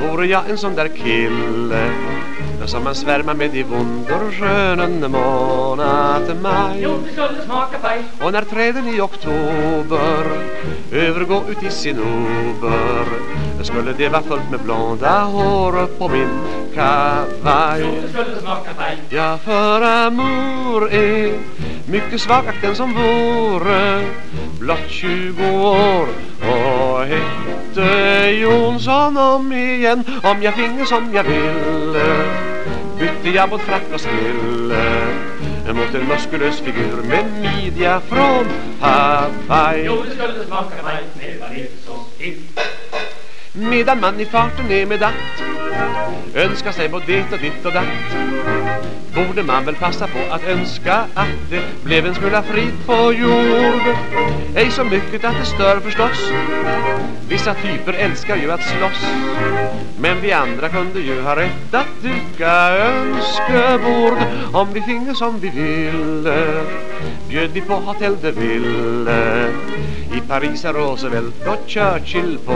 Vore jag en sån där kille som man svärmar med i wunderskönen månad maj. Och när träden i oktober övergå ut i sin ober skulle det fullt med blonda hår på min kavaj. Jo, det skulle smaka paj Ja, för amor är mycket svagare den som vore. Blott 20 år. Och hette Jonsson om igen? Om jag finge som jag ville. Bytte jag mot frack och stille mot en muskulös figur med midja från Hawaii. Jo, det skulle smaka paj med vaniljsås till Medan man i farten är med att Önskar sig både det och ditt och datt. Borde man väl passa på att önska att det blev en smula frid på jord. Ej så mycket att det stör förstås. Vissa typer älskar ju att slåss. Men vi andra kunde ju ha rätt att duka önskebord Om vi finge som vi ville. Bjöd vi på hotell de ville. I Paris är Roosevelt och Churchill på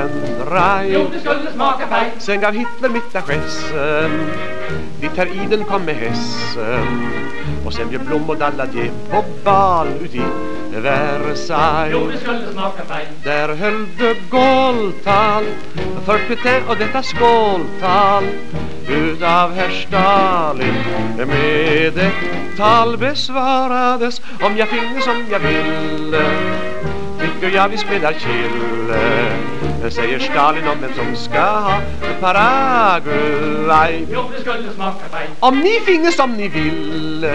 en raj. Jo, det skulle smaka faj. Sen gav Hitler mitt adressen Dit herr Iden kom med hässen Och sen blev Blom och Daladier på bal ut i Versailles. Jo, det skulle smaka faj. Där höll de för Pétain och detta skåltal. Utav herr Stalin med ett tal besvarades. Om jag finge som jag ville tycker jag vi spelar chille säger Stalin om vem som ska ha Paraguay. Jo, det skulle smaka faj. om ni finge som ni ville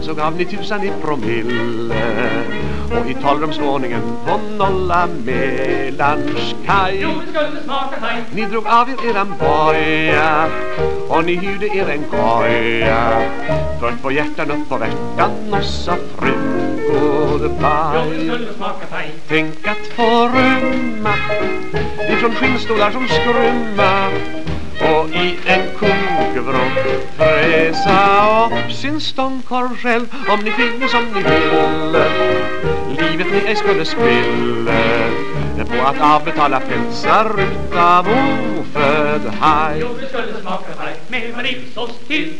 så gav ni tusan i promille. Och i talrumsvåningen på nolla Melanskaj Jo, det skulle smaka faj. Ni drog av er eran boja och ni hyrde er en koja Först på hjärtan upp på värtan och sa fru Faj. Tänk att få rymma ifrån skinnstolar som skrymma och i en kokvrå fräsa upp sin stångkorv själv om ni finge som ni ville livet ni ej skulle spilla på att avbetala pälsar utav ofödd haj Jo, det skulle smaka faj. Med vaniljsås till.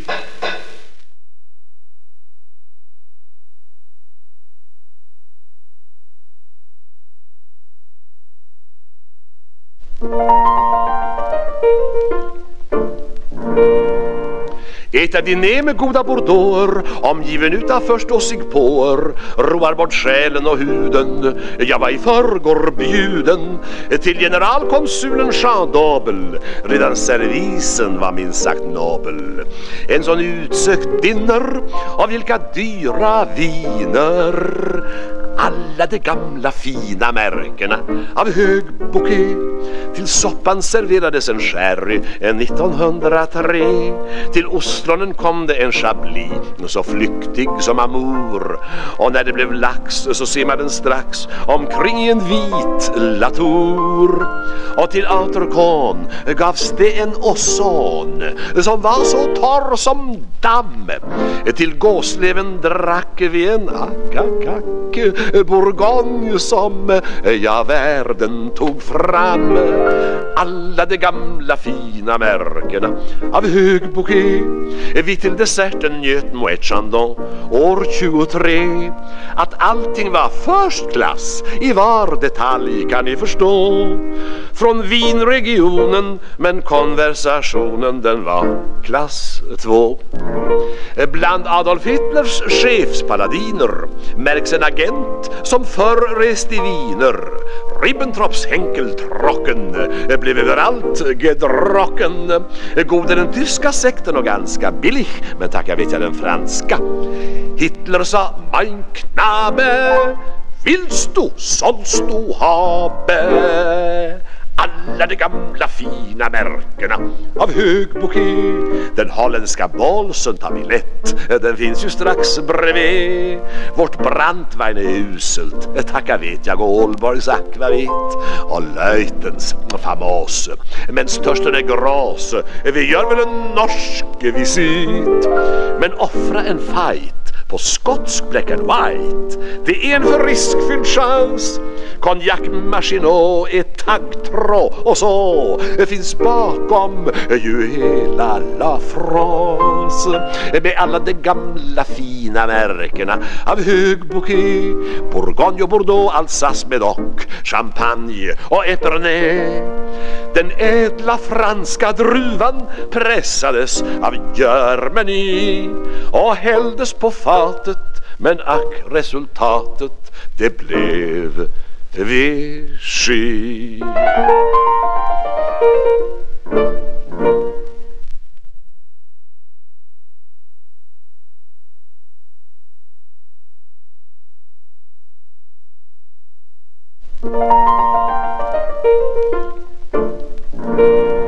Äta diné med goda bordeauxer Omgiven utav förståsigpåer Roar bort själen och huden Jag var i förrgår bjuden. Till generalkonsulen Jean Dobel Redan servisen var minst sagt nobel. En sån utsökt dinner Av vilka dyra viner alla de gamla fina märkena av hög bouquet. Till soppan serverades en sherry en 1903 Till ostronen kom det en chablis så flyktig som amour. Och när det blev lax så simmade den strax omkring i en vit latour. Och till autorkon gavs det en osson som var så torr som damm. Till gåsleven drack vi en akakak Bourgogne som eh, ja världen tog fram. Alla de gamla fina märkena av hög bouquet. Eh, vi till desserten njöt Moet Chandon år 23 Att allting var först klass i var detalj kan ni förstå. Från vinregionen men konversationen den var klass 2 eh, Bland Adolf Hitlers chefspaladiner märks en agent som förr rest i viner Ribbentrops Henkeltrocken blev överallt gedrocken. God är den tyska sekten och ganska billig Men tacka vet jag den franska. Hitler sa Mein Knabe Willst du, sollst du habe? Alla de gamla fina märkena av hög bouquet Den holländska bolsen tar vi lätt Den finns ju strax bredvid. Vårt brandwein är uselt Tacka vet jag Ålborgs akvavit Och Löjtens famose Men törsten är gras. Vi gör väl en norsk visit. Men offra en fight på skotsk black and white. Det är en för riskfylld chans. Cognac Machinot är taggtråd och så finns bakom ju hela La France. Med alla de gamla fina märkena av hög bouquet Bourgogne och Bordeaux, Alsace Médoc, Champagne och Epernay Den ädla franska druvan pressades av Germany och hälldes på fatet men ack resultatet det blev Виши. Thank you.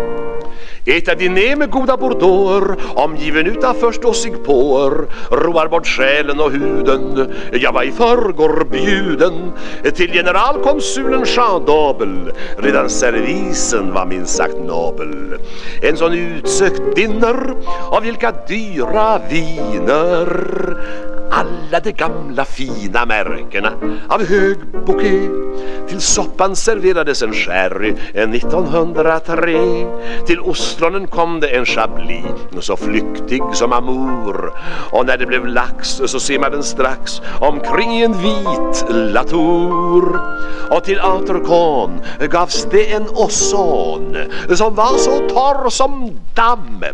Äta diner med goda bordeauxer Omgiven utav förståsigpåer Roar bort själen och huden Jag var i förrgår bjuden. Till generalkonsulen Jean Dobel Redan servisen var minst sagt nobel. En sån utsökt dinner Av vilka dyra viner alla de gamla fina märkena av hög bouquet. Till soppan serverades en sherry 1903 Till ostronen kom det en chablis så flyktig som amour. Och när det blev lax så simmade den strax omkring i en vit latour. Och till entrecote gavs det en osson som var så torr som damm.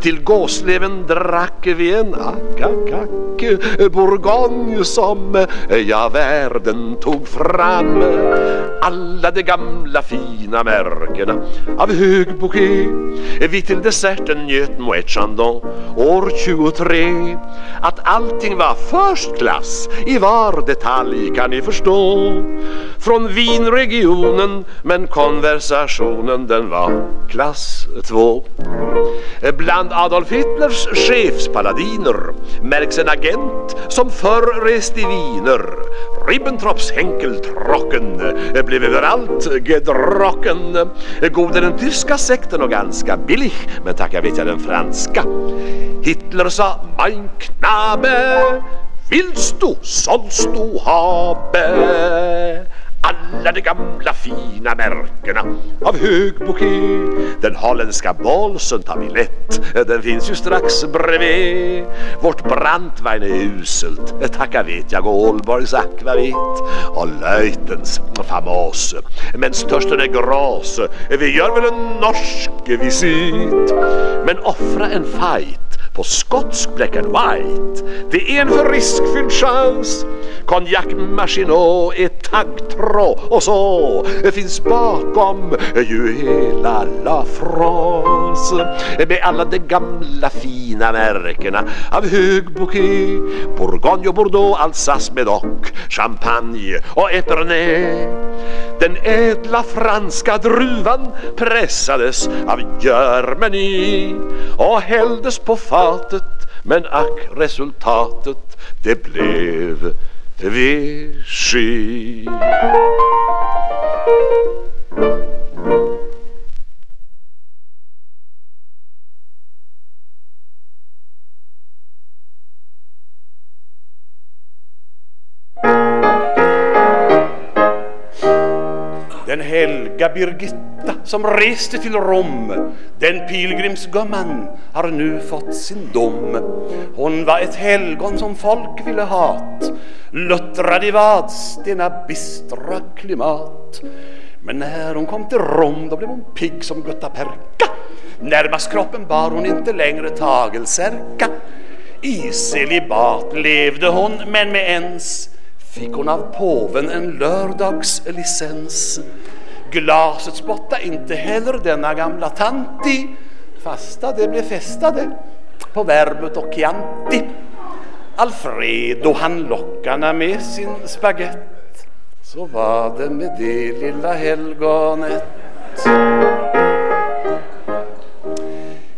Till gåsleven drack vi en akakak Bourgogne som eh, ja världen tog fram. Alla de gamla fina märkena av hög bouquet. Eh, vi till desserten njöt Moet Chandon år 23 Att allting var först klass i var detalj kan ni förstå. Från vinregionen men konversationen den var klass 2 eh, Bland Adolf Hitlers chefspaladiner märks en agent som förr reste i viner Ribbentrops Henkeltrocken blev överallt gedrocken. God är den tyska sekten och ganska billig Men tacka vet jag den franska. Hitler sa Mein Knabe Willst du, sollst du habe? Alla de gamla fina märkena av hög bouquet Den holländska bolsen tar vi lätt. Den finns ju strax bredvid. Vårt brantwein är uselt. Tacka vet jag Ålborgs akvavit Och Löjtens famos Men störsten är gras. Vi gör väl en norsk visit. Men offra en fight på skotsk black and white. Det är en för riskfylld chans. Cognac Machinot är taggtråd och så finns bakom ju hela La France med alla de gamla fina märkena av hög bouquet. Bourgogne och Bordeaux, Alsace, Medoc, Champagne och Eternay. Den ädla franska druvan pressades av Germany och hälldes på fatet men ack resultatet det blev Vichy. Den helga Birgitta som reste till Rom Den pilgrimsgumman har nu fått sin dom. Hon var ett helgon som folk ville hat Luttrad i Vadstena bistra klimat. Men när hon kom till Rom då blev hon pigg som Gutta Perka. Närmast kroppen bar hon inte längre tagelsärka I celibat levde hon men med ens fick hon av påven en lördagslicens. Glaset spotta inte heller denna gamla tanti, fasta det blev festade på verbet och Chianti. Alfredo han lockarna med sin spagett, så var det med det lilla helgonet.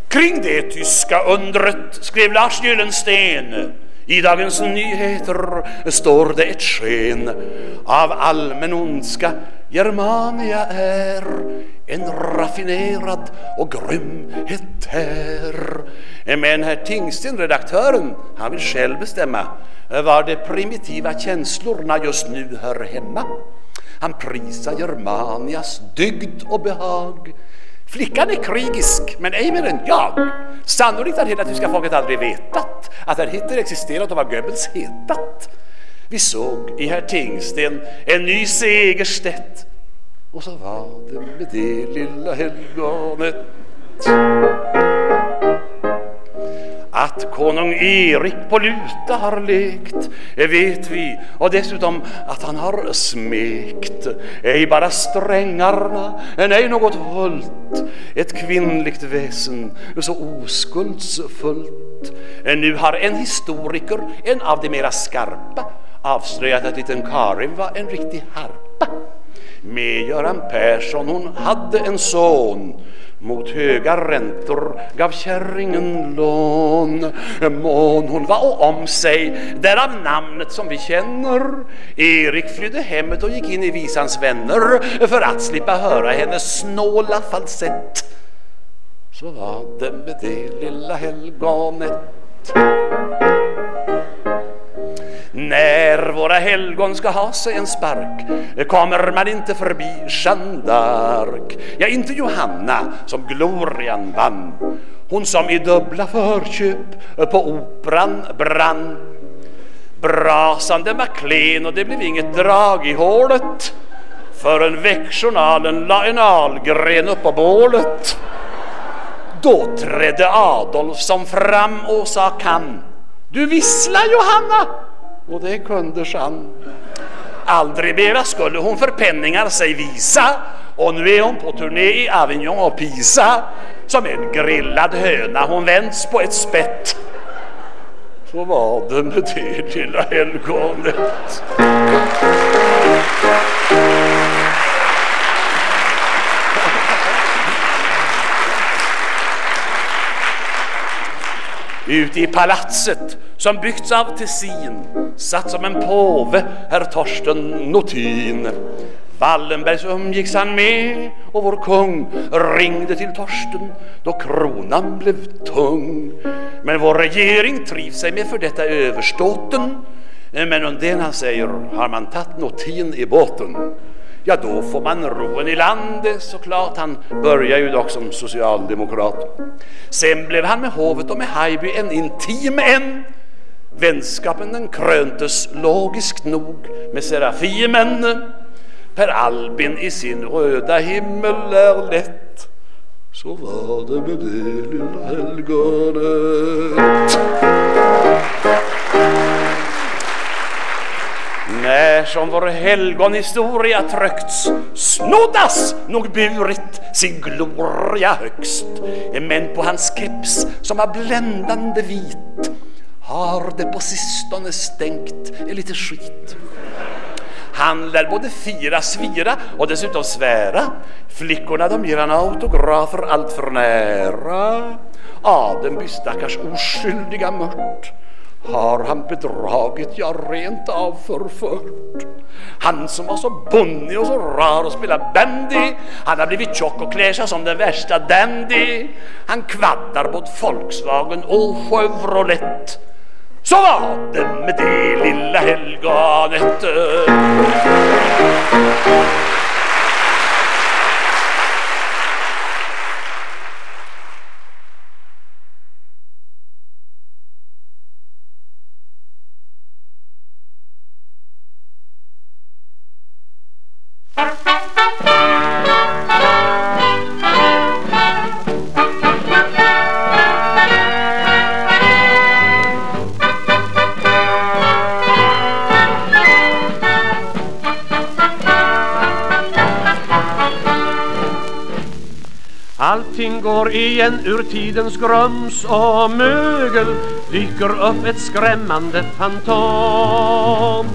Kring det tyska undret skrev Lars Gyllensten i Dagens Nyheter står det ett sken av allmän ondska. Germania är en raffinerad och grym här. Men herr Tingsten, redaktören, han vill själv bestämma var de primitiva känslorna just nu hör hemma. Han prisar Germanias dygd och behag Flickan är krigisk, men ej mer än jag. Sannolikt har hela tyska folket aldrig vetat att herr Hitler existerat och vad Goebbels hetat. Vi såg i herr Tingsten en ny Segerstedt och så var det med det lilla helgonet. Att konung Erik på luta har lekt. Eh, vet vi. Och dessutom att han har smekt. Ej bara strängarna, eh, nej något hult ett kvinnligt väsen eh, så oskuldsfullt. Nu har en historiker, en av de mera skarpa avslöjat att liten Karin var en riktig harpa. Med Göran Persson hon hade en son mot höga räntor gav kärringen lån. Mån hon var om sig, därav namnet som vi känner. Erik flydde hemmet och gick in i visans vänner För att slippa höra hennes snåla falsett. Så var det med det lilla helgonet. När våra helgon ska ha sig en spark kommer man inte förbi Jeanne d'Arc. Ja, inte Johanna som glorian vann. Hon som i dubbla förköp på operan brann. Brasande Maclean och det blev inget drag i hålet förrän väckjournalen la en algren upp på bålet. Då trädde Adolfsson fram och sa kan du vissla Johanna? Och det kunde Jeanne. Aldrig mera skulle hon för penningar sig visa och nu är hon på turné i Avignon och Pisa som en grillad höna hon vänds på ett spett. Så var det med det lilla helgonet. Ute i palatset som byggts av Tessin satt som en påve herr Torsten Notin. Wallenbergs umgicks han med och vår kung ringde till Torsten då kronan blev tung. Men vår regering trivs sig med för detta överståten. Men om den han säger har man tagit notin i båten ja då får man roen i landet såklart. Han börjar ju dock som socialdemokrat. Sen blev han med hovet och med Haijby en intim en. Vänskapen den kröntes logiskt nog med Serafimen. Per Albin i sin röda himmel är lätt. Så var det med det lilla helgonet. När som vår helgonhistoria tryckts snoddas nog burit sin gloria högst men på hans keps som var bländande vit har det på sistone stänkt lite skit. Han lär både fira, svira och dessutom svära. Flickorna de ger han autografer allt för nära. Adenby stackars oskyldiga mört har han bedragit, ja rent av förfört. Han som var så bonnig och så rar och spelar bandy, han har blivit tjock och klär sig som den värsta dandy. Han kvaddar både Volkswagen och Chevrolet. Så var det med det lilla helgonet. Går igen ur tidens grums och mögel Dyker upp ett skrämmande fantom.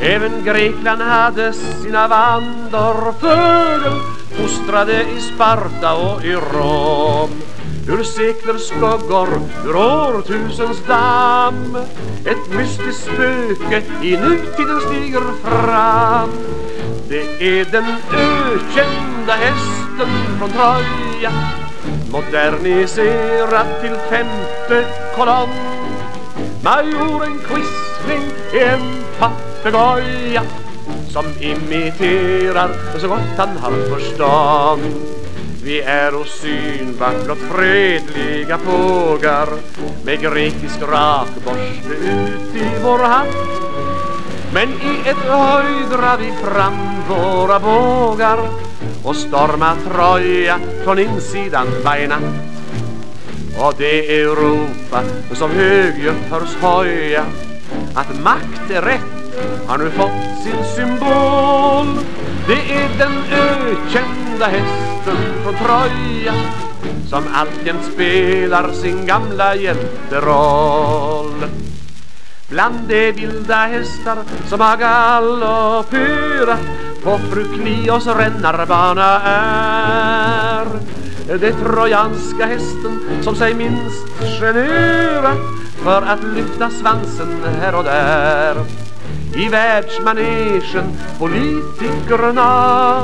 Även Grekland hade sina vandrarfögel Fostrade i Sparta och i Rom. Ur seklers skuggor, ur årtusens damm. Ett mystiskt spöke i nutiden stiger fram. Det är den ökända hästen från Troja. Moderniserad till femte kolonn. Majoren Quisling är en papegoja Som imiterar så gott han har förstånd. Vi är och blott fredliga pågar Med grekisk rakborste ut i vår hatt. Men i ett höj drar vi fram våra bågar Och stormar Troja från insidan varje natt. Och det är Europa som högljutt hörs hoja Att makt är rätt har nu fått sin symbol. Det är den ökända hästen från Troja Som alltjämt spelar sin gamla hjälteroll. Bland de vilda hästar som har galopperat På fru Klios rännarbana är. Det trojanska hästen som sig minst generat För att lyfta svansen här och där. I världsmanegen politikerna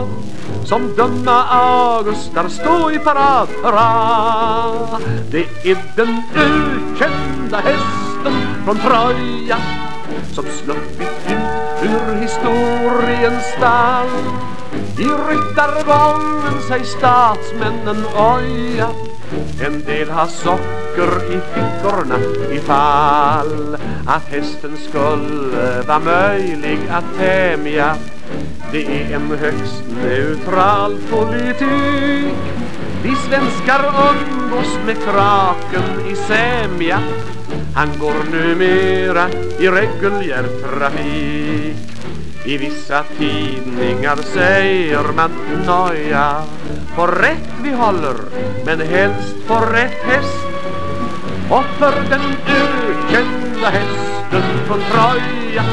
som dumma augustar stå i parad hurra. Det är den ökända hästen från Troja som sluppit ut ur historiens stall. I ryttargången sig statsmännen oja En del har socker i fickorna ifall Att hästen skulle vara möjlig att tämja Det är en högst neutral politik. Vi svenskar umgås med kraken i sämja. Han går numera i reguljär trafik i vissa tidningar säger man noja På rätt vi håller, men helst på rätt häst. Och för den ökända hästen från Troja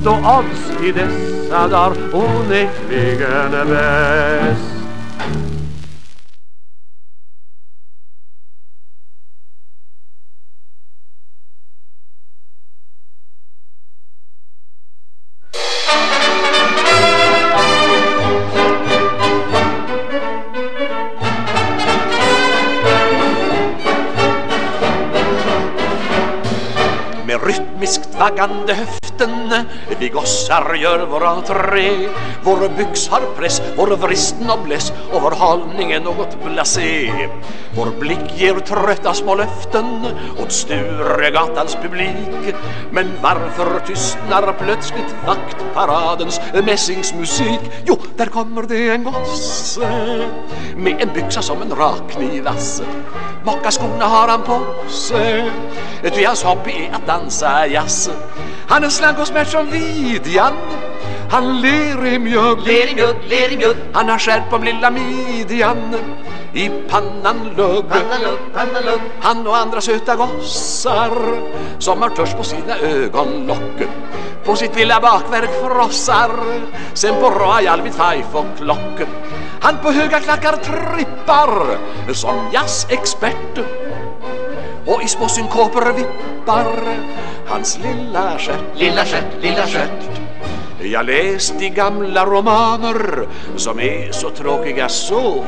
Stå odds i dessa dagar onekligen bäst. and gossar gör vår entré. Vår byx har press, vår vrist nobless Och vår hållning är något blasé. Vår blick ger trötta små löften Åt Sturegatans publik. Men varför tystnar plötsligt vaktparadens mässingsmusik? Jo, där kommer det en gosse Med en byxa som en rakknivasse Mockaskorna har han på sig. Ty hans hobby är att dansa jazz. Han är slank och smärt som vidjan Han ler i mjugg, ler i mjugg, ler i mjugg Han har skärp om lilla midjan I pannan lugg, pannan lugg, pannan lugg. Han och andra söta gossar Som har törs på sina ögonlock På sitt lilla bakverk frossar Sen på Royal vid five och klock. Han på höga klackar trippar Som jazzexpert och i små synkoper vippar hans lilla stjärt Lilla stjärt, lilla stjärt jag läst i gamla romaner som är så tråkiga så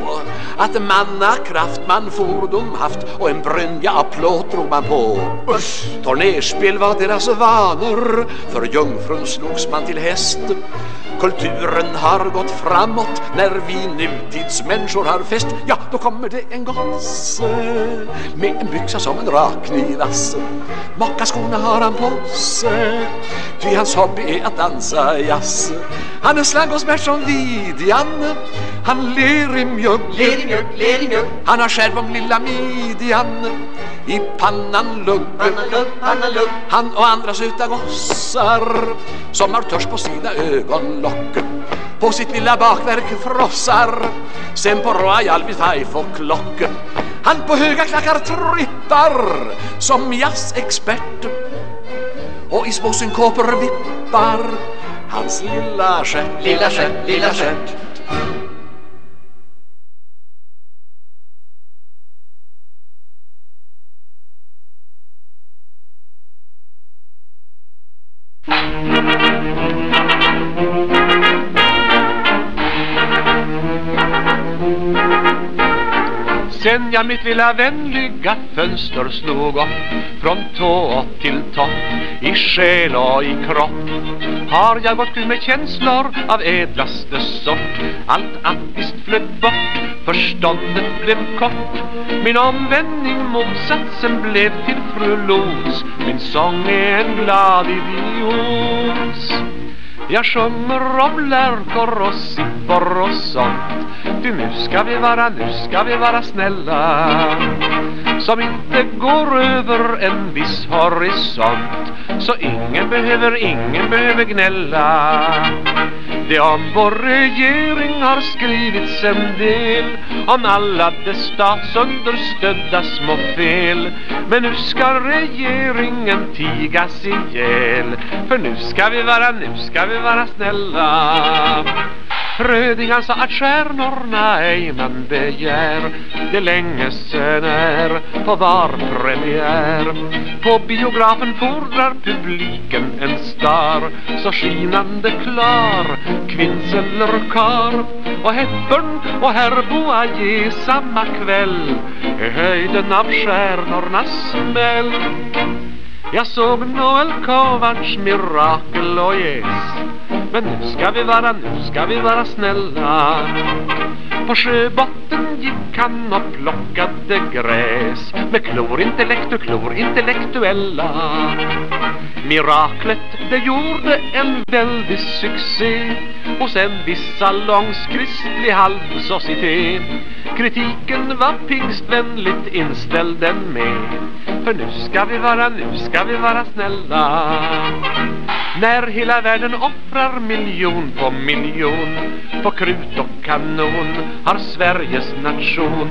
att manna kraft man fordom haft och en brynja av plåt drog man på. Usch! Tornerspel var deras vanor, för jungfrun slogs man till häst. Kulturen har gått framåt. När vi nutidsmänniskor har fest Ja, då kommer det en gosse med en byxa som en rakknivasse Mockaskorna har han på sig. Ty hans hobby är att dansa jazz. Han är slank och smärt som vidjan Han ler i mjugg, ler i mjugg, ler i mjugg. Han har skärp om lilla midjan I pannan lugg, pannan lugg, pannan lugg. Han och andra söta gossar Som har törs på sina ögonlock på sitt lilla bakverk frossar Sen på Royal vid five och klock. Han på höga klackar trippar Som jazzexpert. Och i små synkoper vippar Hans lilla stjärt, lilla stjärt, lilla stjärt. Sen jag mitt lilla vänliga fönster slog upp Från tå till topp I själ och i kropp Har jag gått ut med känslor av ädlaste sort. Allt attiskt flöt bort Förståndet blev kort. Min omvändning motsatsen blev till fru Los Min sång är en glad idiots jag sjunger om lärkor och sippor och sånt. Ty nu ska vi vara, nu ska vi vara snälla. Som inte går över en viss horisont. Så ingen behöver, ingen behöver gnälla. Det om vår regering har skrivits en del. Om alla dess statsunderstödda små fel. Men nu ska regeringen tigas ihjäl. För nu ska vi vara, nu ska vi vara snälla. Frödingan sa att stjärnorna ej man begär Det länge sen är på var premiär På biografen fordrar publiken en star. Så skinande klar Kvinns eller kar. Och Hepburn och herr ge samma kväll i höjden av stjärnornas smäll. Jag såg Noel Kovacs mirakel och yes Men nu ska vi vara, nu ska vi vara snälla. På sjöbotten gick han och plockade gräs. Med klor intellekt klor intellektuella Miraklet det gjorde en väldig succé. Hos en viss salongskristlig halvsocieté Kritiken var pingstvänligt inställd den med. För nu ska vi vara, nu ska vi vara snälla? När hela världen offrar miljon på miljon På krut och kanon har Sveriges nation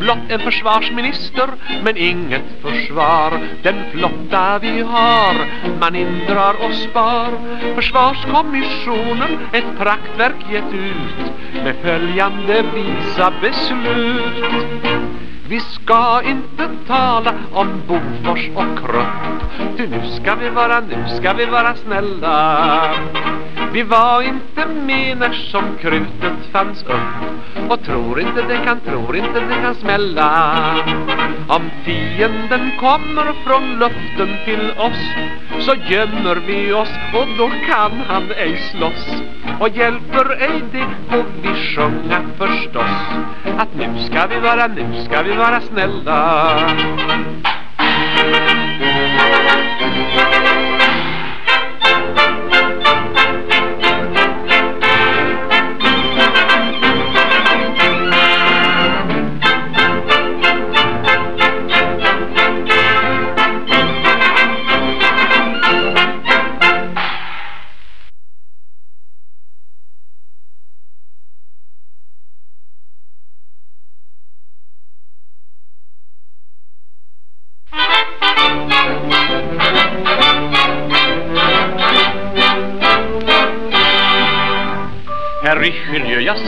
Blott en försvarsminister men inget försvar. Den flotta vi har man indrar och spar. Försvarskommissionen ett praktverk gett ut Med följande visa beslut vi ska inte tala om Bofors och Krupp Ty nu ska vi vara, nu ska vi vara snälla. Vi var inte med när som krutet fanns upp. Och tror inte det kan, tror inte det kan smälla. Om fienden kommer från luften till oss Så gömmer vi oss och då kan han ej slåss. Och hjälper ej det får vi sjunga förstås. Att nu ska vi vara, nu ska vi vara snälla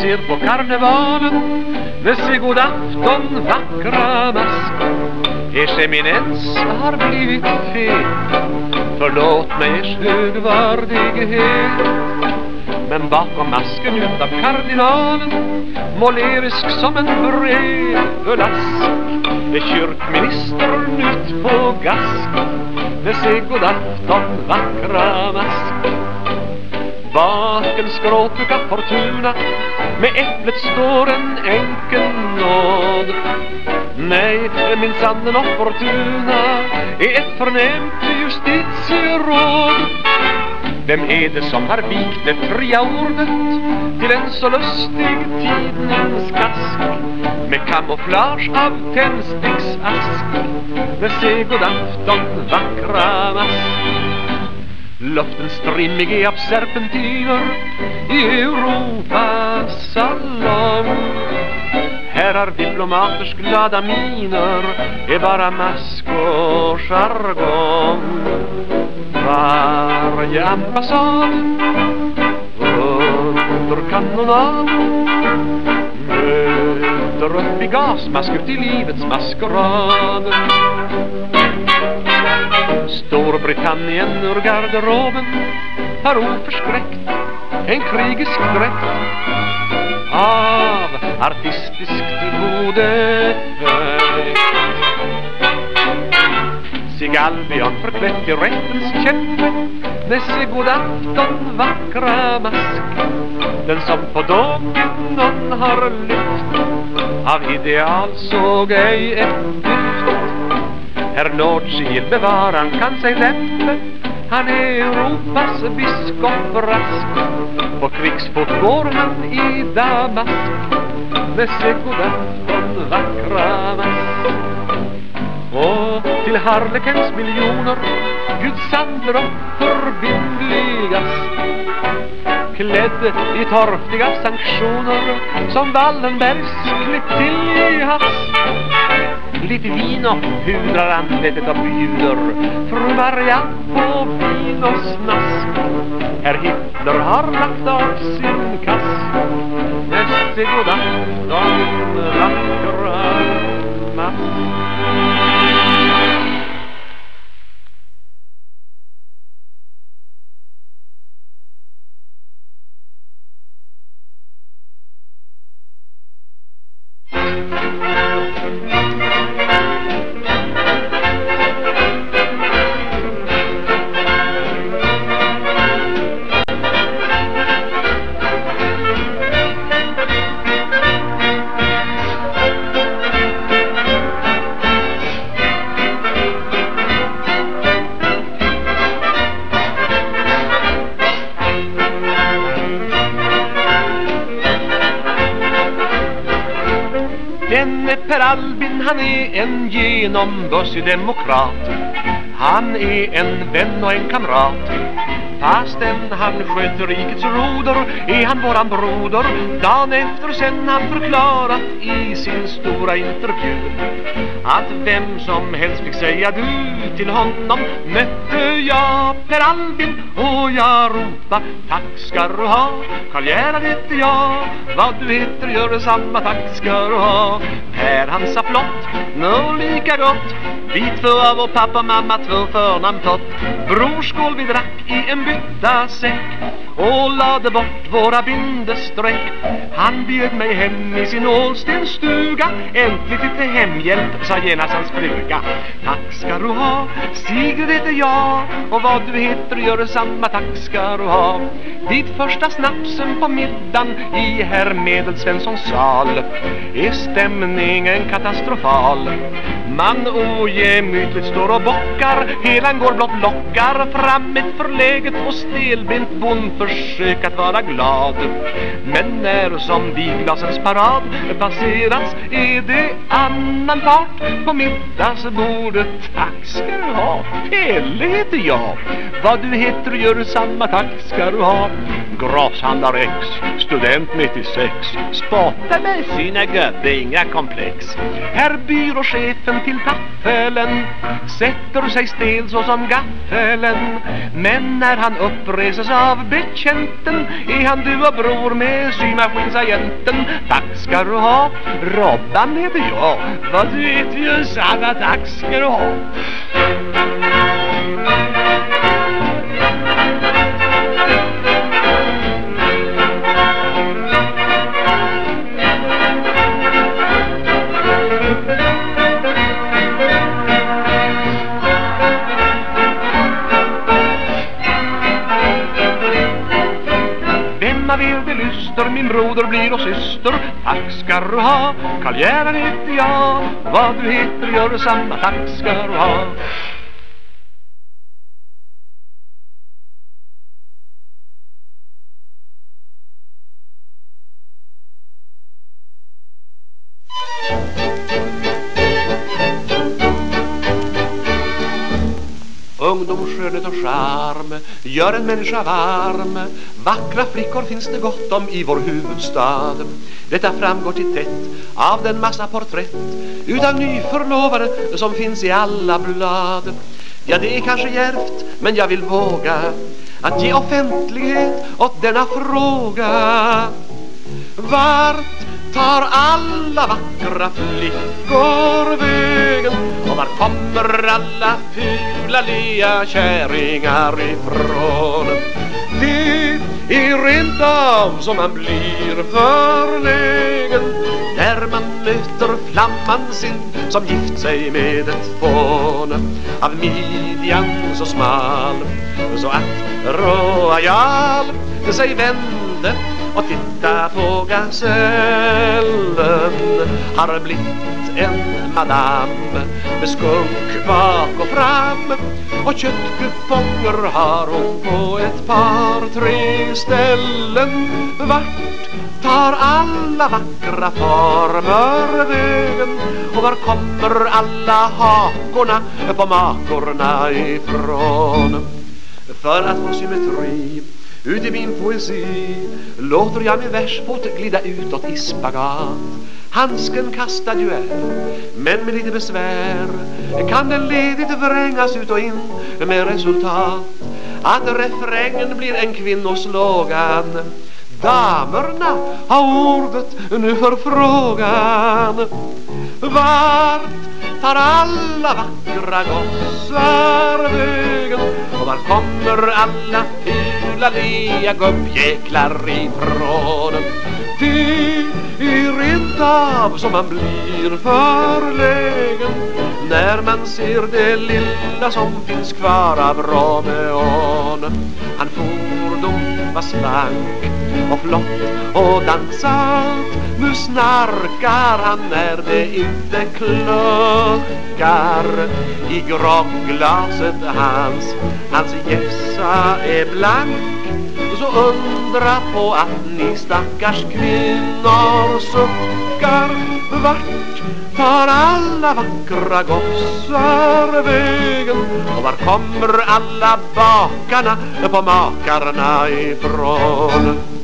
ser på karnevalen med sig god afton vackra mask Ers eminens har blivit fet Förlåt mig ers högvärdighet Men bakom masken utav kardinalen Målerisk som en brevlask Är kyrkministern ut på gask Med sig god afton vackra mask. Baken skråpuka Fortuna Med äpplet står en enkel nåd. Nej, minsann och Fortuna Är ett förnämt justitieråd. Vem är det som har vikt det fria ordet Till en så lustig tidningskask Med kamouflage av tändsticksask Med se god afton vackra mask. Luften strimmig av serpentiner i Europas salong. Här har diplomaters glada miner är bara mask och jargong. Varje ambassad under kanonad möter upp i gasmask ut i livets maskerad. Storbritannien ur garderoben har oförskräckt en krigisk dräkt av artistiskt gode Sig Albion förklätt i rättens kämpe med sig god afton vackra mask. Den som på dagen någon har lyft av ideal såg ej ett dyft. Herr Nordsiel bevaran kan sig lämpe han är Europas biskop rask. På krigsfot går han i damask. Med sig god vackra mask. Och till Harlekens miljoner Gud sander och förbindligast. Klädd i torftiga sanktioner Som Wallenbergs klipp till i hast. Lite vin och pudrar anletet och bjuder Fru Marianne på vin och snask. Herr Hitler har lagt av sin kask. Näste god afton vackra mask. Genombussig demokrat. Han är en vän och en kamrat. Fastän han sköter rikets roder är han våran broder. Dan efter sen han förklarat i sin stora intervju Att vem som helst fick säga du till honom Mötte jag Per Albin och jag ropa Tack ska du ha, Karl Gerhard heter jag. Vad du heter gör detsamma, tack ska du ha. Per han sa flott, nå lika gott. Vi två av vår pappa och mamma två förnamn tott. Brorskål vi drack i en bytta säck och lade bort våra bindestreck. Han bjöd mig hem i sin ålstenstuga. Äntligen lite hemhjälp, sa genast hans fluga. Tack ska du ha, Sigrid heter jag. Och vad du heter gör samma tack ska du ha. Vid första snapsen på middagen i herr Medelsvenssons sal Är stämningen katastrofal. Man ojämytligt står och bockar Helan går blott lockar fram ett förläget och stelbent bondförsök att vara glad. Men när som vinglasens parad passerats är det annan part. På middagsbordet Tack ska du ha, Pelle heter jag Vad du heter gör samma tack ska du ha. Grashandlar X, student 96 Spotta med sina gubbe, inga komplex. Herr byråchefen till taffelen Sätter sig stel så som gaffelen. Men när han uppreses av betjänten. Är han du och bror med symaskinsagenten Tack ska du ha, Robban heter jag. Vad du vet ju sanna tack ska du ha. Vem det lyster, min broder blir och syster. Tack ska du ha, Karl Gerhard heter jag. Vad du heter gör samma, tack ska du ha. Ungdom, skönhet och charm gör en människa varm. Vackra flickor finns det gott om i vår huvudstad. Detta framgår till tätt av den massa porträtt Utav nyförlovade som finns i alla blad. Ja, det är kanske djärvt, men jag vill våga Att ge offentlighet åt denna fråga. Vart tar alla vackra flickor vägen? Och var kommer alla fula lea kärringar ifrån? Det är rent av som man blir förlägen när man möter flamman sin som gift sig med ett fån. Av midjan så smal så att Royal sig vände och titta på gasellen har blivit en madam med skunk bak och fram. Och köttkuponger har hon på ett par tre ställen. Vart tar alla vackra former vägen? Och var kommer alla hakorna på makorna ifrån? För att få symmetri ut i min poesi låter jag min versfot glida utåt i spagat. Handsken kastad ju är, men med lite besvär kan den ledigt vrängas ut och in med resultat. Att refrängen blir en kvinnoslogan Damerna har ordet nu för frågan Vart tar alla vackra gossar vägen. Och var kommer alla fula lea gubbjäklar ifrån? Det är rent av som man blir förlägen när man ser det lilla som finns kvar av Romeon. Han fordom var slank och flott och dansat Nu snarkar han när det inte kluckar I grogglaset hans Hans gässa är blank Så undra på att ni stackars kvinnor suckar Vart tar alla vackra gossar vägen? Och var kommer alla bakarna på makarna ifrån?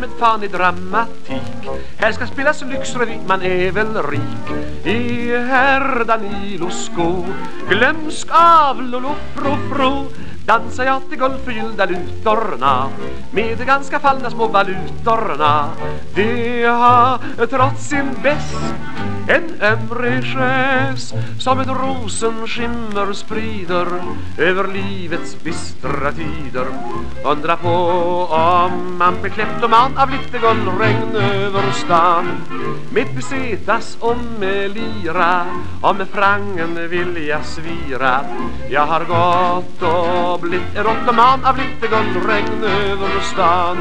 Beskriver fan i dramatik. Här ska spelas lyxrevy, man är väl rik. I herr Danilos sko Glömsk av Lolo fro fro Dansar jag till guldförgyllda lutorna Med de ganska fallna små valutorna. De har trots sin bäst en öm regess som ett rosenskimmer sprider över livets bistra tider. Undra på om man blir kleptoman av lite guldregn över stan. Med pesetas och med lira och med frangen vill jag svira. Jag har gått och blivit erotoman av lite guldregn över stan.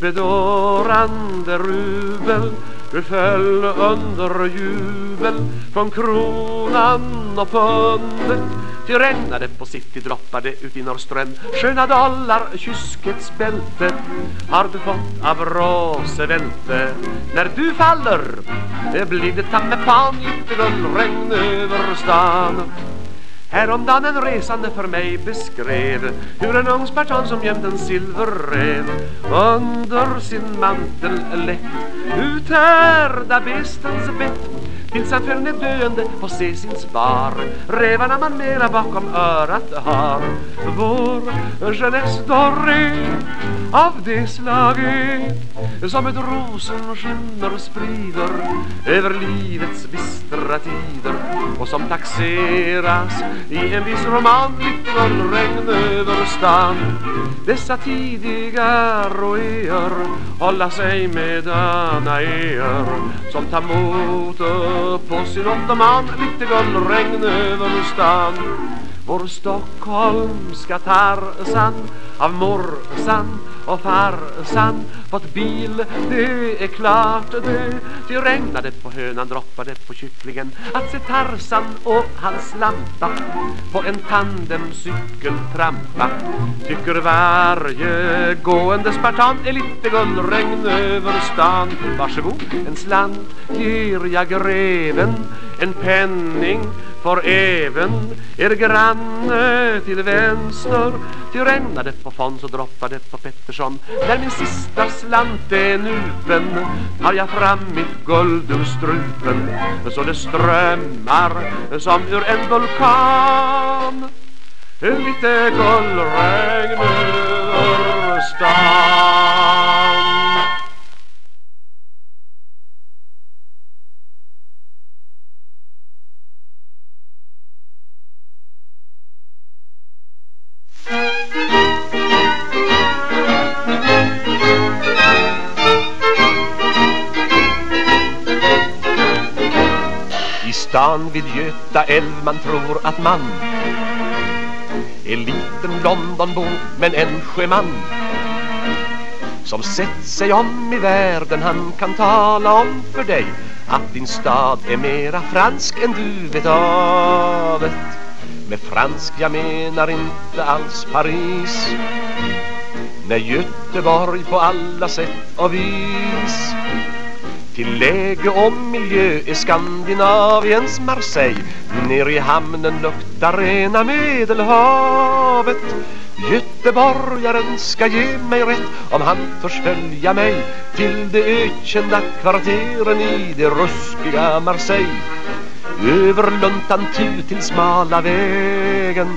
Bedårande rubel du föll under jubel från kronan och pundet. Ty regnade på city droppade ut i Norrström Sköna dollar, kyskets bälte Har du fått av Roosevelt När du faller blir det tamme fan lite gullregn över stan. Häromdagen en resande för mig beskrev Hur en ung spartan som gömt en silverrev Under sin mantel lätt Uthärda bestens bett Tills han föll är döende och se sin spar. Rävarna man mera bakom örat har. Vår Jeunesse Doré av det slaget Som ett rosenskimmer sprider Över livets bistra tider Och som taxeras i en viss roman regn över stan. Dessa tidiga roéer hålla sig med danaéer Som tar mot på sin ottoman lite guldregn över stan. Vår stockholmska Tarzan av morsan och farsan fått bil, det är klart det Ty regnade på hönan, droppade på kycklingen. Att se Tarzan och hans lampa på en tandemcykel trampa. Tycker varje gående spartan är lite guldregn över stan. Varsågod, en slant ger jag greven. En penning för även er granne till vänster. Ty regnade på fond så droppar det på Pettersson. När min sista slant är nupen Tar jag fram mitt guld ur strupen Så det strömmar som ur en vulkan. Lite guldregn över stan. Stan vid Göta älv man tror att man är liten Londonbo men en sjöman som sett sig om i världen. Han kan tala om för dig att din stad är mera fransk än du vet av med fransk jag menar inte alls Paris. När Göteborg på alla sätt och vis till läge och miljö är Skandinaviens Marseille. Ner i hamnen luktar rena medelhavet. Göteborgaren ska ge mig rätt om han törs följa mig till de ökända kvarteren i det ruskiga Marseille. Över luntan till smala vägen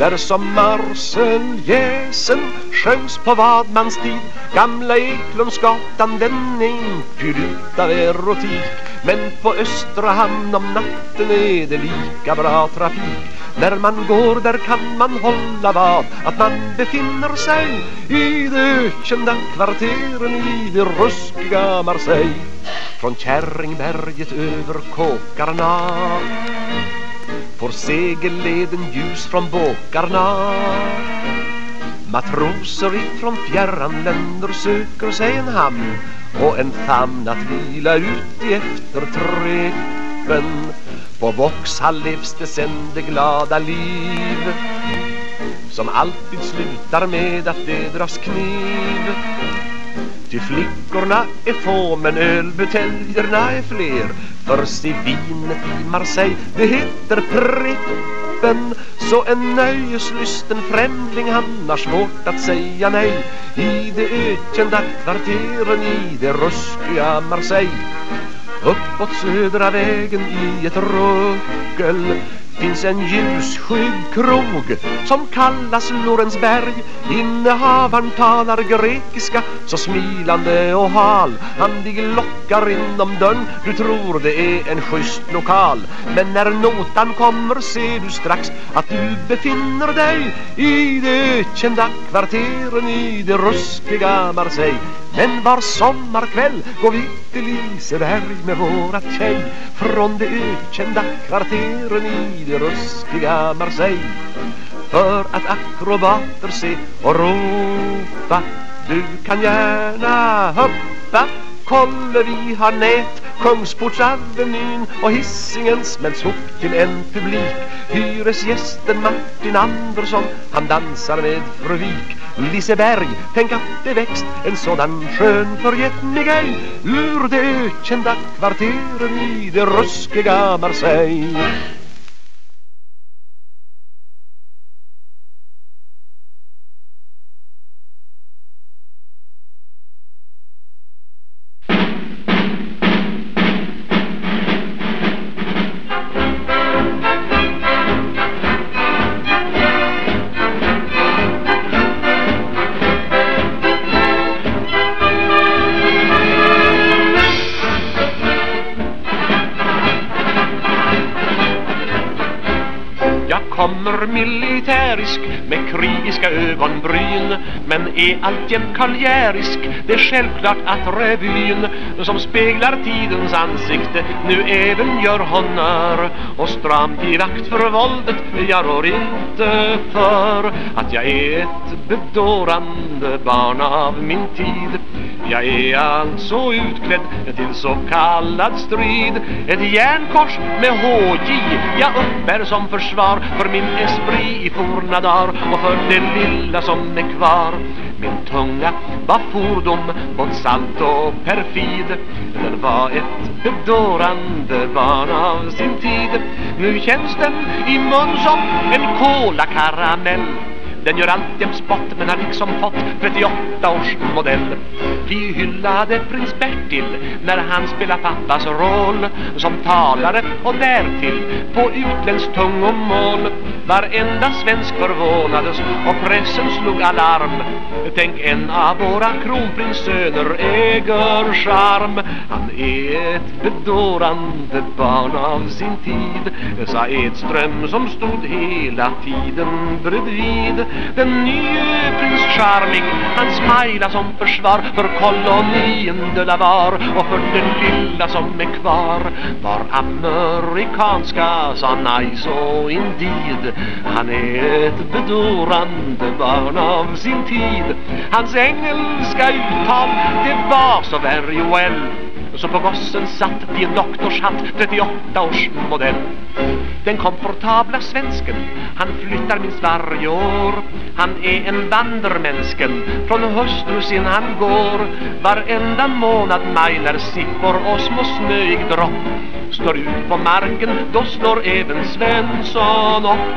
där som Marseljäsen sjöngs på vadmans tid Gamla Eklundsgatan den är infylld utav erotik. Men på Östra hamn om natten är det lika bra trafik. När man går där kan man hålla vad Att man befinner sig. I de ökända kvarteren i det ruskiga Marseille. Från Kärringberget över kåkarna. Får segelleden ljus från båkarna. Matroser ifrån fjärran länder söker sig en hamn och en famn att vila ut i efterträppen På Vauxhall levs det sen det glada liv Som alltid slutar med att det dras kniv. Ty flickorna är få men ölbuteljerna är fler Först i vinet i Marseille, det heter Prippen. Så en nöjeslysten främling han har svårt att säga nej. I de ökända kvarteren i det ruskiga Marseille Uppåt södra vägen i ett ruckel finns en ljusskygg krog som kallas Lorensberg. Innehavaren talar grekiska så smilande och hal. Han dig lockar inom dörren, du tror det är en schysst lokal. Men när notan kommer ser du strax att du befinner dig I de ökända kvarteren i det ruskiga Marseille. Men var sommarkväll går vi till Liseberg med vårat tjej. Från de ökända kvarteren i det ruskiga Marseille För att akrobater se och ropa Du kan gärna hoppa Kolle vi har nät Kungsportsavenyn och hissingen smälts ihop till en publik. Hyresgästen Martin Andersson Han dansar med fru Wik. Liseberg, tänk att det växt en sådan skön förgätmigej Ur de ökända kvarteren i det ruskiga Marseille. Kommer militärisk med krigiska ögonbryn Men är alltjämt karljärisk, det är självklart att revyn Som speglar tidens ansikte nu även gör honör Och stramt i vakt för våldet, jag rår inte för Att jag är ett bedårande barn av min tid jag är alltså utklädd till så kallad strid. Ett järnkors med HJ jag uppbär som försvar För min esprit i forna dagar och för det lilla som är kvar. Min tunga var fordom, både salt och perfid. Den var ett bedårande barn av sin tid. Nu känns den i mun som en kolakaramell den gör alltjämt spott men har liksom fått 38 års modell. Vi hyllade prins Bertil när han spelar pappas roll Som talare och därtill på utländskt tungomål Varenda svensk förvånades och pressen slog alarm. Tänk en av våra kronprinssöner äger charm. Han är ett bedårande barn av sin tid Sa Edström som stod hela tiden bredvid den nye prins Charming Han smila som försvar för kolonien de la var Och för den lilla som är kvar. Var amerikanska sa nice och indeed. Han är ett bedårande barn av sin tid. Hans engelska uttal det var så very well så på gossen satt vid en doktorshatt 38 års modell. Den komfortabla svensken Han flyttar minst varje år. Han är en vandermänsken Från hustru sin han går. Varenda månad maj när sippor och små snöig dropp Står ut på marken Då slår även Svensson upp.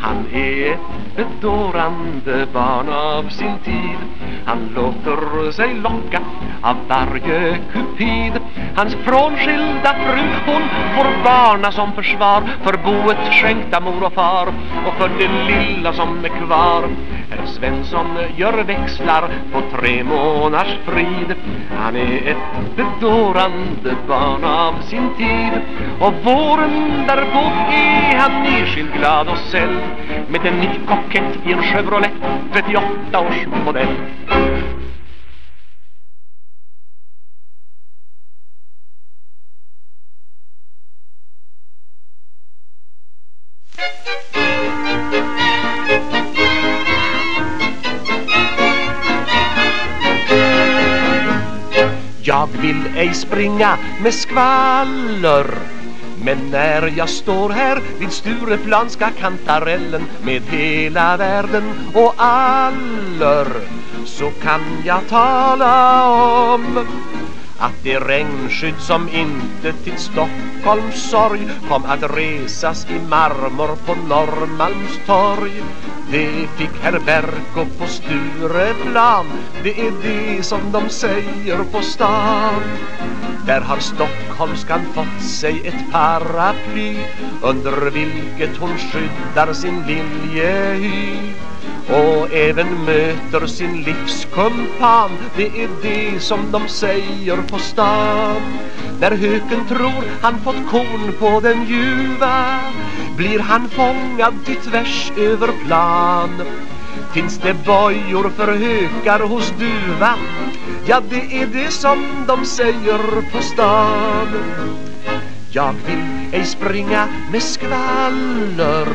Han är ett bedårande barn av sin tid. Han låter sig locka av varje kupid. Hans frånskilda fru hon får varna som försvar För boet skänkta mor och far Och för det lilla som är kvar. Herr Svensson gör växlar på tre månaders frid. Han är ett bedårande barn av sin tid. Och våren därpå är han nyskild, glad och säll. Med en ny kokett i en Chevrolet 38 års modell. Jag vill ej springa med skvaller. Men när jag står här vid Stureplan ska kantarellen med hela världen och aller så kan jag tala om att det regnskydd som inte till Stockholms sorg kom att resas i marmor på Norrmalmstorg det fick herr Berko på Stureplan. Det är det som de säger på stan. Där har stockholmskan fått sig ett paraply Under vilket hon skyddar sin viljehy och även möter sin livskumpan Det är det som de säger på stan. När höken tror han fått korn på den ljuva Blir han fångad till tvärs över plan. Finns det bojor för hökar hos duva Ja, det är det som de säger på stan jag vill ej springa med skvaller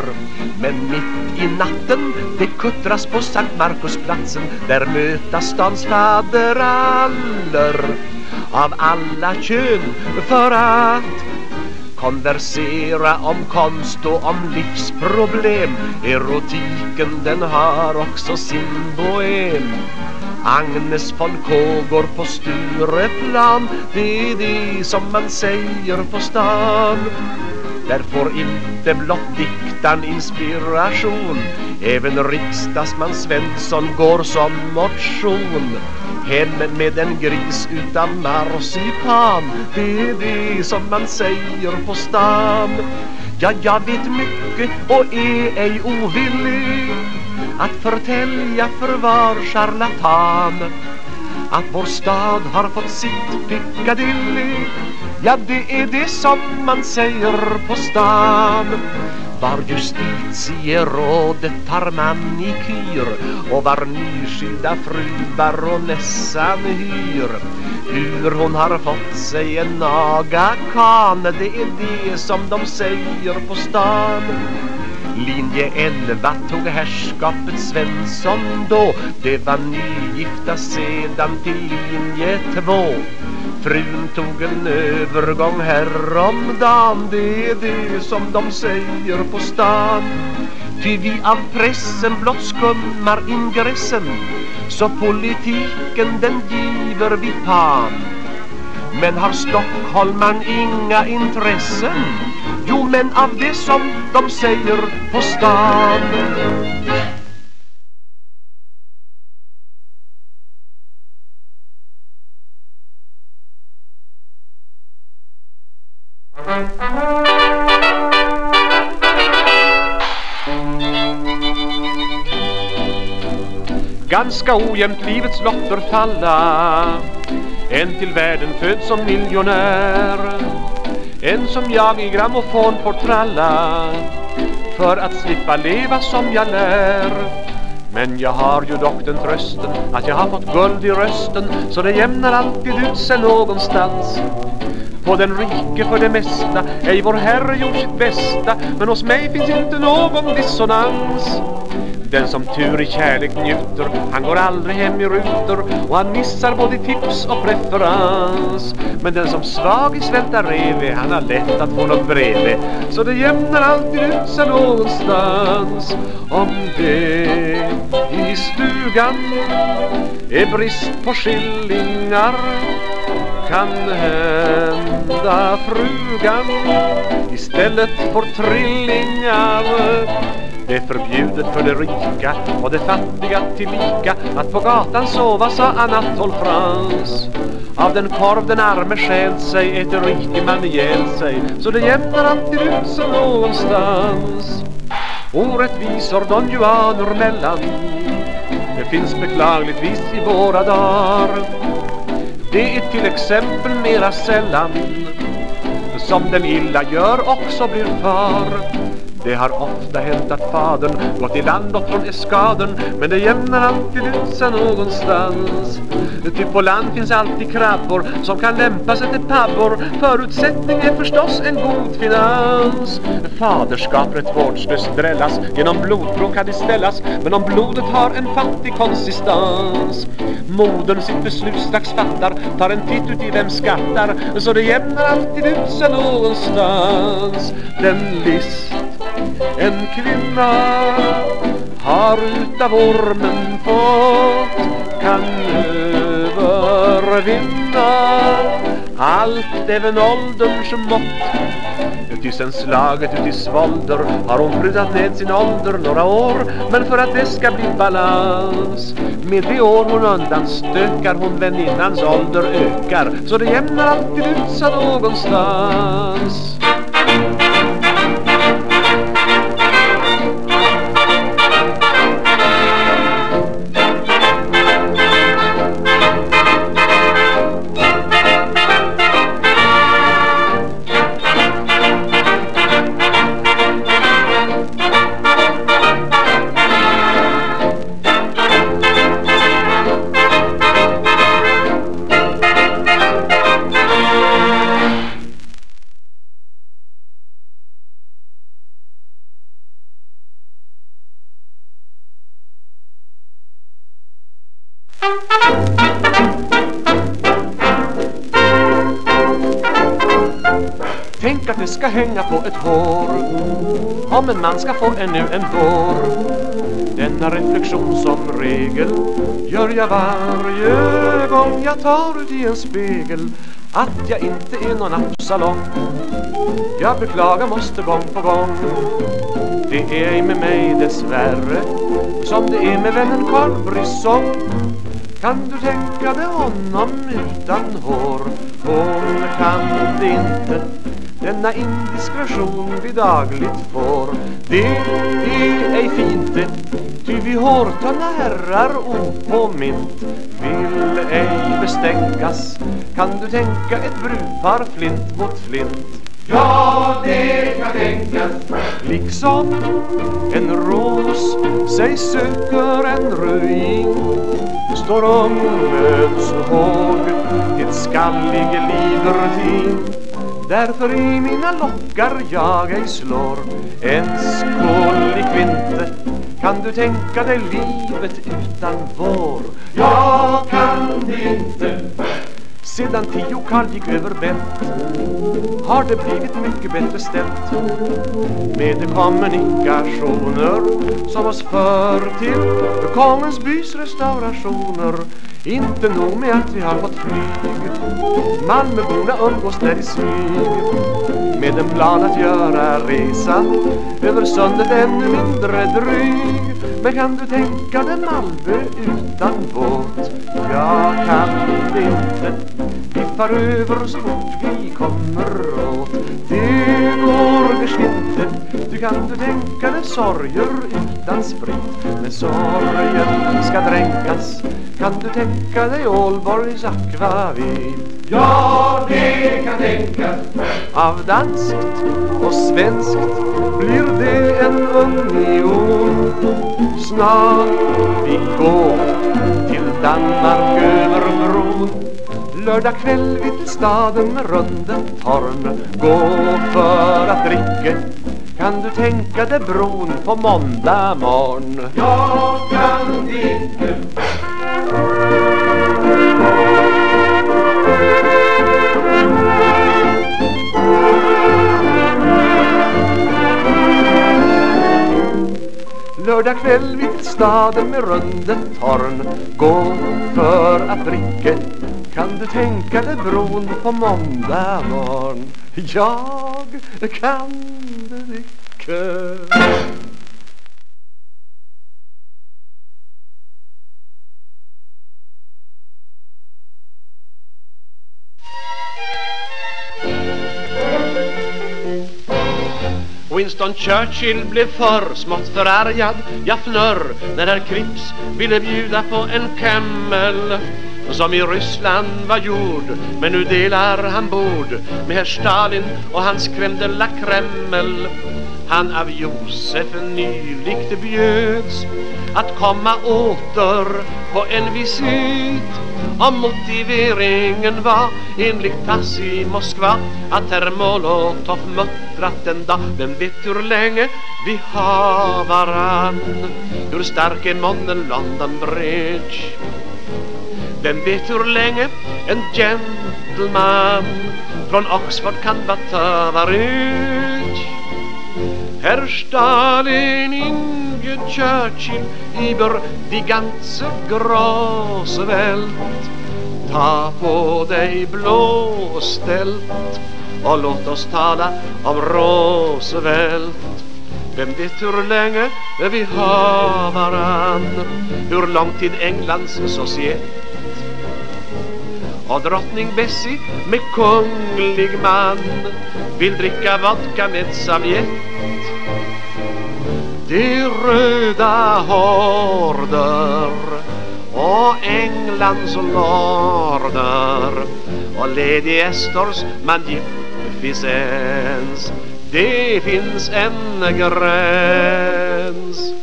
Men mitt i natten det kuttras på Sankt Markusplatsen Där mötas stans faderaller. Av alla kön för att Konversera om konst och om livsproblem Erotiken den har också sin bohem Agnes von K går på Stureplan Det är det som man säger på stan. Där får inte blott diktan inspiration Även riksdagsman Svensson går som motion. Hem med en gris utan marsipan Det är det som man säger på stan. Ja, jag vet mycket och är ej ovillig att förtälja för var charlatan. Att vår stad har fått sitt Piccadilly Ja, det är det som man säger på stan. Var justitierådet tar manikyr och var nyskilda fru baronessan hyr. Hur hon har fått sig en nagakan det är det som de säger på stan. Linje 11 tog härskapet Svensson då. Det var nygifta sedan till linje 2 Frun tog en övergång häromdagen. Det är det som de säger på stan. Ty vi av pressen blott skummar ingressen Så politiken den giver vi pan. Men har stockholman inga intressen? Jo men av det som de säger på stan. Ganska ojämnt livets lotter falla En till världen född som miljonär. En som jag i grammofon får tralla För att slippa leva som jag lär. Men jag har ju dock den trösten Att jag har fått guld i rösten Så det jämnar alltid ut sig någonstans. På den rike för det mesta Ej vår herre gjort sitt bästa Men hos mig finns inte någon dissonans den som tur i kärlek njuter Han går aldrig hem i rutor Och han missar både tips och preferens. Men den som svag i svälta reve, Han har lätt att få något bredvid Så det jämnar alltid ut sig någonstans. Om det i stugan Är brist på skillingar kan hända frugan. Istället får trillingar det är förbjudet för det rika och det fattiga tillika att på gatan sova, sa Anatole France. Av den korv den arme stjäl sig äter rike man ihjäl sig så det jämnar alltid ut sig någonstans. Orättvisor Don Juanur mellan det finns beklagligtvis i våra dagar. Det är till exempel mera sällan som den illa gör också blir far. Det har ofta hänt att fadern gått i land och från eskaden Men det jämnar alltid ut sig någonstans. Ty på land finns alltid krabbor som kan lämpa sig till pabbor Förutsättning är förstås en god finans. Faderskap rätt vårdslöst drällas Genom blodprov kan det ställas Men om blodet har en fattig konsistens modern sitt beslut strax fattar Tar en titt ut i vem skattar Så det jämnar alltid ut sig någonstans. Den list en kvinna har utav ormen fått kan övervinna allt, även ålderns mått. Uti sen slaget ut i svalder har hon prutat ned sin ålder några år. Men för att det ska bli balans Med de år hon undanstökar hon väninnans ålder ökar. Så det jämnar alltid ut sig någonstans. Hänga på ett hår. Om en man ska få ännu en vår Denna reflektion som regel Gör jag varje gång jag tar ut i en spegel Att jag inte är någon absalong Jag beklagar måste gång på gång. Det är ej med mig dessvärre Som det är med vännen Carl Brisson. Kan du tänka dig honom utan hår? Hon kan det inte. Denna indiskretion vi dagligt får Det är ej fint det Ty vi hårtunna herrar opåmint Vill ej bestänkas Kan du tänka ett brudpar flint mot flint? Ja, det kan tänkas. Liksom en ros sig söker en ruin Står ångerns håg ett skallig libertin Därför i mina lockar jag ej slår en skål i kvinte Kan du tänka dig livet utan vår? Jag kan det inte. Sedan tio Karl gick över bält har det blivit mycket bättre ställt med kommunikationer som oss för till Kongens bys restaurationer inte nog med att vi har fått flyg Malmöborna umgås där i smyg med en plan att göra resan över sundet ännu mindre dryg. Men kan du tänka dig Malmö utan båt? Jag kan inte hoppar över så fort vi kommer åt Det går geschwinte Du kan du tänka dig sorger utan sprit Men sorgen ska dränkas Kan du tänka dig Ålborgs akvavit? Ja, det kan tänkas. Av danskt och svenskt blir det en union Snart vi går till Danmark över bron Lördag kväll vi till staden med runden torn Gå för att dricka Kan du tänka dig bron på måndag morgon? Jag kan dricka. Lördag kväll vid staden med runden torn Gå för att dricka kan du tänka dig bron på måndag morgon? Jag kan det icke. Winston Churchill blev för smått förargad, ja fnörr, när herr Krips ville bjuda på en Camel som i Ryssland var gjord, men nu delar han bord med herr Stalin och hans crème de la Kreml. Han av Josef nyligt bjöds att komma åter på en visit. Om motiveringen var enligt tass i Moskva att herr Molotov muttrat en dag Vem vet hur länge vi har varann? Hur stark är månne London Bridge. Vem vet hur länge en gentleman från Oxford kan vara tavarut Herr Stalin inbjöd Churchill über die ganze große Welt Ta på dig blåställt och låt oss tala om Roosevelt. Vem vet hur länge vi har varann. Hur lång tid Englands societ och drottning Bessie med kunglig man. Vill dricka vodka med Sovjet De röda horder och Englands lorder och Lady Estors magnificens. Det finns en gräns.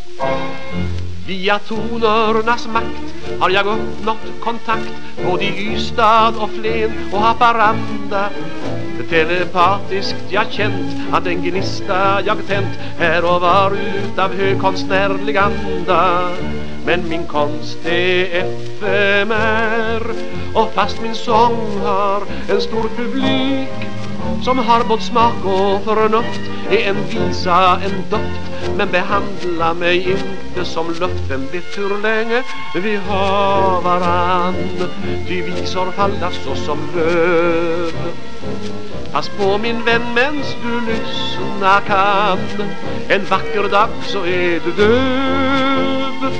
Via tonernas makt har jag uppnått kontakt både i Ystad och Flen och Haparanda? Telepatiskt jag känt att en gnista jag tänt här och var utav högkonstnärlig anda. Men min konst är efemär och fast min sång har en stor publik som har både smak och förnuft är en visa, en doft men behandla mig inte som luft Vem vet hur länge. Vi har varann. Ty visor falla så som löv. Pass på min vän mens du lyssna kan. En vacker dag så är du döv.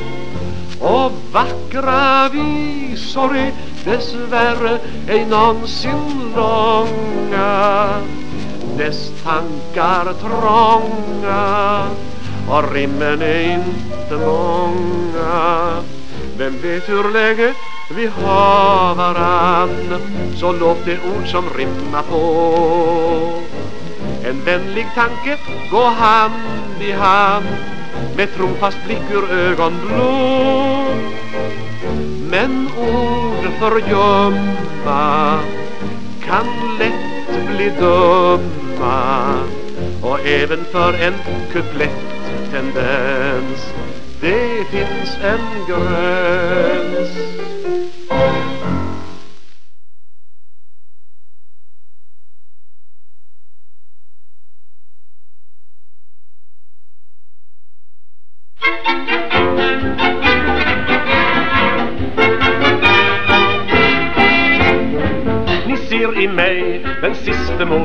Och vackra visor är dessvärre ej någonsin långa. Dess tankar trånga och rimmen är inte många? Vem vet hur länge vi har varann? Så låt det ord som rimma på. En vänlig tanke gå hand i hand Med trofast blick ur ögonblå. Men ord förgömma Kan lätt bli dumma. Och även för en kuplett tendens Det finns en gräns ser i mig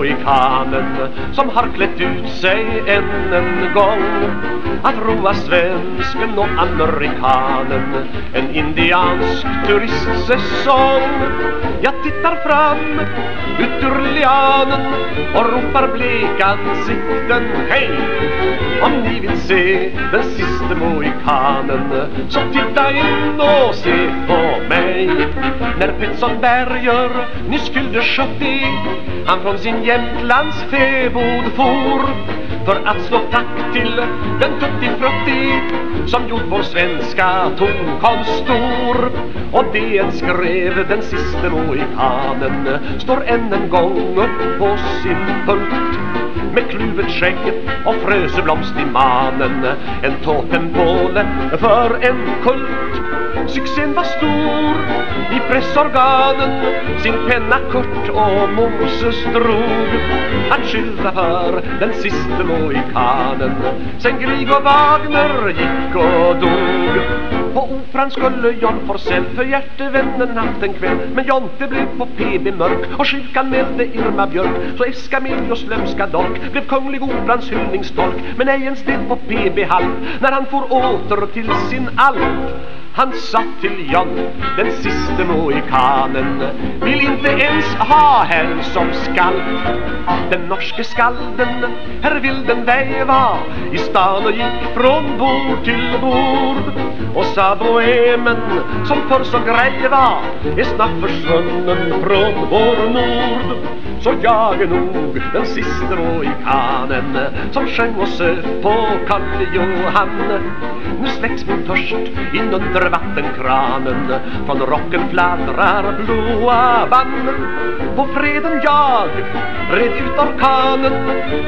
amerikanen som har klätt ut sig än en gång. Att roa svensken och amerikanen en indiansk turistsäsong. Jag tittar fram ut ur lianen och ropar blekansikten hej! Om ni vill se den siste mohikanen så titta in och se på mig. När Petson Berger nyss fyllde 70 Han från sin Jämtlands fäbod for För att slå tack till den tutti-frutti Som gjort vår svenska tonkonst stor. Och det skrev den siste mohikanen Står än en gång upp på sin pult med kluvet skägg och fröseblomst i manen. En totempåle för en kult. Succén var stor i pressorganen. Sin penna kort och Moses drog. Att skylla för den siste mohikanen Sen Grieg och Wagner gick och dog. På operan skulle John Forsell för hjärtevännen haft en kväll. Men Jonte blev på PB mörk och sjukanmälde Irma Björk. Så Escamillos lömska dolk blev kunglig operans hyllningstolk. Men ej ens det på PB halv när han får åter till sin alp han sa till John, den siste mohikanen Vill inte ens ha herr som skall. Den norske skalden, herr Wilden var I stan och gick från bord till bord. Och sa bohemen, som förr så grej var Är snart försvunnen från vår nord Så jag är nog den siste mohikanen Som sjöng och söp på Karl Johan. Nu släcks min törst inunder över vattenkranen. Från rocken fladdrar blåa band. På freden jag red ut orkanen.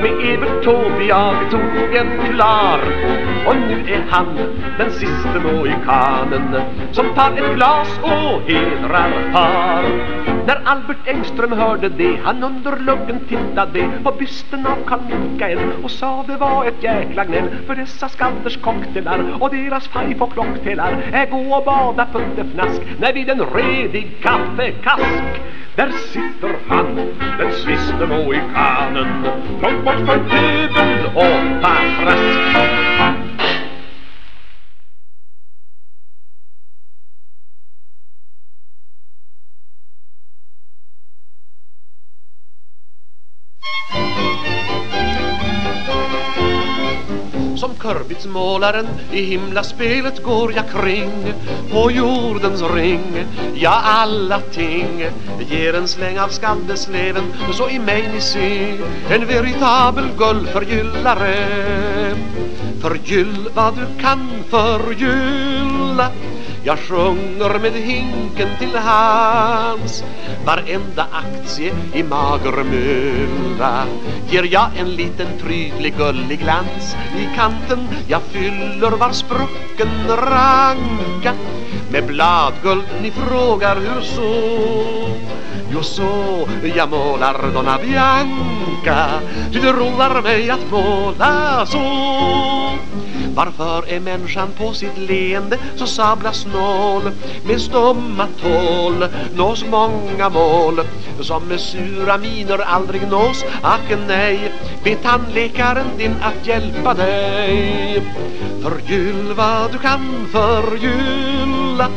Med Evert Taube jag tog en klar Och nu är han den siste mohikanen Som tar ett glas och hedrar par. När Albert Engström hörde det Han under luggen tittade på bysten av Carl Mikael Och sa det var ett jäkla gnäll För dessa skalders cocktailar och deras fajf och klocktelar är gå och bada fnask När vid en redig kaffekask där sitter han, den siste mohikanen Långt bort för pöbel och patrask. Som körbitsmålaren i himlaspelet går jag kring. På jordens ring, ja alla ting Ger en släng av skandesleven Så i mig ni se En veritabel gullförgyllare. Förgyll vad du kan förgylla jag sjunger med hinken till hands. Varenda aktie i mager möda Ger jag en liten prydlig gullig glans I kanten. Jag fyller var sprucken ranka Med bladguld. Ni frågar hur så? Jo så jag målar Donna Bianca Ty det roar e mig att e måla så varför är människan på sitt leende så sabla snål Med stumma tål nås många mål Som med sura miner aldrig nås Ack nej, be tandläkaren din att hjälpa dig Förgyll vad du kan förgylla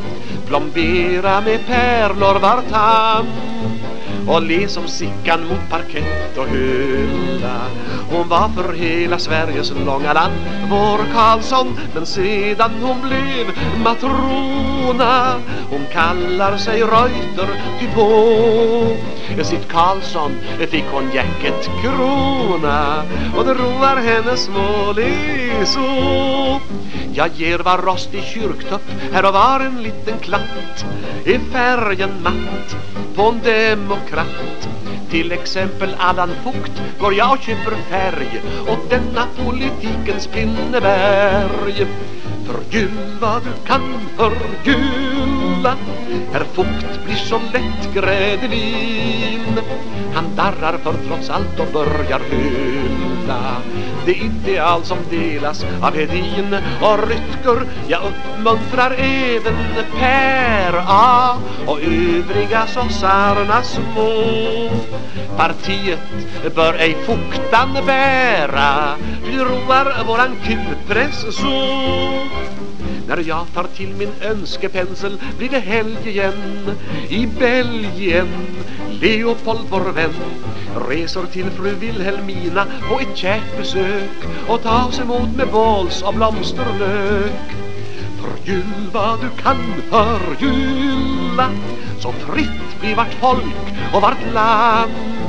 Plombera med pärlor vartann och le som Sickan mot parkett och hylla hon var för hela Sveriges långa land Vår Karlsson Men sedan hon blev matrona Hon kallar sig Reuter Ty på. Sitt Karlsson fick hon jacket krona Och det roar hennes mål så. Jag ger var rostig kyrktupp Här och var en liten klatt I färgen matt på en demokrat. Till exempel Allan Fukt går jag och köper färg Och denna politikens pinneberg. Förgyll vad du kan förgylla. Herr Fukt blir så lätt grädelin Han darrar för trots allt och börjar hylla. Det ideal som delas av Hedin och Rytger Jag uppmuntrar även Per A. och övriga sossarna små. Partiet bör ej Fuktan bära. Vi roar våran kupress så när jag tar till min önskepensel blir det helg igen. I Belgien Leopold vår vän Reser till fru Wilhelmina på ett kärt besök Och tas emot med båls och blomsterlök. Förgyll vad du kan förgylla Så fritt blir vart folk och vart land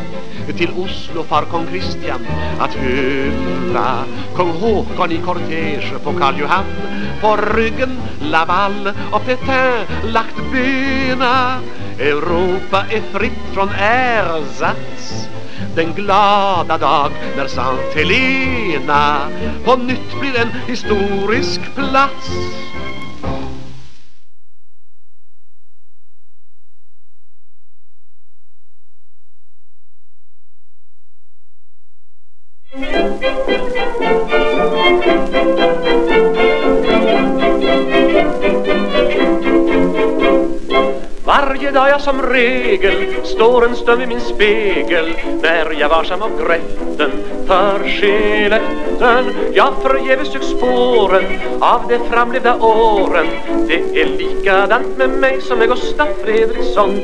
till Oslo far kong Kristian att hylla Kung Håkon i kortege på Karl Johan På ryggen Laval och Petain lagt bena. Europa är fritt från ersats den glada dag när Sant Helena på nytt blir en historisk plats. Där jag som regel står en stund vid min spegel. När jag varsam av grätten för skeletten Jag förgäves sök spåren av de framlevda åren. Det är likadant med mig som med Gustaf Fredriksson.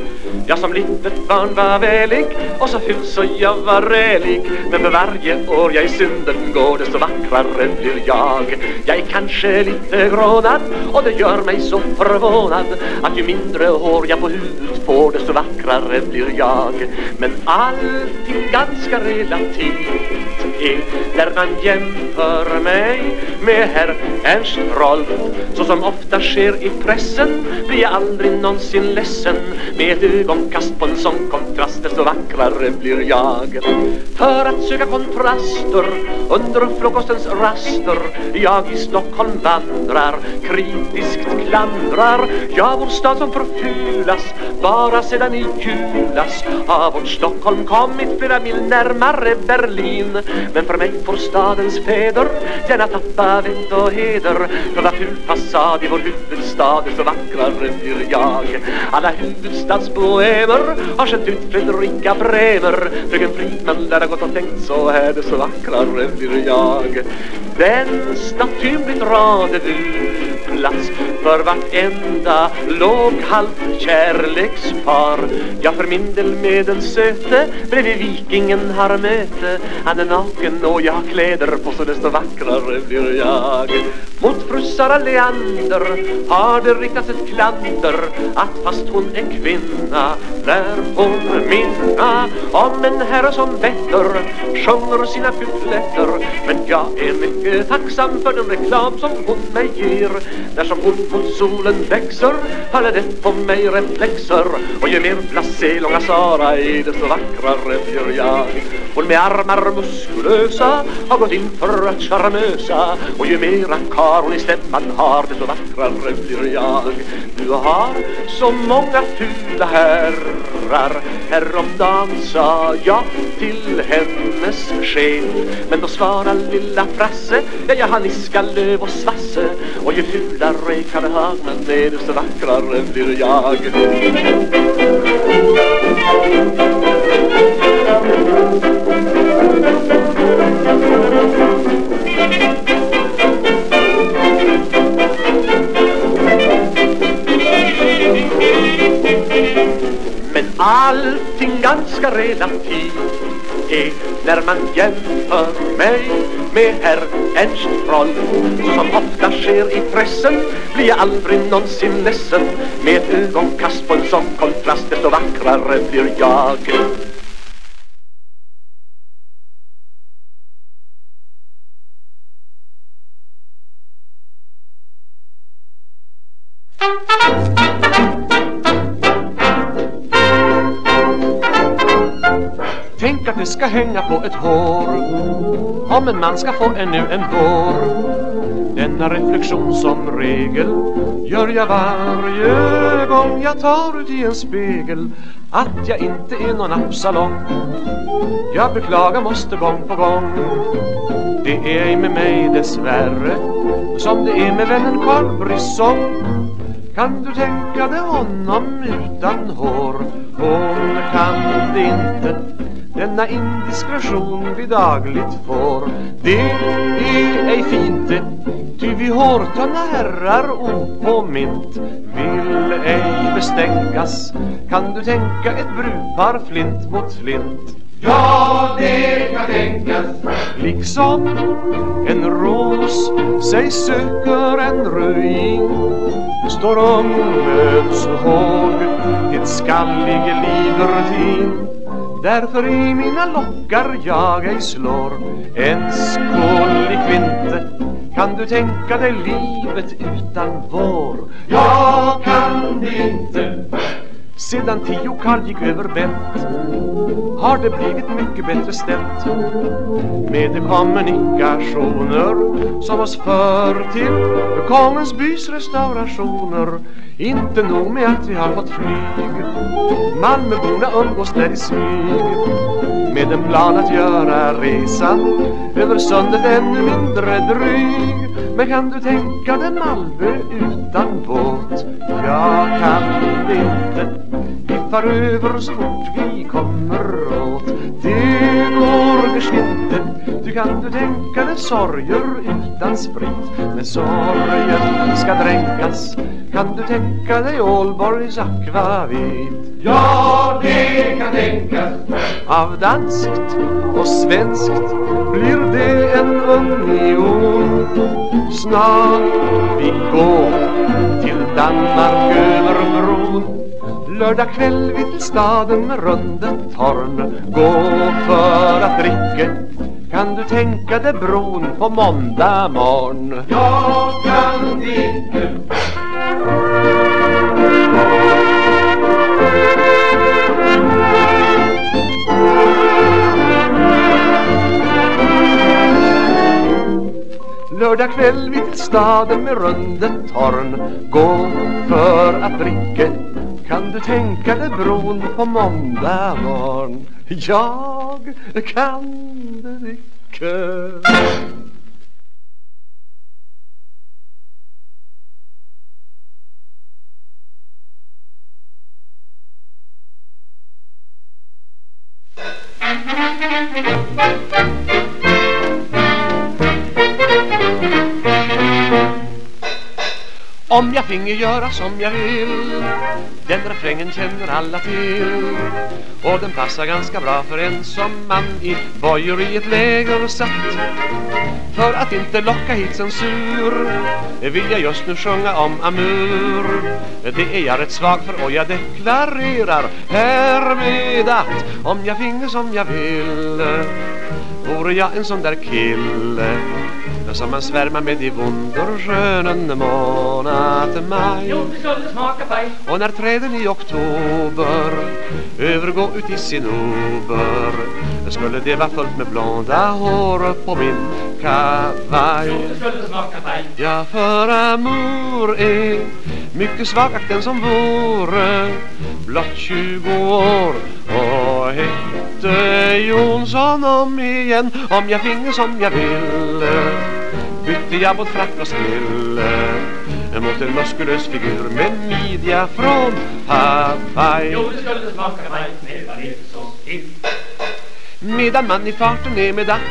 Jag som litet barn var välig och så ful så jag var rälig Men för varje år jag i synden går desto vackrare blir jag. Jag är kanske lite grånad och det gör mig så förvånad Att ju mindre hår jag på huvudet får desto vackrare blir jag Men allting ganska relativt är man jämför mig med herr Ernst Rolf Så som ofta sker i pressen blir jag aldrig någonsin ledsen. Med ett ögonkast på en sån kontrast desto vackrare blir jag. För att söka kontraster under frukostens raster Jag i Stockholm vandrar, kritiskt klandrar Jag vår stad som förfulas bara sedan i julas Har vårt Stockholm kommit flera mil närmare Berlin men för mig får stadens fäder gärna tappa vett och heder. För att ful fasad i vår huvudstad så vackrare blir jag. Alla huvudstadsbohemer har sett ut Fredrika Bremer. Fröken Fridman lär ha gått och tänkt så här det så vackrare blir jag. Den statyn blir radevurplats för vartenda låghalt kärlekspar Jag för min del med den söte bredvid vikingen har möte. Han är naken och jag har kläder på så desto vackrare blir jag. Mot fru Sara Leander har det riktats ett klander Att fast hon är kvinna lär hon minna Om en herre som vetter sjunger sina kupletter Men jag är mycket tacksam för den reklam som hon mig ger. När som hon mot solen växer faller det på mig reflexer. Och ju mer blasé långa Sara är desto vackrare blir jag. Hon med armar nervösa har gått in för att charmösa Och ju mera Karl i stämman har desto vackrare blir jag Du har så många fula herrar Häromdagen sa jag till hennes sken. Men då svarar lilla Frasse Ja, jag har Niskalöv och Svasse. Och ju fulare kan hörnan är desto vackrare blir jag men allting ganska relativt är när man jämför mig med herr Ernst Roll Så som ofta sker i pressen blir jag aldrig någonsin ledsen. Med ett ögonkast på en sån kontrast desto vackrare blir jag. Tänk att det ska hänga på ett hår. Om en man ska få ännu en vår Denna reflektion som regel Gör jag varje gång jag tar ut i en spegel Att jag inte är någon Absalom. Jag beklagar måste gång på gång. Det är ej med mig dessvärre Som det är med vännen Carl Brisson kan du tänka dig honom utan hår? Hon kan det inte Denna indiskretion vi dagligt får. Det är ej fint det Ty vi hårtunna herrar opåmint Vill ej bestänkas Kan du tänka ett brudpar flint mot flint? Ja, det kan tänkas. Liksom en ros sig söker en ruin Står håg till skallig libertin Därför i mina lockar jag ej slår en skål i kvinte Kan du tänka dig livet utan vår? Jag kan det inte. Sedan tio Karl gick över bält har det blivit mycket bättre ställt. Med de kommunikationer som oss för till Kongens bys restaurationer inte nog med att vi har fått flyg Malmöborna umgås där i smyg med en plan att göra resan över sundet ännu mindre dryg. Men kan du tänka dig Malmö utan båt? Jag kan det inte. Vi far över så fort vi kommer åt. Det går geschwinte Du kan du tänka dig sorger utan sprit? Men sorgen ska dränkas. Kan du tänka dig Ålborgs akvavit? Ja, det kan tänkas. Av danskt och svenskt blir det en union Snart vi går till Danmark över bron Lördag kväll vi till staden med runde torn Gå för att dricka Kan du tänka dig bron på måndag morgon? Jag kan det Lördag kväll vi till staden med rundet torn. Gå för att dricka. Kan du tänka dig bron på måndag morgon? Jag kan det icke Thank you. Om jag finge göra som jag vill Den refrängen känner alla till. Och den passar ganska bra för en som man i bojor i ett läger satt. För att inte locka hit censur Vill jag just nu sjunga om Amur. Det är jag rätt svag för och jag deklarerar härmed att Om jag finge som jag vill Vore jag en sån där kille som man svärmar med i wunderskönen månad maj. Jo, det skulle smaka paj Och när träden i oktober övergå ut i sin ober skulle det fullt med blonda hår på min kavaj. Ja, för amor är mycket svagast den som vore blott 20 år. Och hette Jonsson om igen om jag finge som jag ville. Bytte jag mot frack och stille mot en muskulös figur med midja från Hawaii. Jo, det skulle smaka mig. Med vaniljsås till Medan man i farten är med att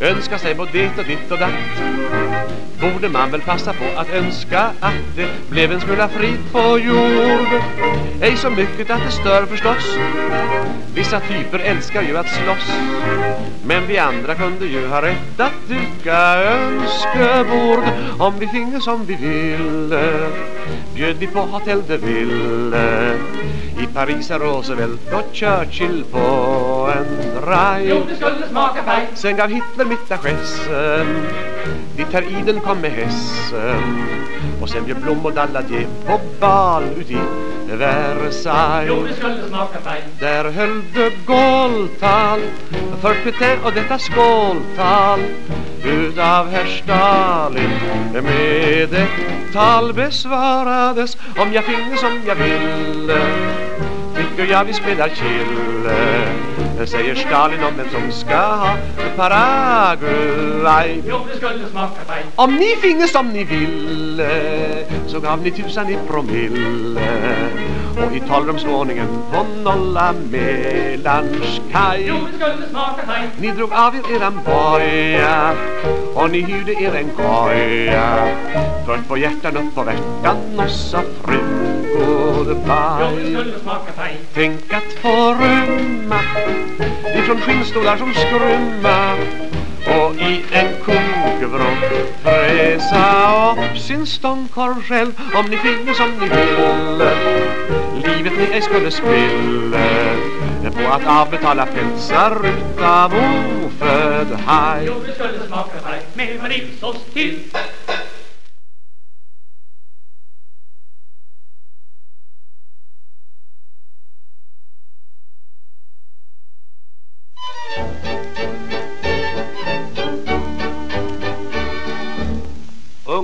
Önskar sig både det och ditt och datt. Borde man väl passa på att önska att det blev en smula frid på jord. Ej så mycket att det stör förstås. Vissa typer älskar ju att slåss. Men vi andra kunde ju ha rätt att duka önskebord Om vi finge som vi ville. Bjöd vi på Hotel de Ville. I Paris är Roosevelt och Churchill på en drive Jo, det skulle smaka paj Sen gav Hitler mitt adressen Dit herr Iden kom med hässen Och sen bjöd Blom och Daladier på bal ut i Versailles. Jo, det skulle smaka paj där höll de gåltal för Petain och detta skåltal. Utav herr Stalin med ett tal besvarades. Om jag finge som jag ville tycker jag vi spelar kille säger Stalin om vem som ska ha Paraguay. Jo, det skulle smaka paj om ni finge som ni ville så gav ni tusan i promille. Och i talrumsvåningen på nolla Melanskaj Jo, det skulle smaka paj Ni drog av er eran boja och ni hyrde er en koja. Först på hjärtan upp på värtan och sa fru Skulle smaka paj. Tänk att få rymma ifrån skinnstolar som skrymma och i en kokvrå fräsa upp sin stångkorv själv. Om ni finge som ni ville livet ni ej skulle spilla på att avbetala pälsar utav ofödd haj Jo, det skulle smaka paj med vaniljsås till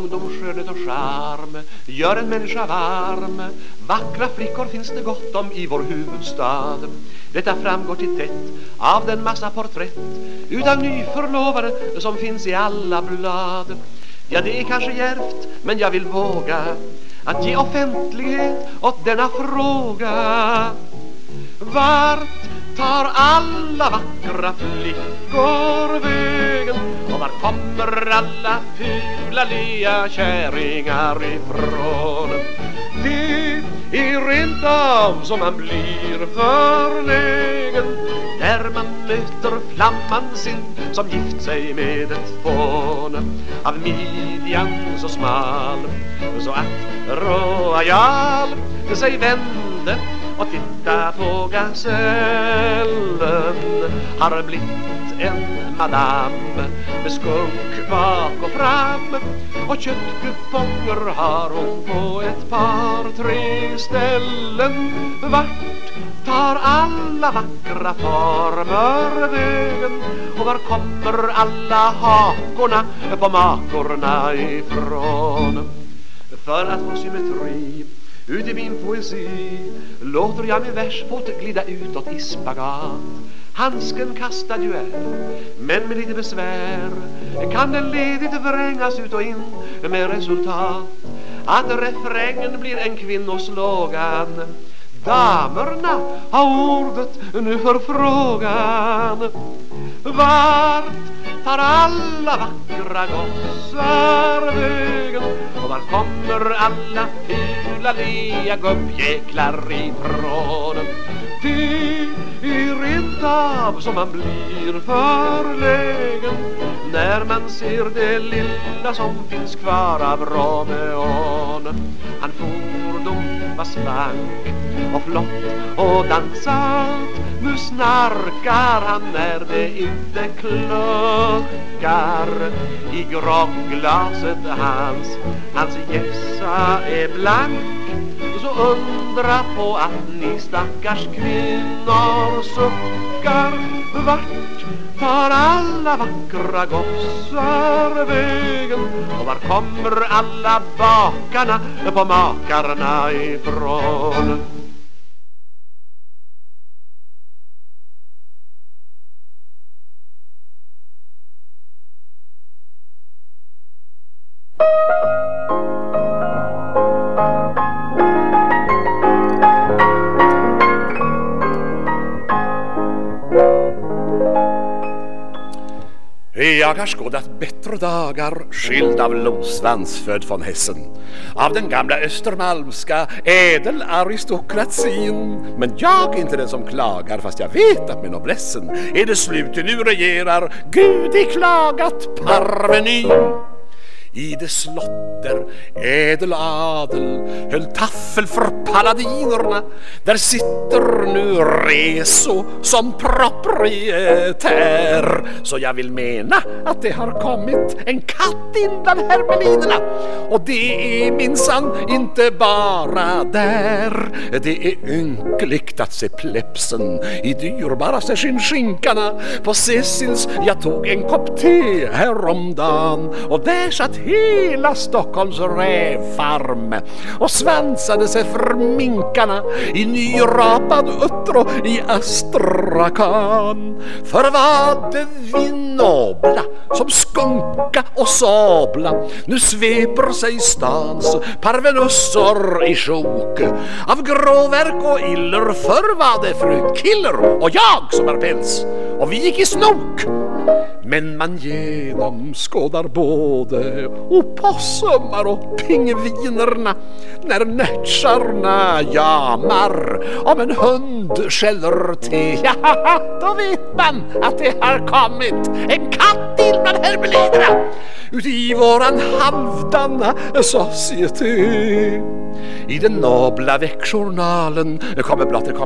Ungdom, skönhet och charm gör en människa varm. Vackra flickor finns det gott om i vår huvudstad. Detta framgår till tätt av den massa porträtt Utav nyförlovade som finns i alla blad Ja, det är kanske djärvt, men jag vill våga Att ge offentlighet åt denna fråga. Vart tar alla vackra flickor vägen? Och var kommer alla fula lea kärringar ifrån? Det är rent av som man blir förlägen När man möter flamman sin som gift sig med ett fån Av midjan så smal så att Royal sig vände och titta på gasellen Har blivit en madam med skunk bak och fram. Och köttkuponger har hon på ett par tre ställen. Vart tar alla vackra former vägen? Och var kommer alla hakorna på makorna ifrån? För att få symmetri ut i min poesi Låter jag min versfot glida utåt i spagat. Handsken kastad ju är Men med lite besvär Kan den ledigt vrängas ut och in Med resultat. Att refrängen blir en kvinnoslogan Damerna har ordet nu för frågan. Vart tar alla vackra gossar vägen? Och var kommer alla fula lea gubbjäklar ifrån Det är rent av som man blir förlägen När man ser det lilla som finns kvar av Romeon. Han fordom var slank och flott och dansat. Nu snarkar han när det inte kluckar I grogglaset. Hans, hans gässa är blank. Så undra på att ni stackars kvinnor suckar. Vart tar alla vackra gossar vägen. Och var kommer alla bakarna på makarna ifrån? Jag har skådat bättre dagar skild av Losvans född von Hessen av den gamla östermalmska ädelaristokratin men jag är inte den som klagar fast jag vet att med noblessen är det slut. Nu regerar Gud i klagat parvenyn i det slotter ädel adel höll taffel för paladinerna. Där sitter nu Reso som proprietär. Så jag vill mena att det har kommit en katt in bland hermelinerna. Och det är minsann inte bara där. Det är ynkligt att se plepsen i dyrbaraste skinnskinkarna På Cecils jag tog en kopp te häromdagen. Och där satt hela Stockholms rävfarm och svansade sig för minkarna i nyrapad uttro i Astrakan. För vad det vi nobla som skunka och sabla nu sveper sig stans parvenussor i sjok av gråverk och iller förr var det fru Killer och jag som är päls och vi gick i snok men man genomskådar både opossumar och pingvinerna när närtsarna jamar om en hund skäller till. Ja, då vet man att det har kommit en katt till bland hermelinerna ut i våran halvdana society. I den nobla veckjournalen kommer blott en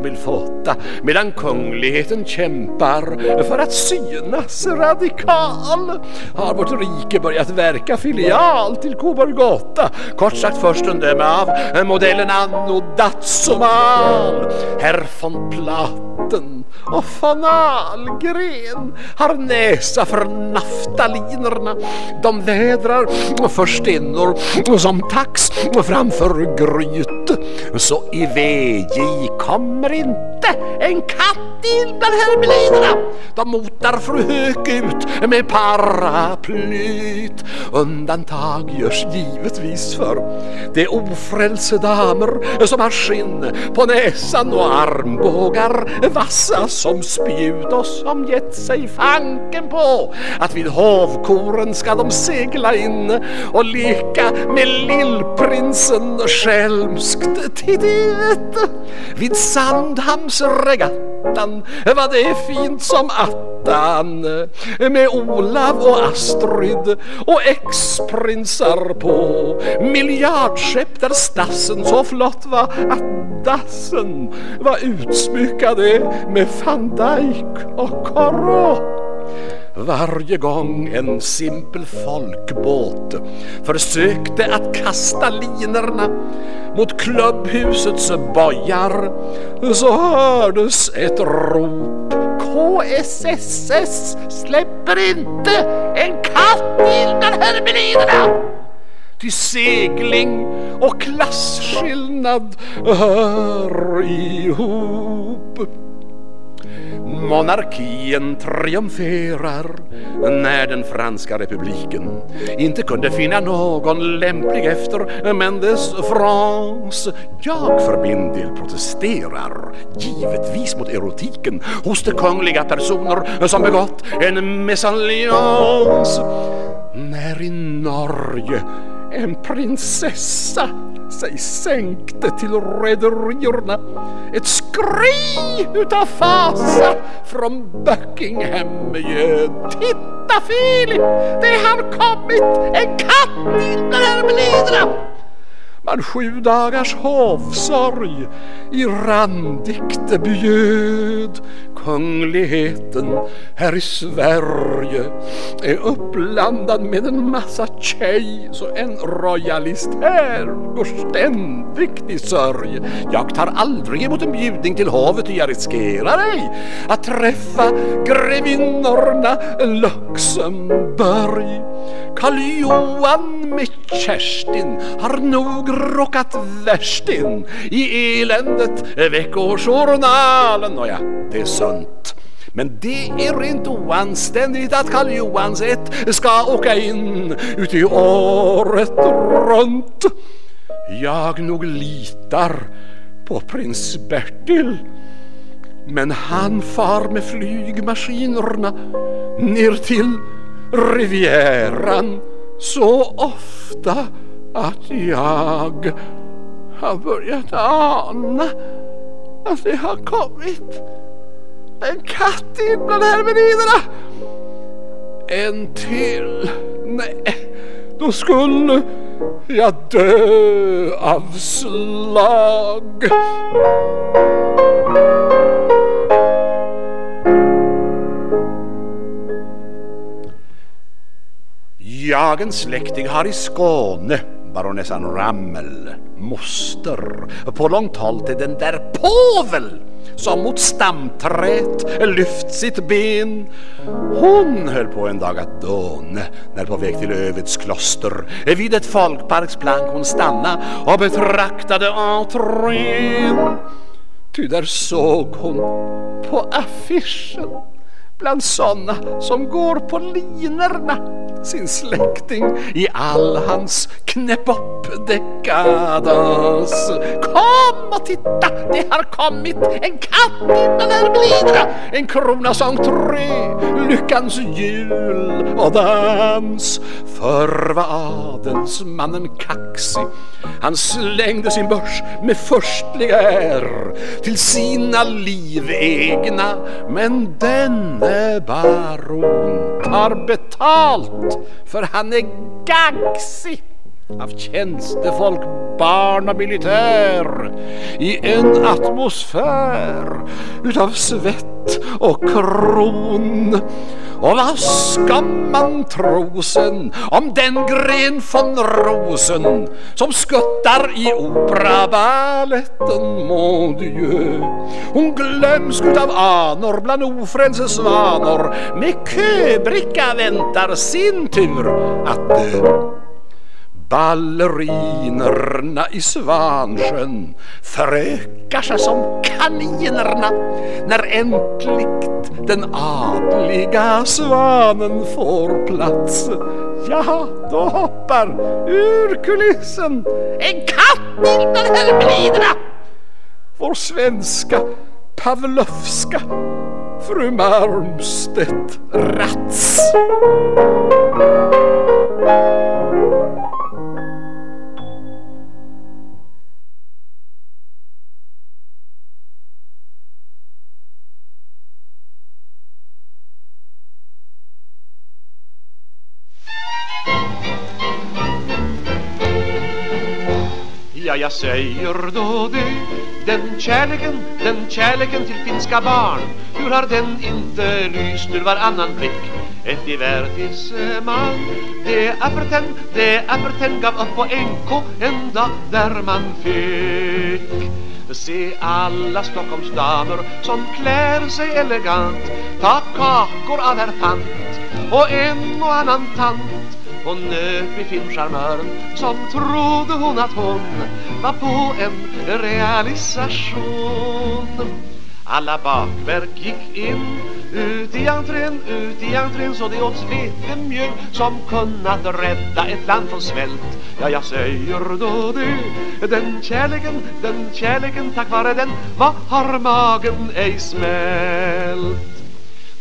medan kungligheten kämpar för att synas radikal. Har vårt rike börjat verka filial till Koborgata, kort sagt förstundöme av modellen Anno Datsumal. Herr von Platen och von Ahlgren har näsa för naftalinerna. De vädrar förstinnor som tax framför gryt. Så i VJ kommer inte en katt in bland hermelinerna. De motar fru Höök ut med paraplyt. Undantag görs givetvis för de ofrälse damer som har skinn på näsan och armbågar vassa som spjut och som gett sig fanken på att vid hovkoren ska de segla in och leka med lillprinsen skälmskt tidigt vid Sandhams regattan Vad det är fint som attan Med Olav och Astrid och ex-prinsar på. Miljardskepp där stassen så flott var att dassen var utsmyckade med van Dijk och Corot varje gång en simpel folkbåt försökte att kasta linorna mot klubbhusets bojar så hördes ett rop. KSSS släpper inte en katt in bland hermelinerna till segling och klasskillnad hör ihop. Monarkin triumferar när den franska republiken inte kunde finna någon lämplig efter Mendes France. Jag för min del protesterar givetvis mot erotiken hos de kungliga personer som begått en mesallians. När i Norge en prinsessa sig sänkte till rederierna. Ett skri utav fasa från Buckingham ljöd Titta Filip, det har kommit en katt in bland hermelinerna! Man sju dagars hovsorg i Randikte bjöd kungligheten här i Sverige är uppblandad med en massa tjej så en royalist här går ständigt i sörj. Jag tar aldrig emot en bjudning till hovet och jag riskerar ej att träffa grevinnorna Luxemburg. Karl Johan med Kerstin har nog råkat värst in i eländet Veckojournalen. Nåja, det är sunt. Men det är rent oanständigt att Karl Johans ett ska åka in uti året runt. Jag nog litar på prins Bertil men han far med flygmaskinerna ner till Rivieran så ofta att jag har börjat ana att det har kommit en katt in bland hermelinerna. En till? Nej, då skulle jag dö av slag. Jag en släkting har i Skåne baronessan Rammel, moster, på långt håll till den där påvel som mot stamträt lyft sitt ben. Hon höll på en dag att dåne när på väg till Övets kloster vid ett folkparksplank hon stanna och betraktade entrén. Ty där såg hon på affischen bland sådana som går på linerna sin släkting i all hans knäpp. Kom och titta, det har kommit en katt innan hermelinerna, en kronas entré, lyckans jul och dans. Förr var adelsmannen kaxig, han slängde sin börs med förstliga ärr till sina livegna, men denne baron tar betalt för han är gaxig av tjänstefolk, barn och militär i en atmosfär utav svett och kron. Och vad ska man tro sen om den gren von Rosen som skuttar i operabaletten Mon Dieu? Hon glöms utav anor bland ofrälse svanor med köbricka väntar sin tur att dö. Ballerinerna i Svansjön förökar sig som kaninerna när äntligt den adliga svanen får plats. Ja, då hoppar ur kulissen en katt bland hermelinerna. Vår svenska Pavlovska fru Malmstedt Ratz. Ja, jag säger då det. Den kärleken, den kärleken till finska barn. Hur har den inte lyst ur varannan blick? Ett gevär eh, man. Det apperten, det apperten gav upp på NK En dag där man fick Se alla Stockholms damer som klär sig elegant Ta kakor av herr Fant och en och annan tant. Hon nöp i filmcharmören som trodde hon att hon var på en realisation. Alla bakverk gick in Ut i entrén, ut i entrén Så det åt vetemjöl Som kunnat rädda ett land från svält. Ja, jag säger då det Den kärleken, den kärleken Tack vare den Vad har magen ej smält?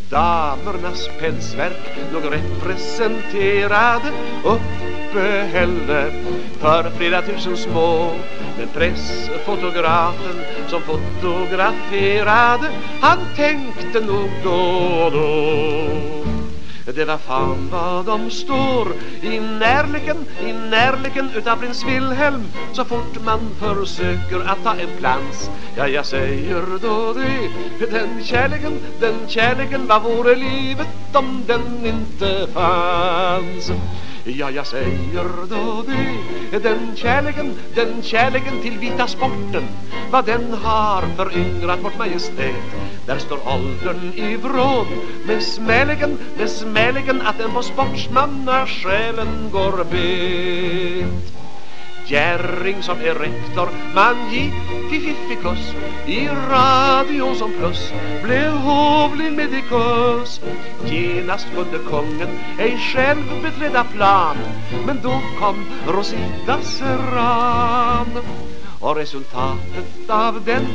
Damernas pälsverk låg representerad uppehälle för flera tusen små men pressfotografen som fotograferade han tänkte nog då och då det var fan vad de står. I närleken, i närleken utav prins Wilhelm. Så fort man försöker att ta en plats Ja, jag säger då det. Den kärleken, den kärleken Vad vore livet om den inte fanns? Ja, jag säger då det. Den kärleken, den kärleken till vita sporten Vad den har föryngrat vårt majestät. Där står åldern i vrån. Med smäligen, med smäligen Att den på sportsmannasjälen går bet. Jerring som är rektor Man gick i Fiffikus I radio som plus Blev hovlig medikus Genast kunde kungen Ej själv beträda plan Men då kom Rosita Serran och resultatet av den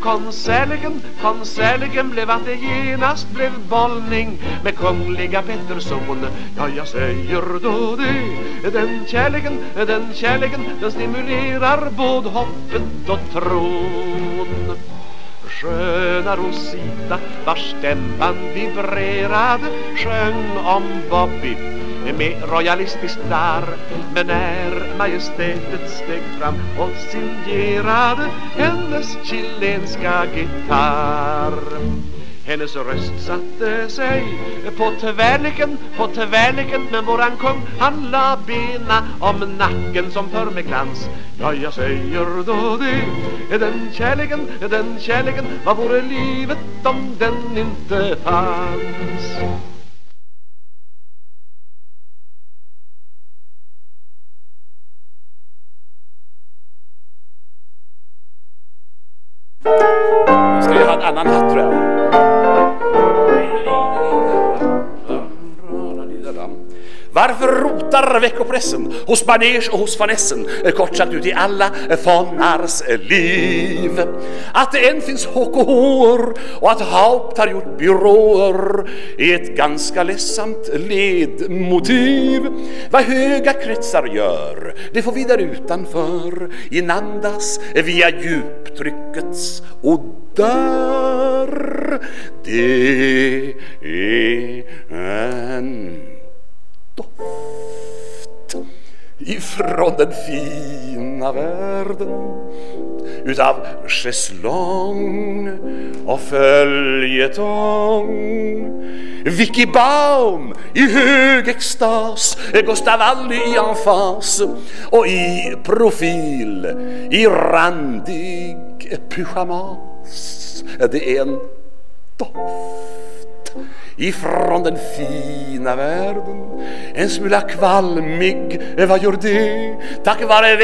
konserligen, konserligen blev att det genast blev bollning med kungliga Pettersson. Ja, jag säger då det, den kärleken, den kärleken, den stimulerar både hoppet och tron. Sköna Rosita, vars stämman vibrerade, sjöng om Bobby med royalistisk darr Men när majestätet steg fram och signerade hennes chilenska gitarr hennes röst satte sig på tvärliken, på tvärliken Men våran kung han la bena om nacken som för med glans Ja, jag säger då det Den kärleken, den kärleken Vad vore livet om den inte fanns? Ha en annan hatt tror jag. Varför rotar veckopressen hos Barners och hos Fanessen eh, kort sagt ut i alla fonnars eh, liv? Att det än finns HKH och att Haupt har gjort byråer är ett ganska ledsamt ledmotiv. Vad höga kretsar gör, det får vi där utanför inandas via djuptryckets oddar. Det är en doft ifrån den fina världen utav schäslong och följetong. Vicky Baum i hög extas Gustav Alli i emfas och i profil i randig pyjamas. Det är en doft ifrån den fina världen. En smula kvalmig, vad gör det? Tack vare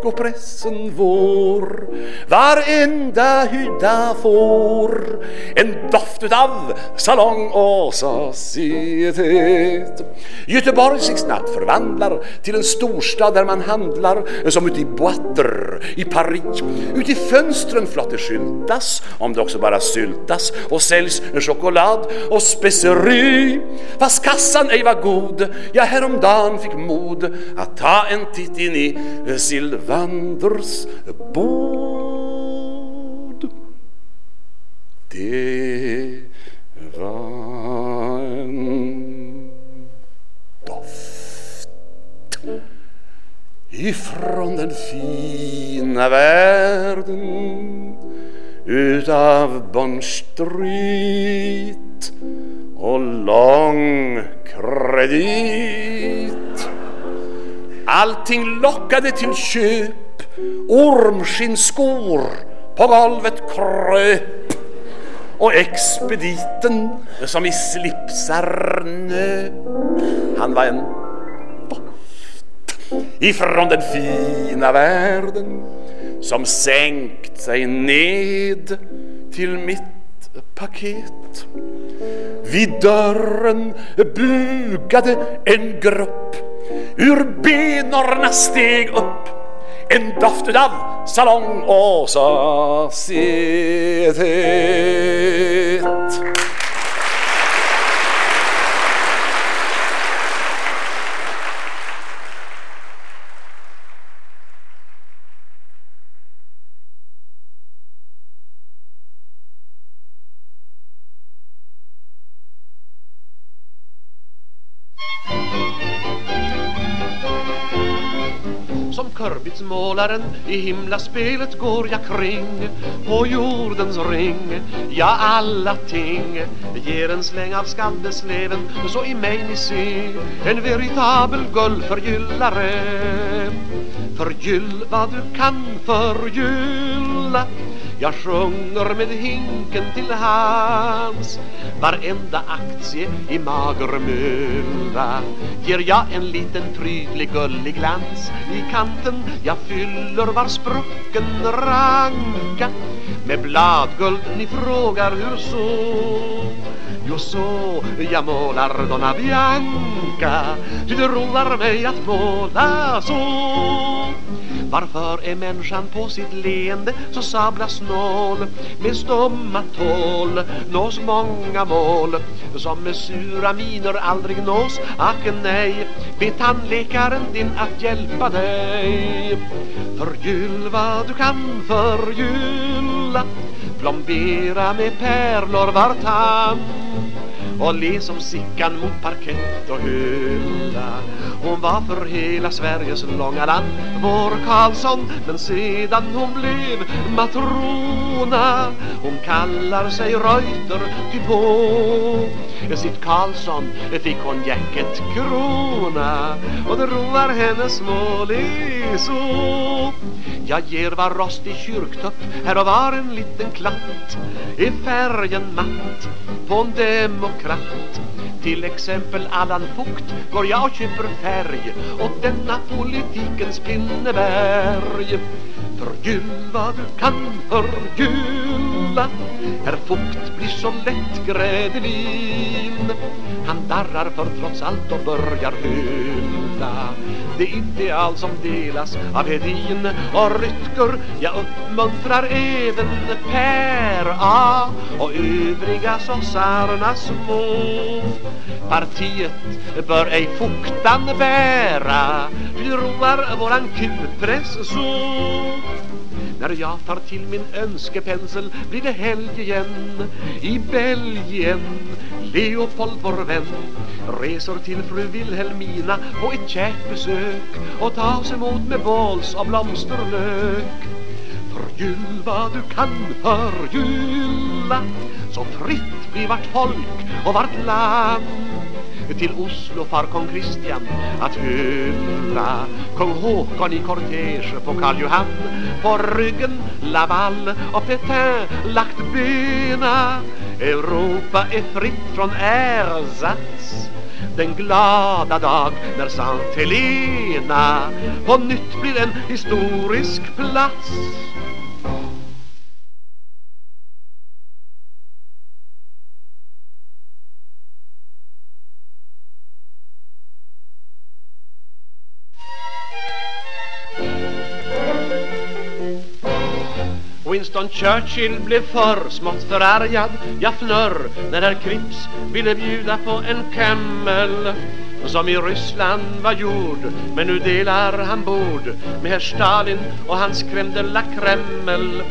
veckopressen vår. Varenda hydda får en doft utav salong och societet Göteborg sig snabbt förvandlar till en storstad där man handlar som ute i boatter i Paris. Ute i fönstren flott det skyltas om det också bara syltas och säljs choklad och speceri. Fast kassan ej var god, jag häromdagen fick mod att ta en titt in i eh, Silvanders bord Det var en doft ifrån den fina fina världen utav Bond Street och lång kredit. Allting lockade till köp, ormskinnskor på golvet kröp och expediten som i slipsar nöp. Han var en ifrån den fina världen som sänkt sig ned till mitt paket. Vid dörren bugade en grupp ur benorna steg upp en doft av salong och societet. Körbitsmålaren i himlaspelet går jag kring. På jordens ring Ja, alla ting. Ger en släng av skandesleven, Så i mig ni se en veritabel guldförgyllare. Förgyll vad du kan förgylla. Jag sjunger med hinken till hands. Varenda aktie i mager mylla Ger jag en liten prydlig gullig glans I kanten. Jag fyller var sprucken ranka Med bladguld. Ni frågar hur så? Jo så jag målar Donna Bianca Ty det roar mig att måla så varför är människan på sitt leende så sabla snål Med stumma tål? Nås många mål Som med sura miner aldrig nås. Ack nej, be tandläkaren din att hjälpa dig. Förgyll vad du kan förgylla. Plombera med pärlor var tand. Och le som Sickan mot parkett och hylla. Hon var för hela Sveriges långa land vår Karlsson. Men sedan hon blev matrona Hon kallar sig Reuter till på. Sitt Karlsson fick hon jacket krona Och det roar hennes mål är så. Jag ger var rostig kyrktupp Här och var en liten klatt Är färgen matt på en demokrat. Till exempel Allan Fukt Går jag och köper färg Och denna politikens Pinneberg. Förgyll vad du kan förgylla Herr Fukt blir så lätt grädelin Han darrar för trots allt och börjar hylla. Det ideal som delas av Hedin och Rytger. Jag uppmuntrar även Per A och övriga sossarna små. Partiet bör ej Fuktan bära. Vi roar våran kupress så när jag tar till min önskepensel blir det helg igen. I Belgien Leopold vår vän Reser till fru Wilhelmina på ett kärt besök Och tas emot med båls och blomsterlök. Förgyll vad du kan förgylla Så fritt blir vart folk och vart land till Oslo far kung Kristian att hylla kung Håkon i kortege på Karl Johan på ryggen Laval och Petain lagt bena. Europa är fritt från ersats den glada dag när Sant Helena på nytt blir en historisk plats. Winston Churchill blev för smått förargad Jag fnörr när herr Krips ville bjuda på en Camel som i Ryssland var gjord. Men nu delar han bord med herr Stalin och hans crème de la Kreml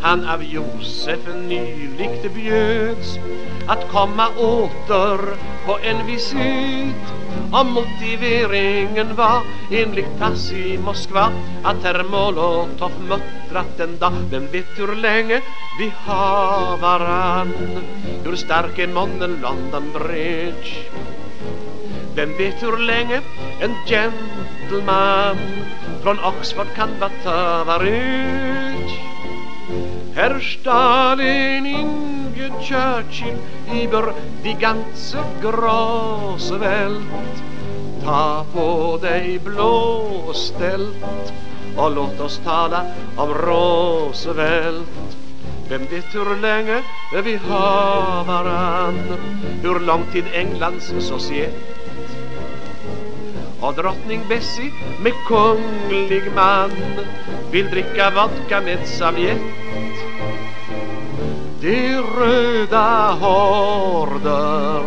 han av Josef nyligt bjöds att komma åter på en visit. Och motiveringen var enligt Pass i Moskva att herr Molotov muttrat en dag Vem vet hur länge vi har varann? Hur stark är månne London Bridge? Vem vet hur länge en gentleman från Oxford kan vara överut Herr Stalin inbjöd Churchill über die ganze Großwelt Ta på dig blåstält och låt oss tala om Roosevelt. Vem vet hur länge vi har varann? Hur lång tid Englands societ? Och drottning Bessie med kunglig man vill dricka vodka med Sovjet de röda horder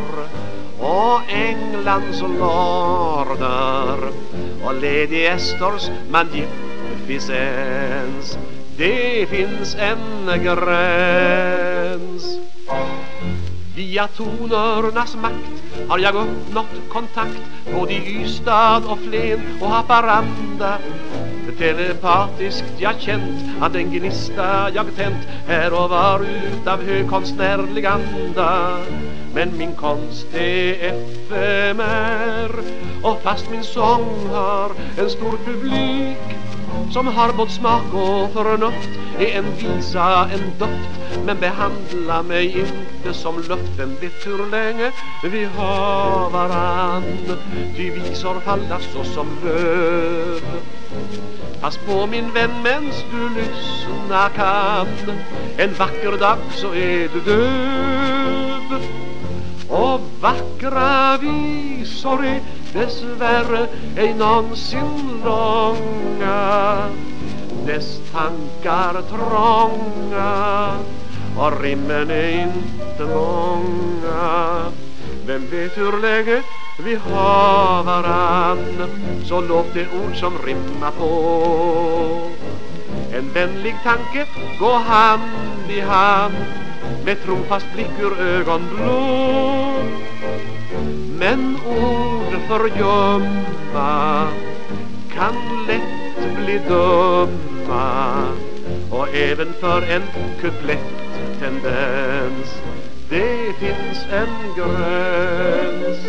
och Englands lorder. Och Lady Estors magnificens det finns en gräns. Via tonernas makt har jag uppnått kontakt både i Ystad och Flen och Haparanda. Telepatiskt jag känt att en gnista jag tänt här och var utav högkonstnärlig anda. Men min konst är efemär och fast min sång har en stor publik som har både smak och förnuft. Är en visa, en doft men behandla mig inte som luft Vem vet hur länge vi har varann? Ty visor falla så som löv. Pass på min vän mens du lyssna kan. En vacker dag så är du döv. Och vackra visor är dessvärre ej någonsin långa. Dess tankar trånga och rimmen är inte många. Vem vet hur länge vi har varann? Så låt det ord som rimma på. En vänlig tanke gå hand i hand. Med trofast blick ur ögon blå. Men ord förgömma Kan lätt bli dumma. Och även för en kuplett tendens det finns en gräns.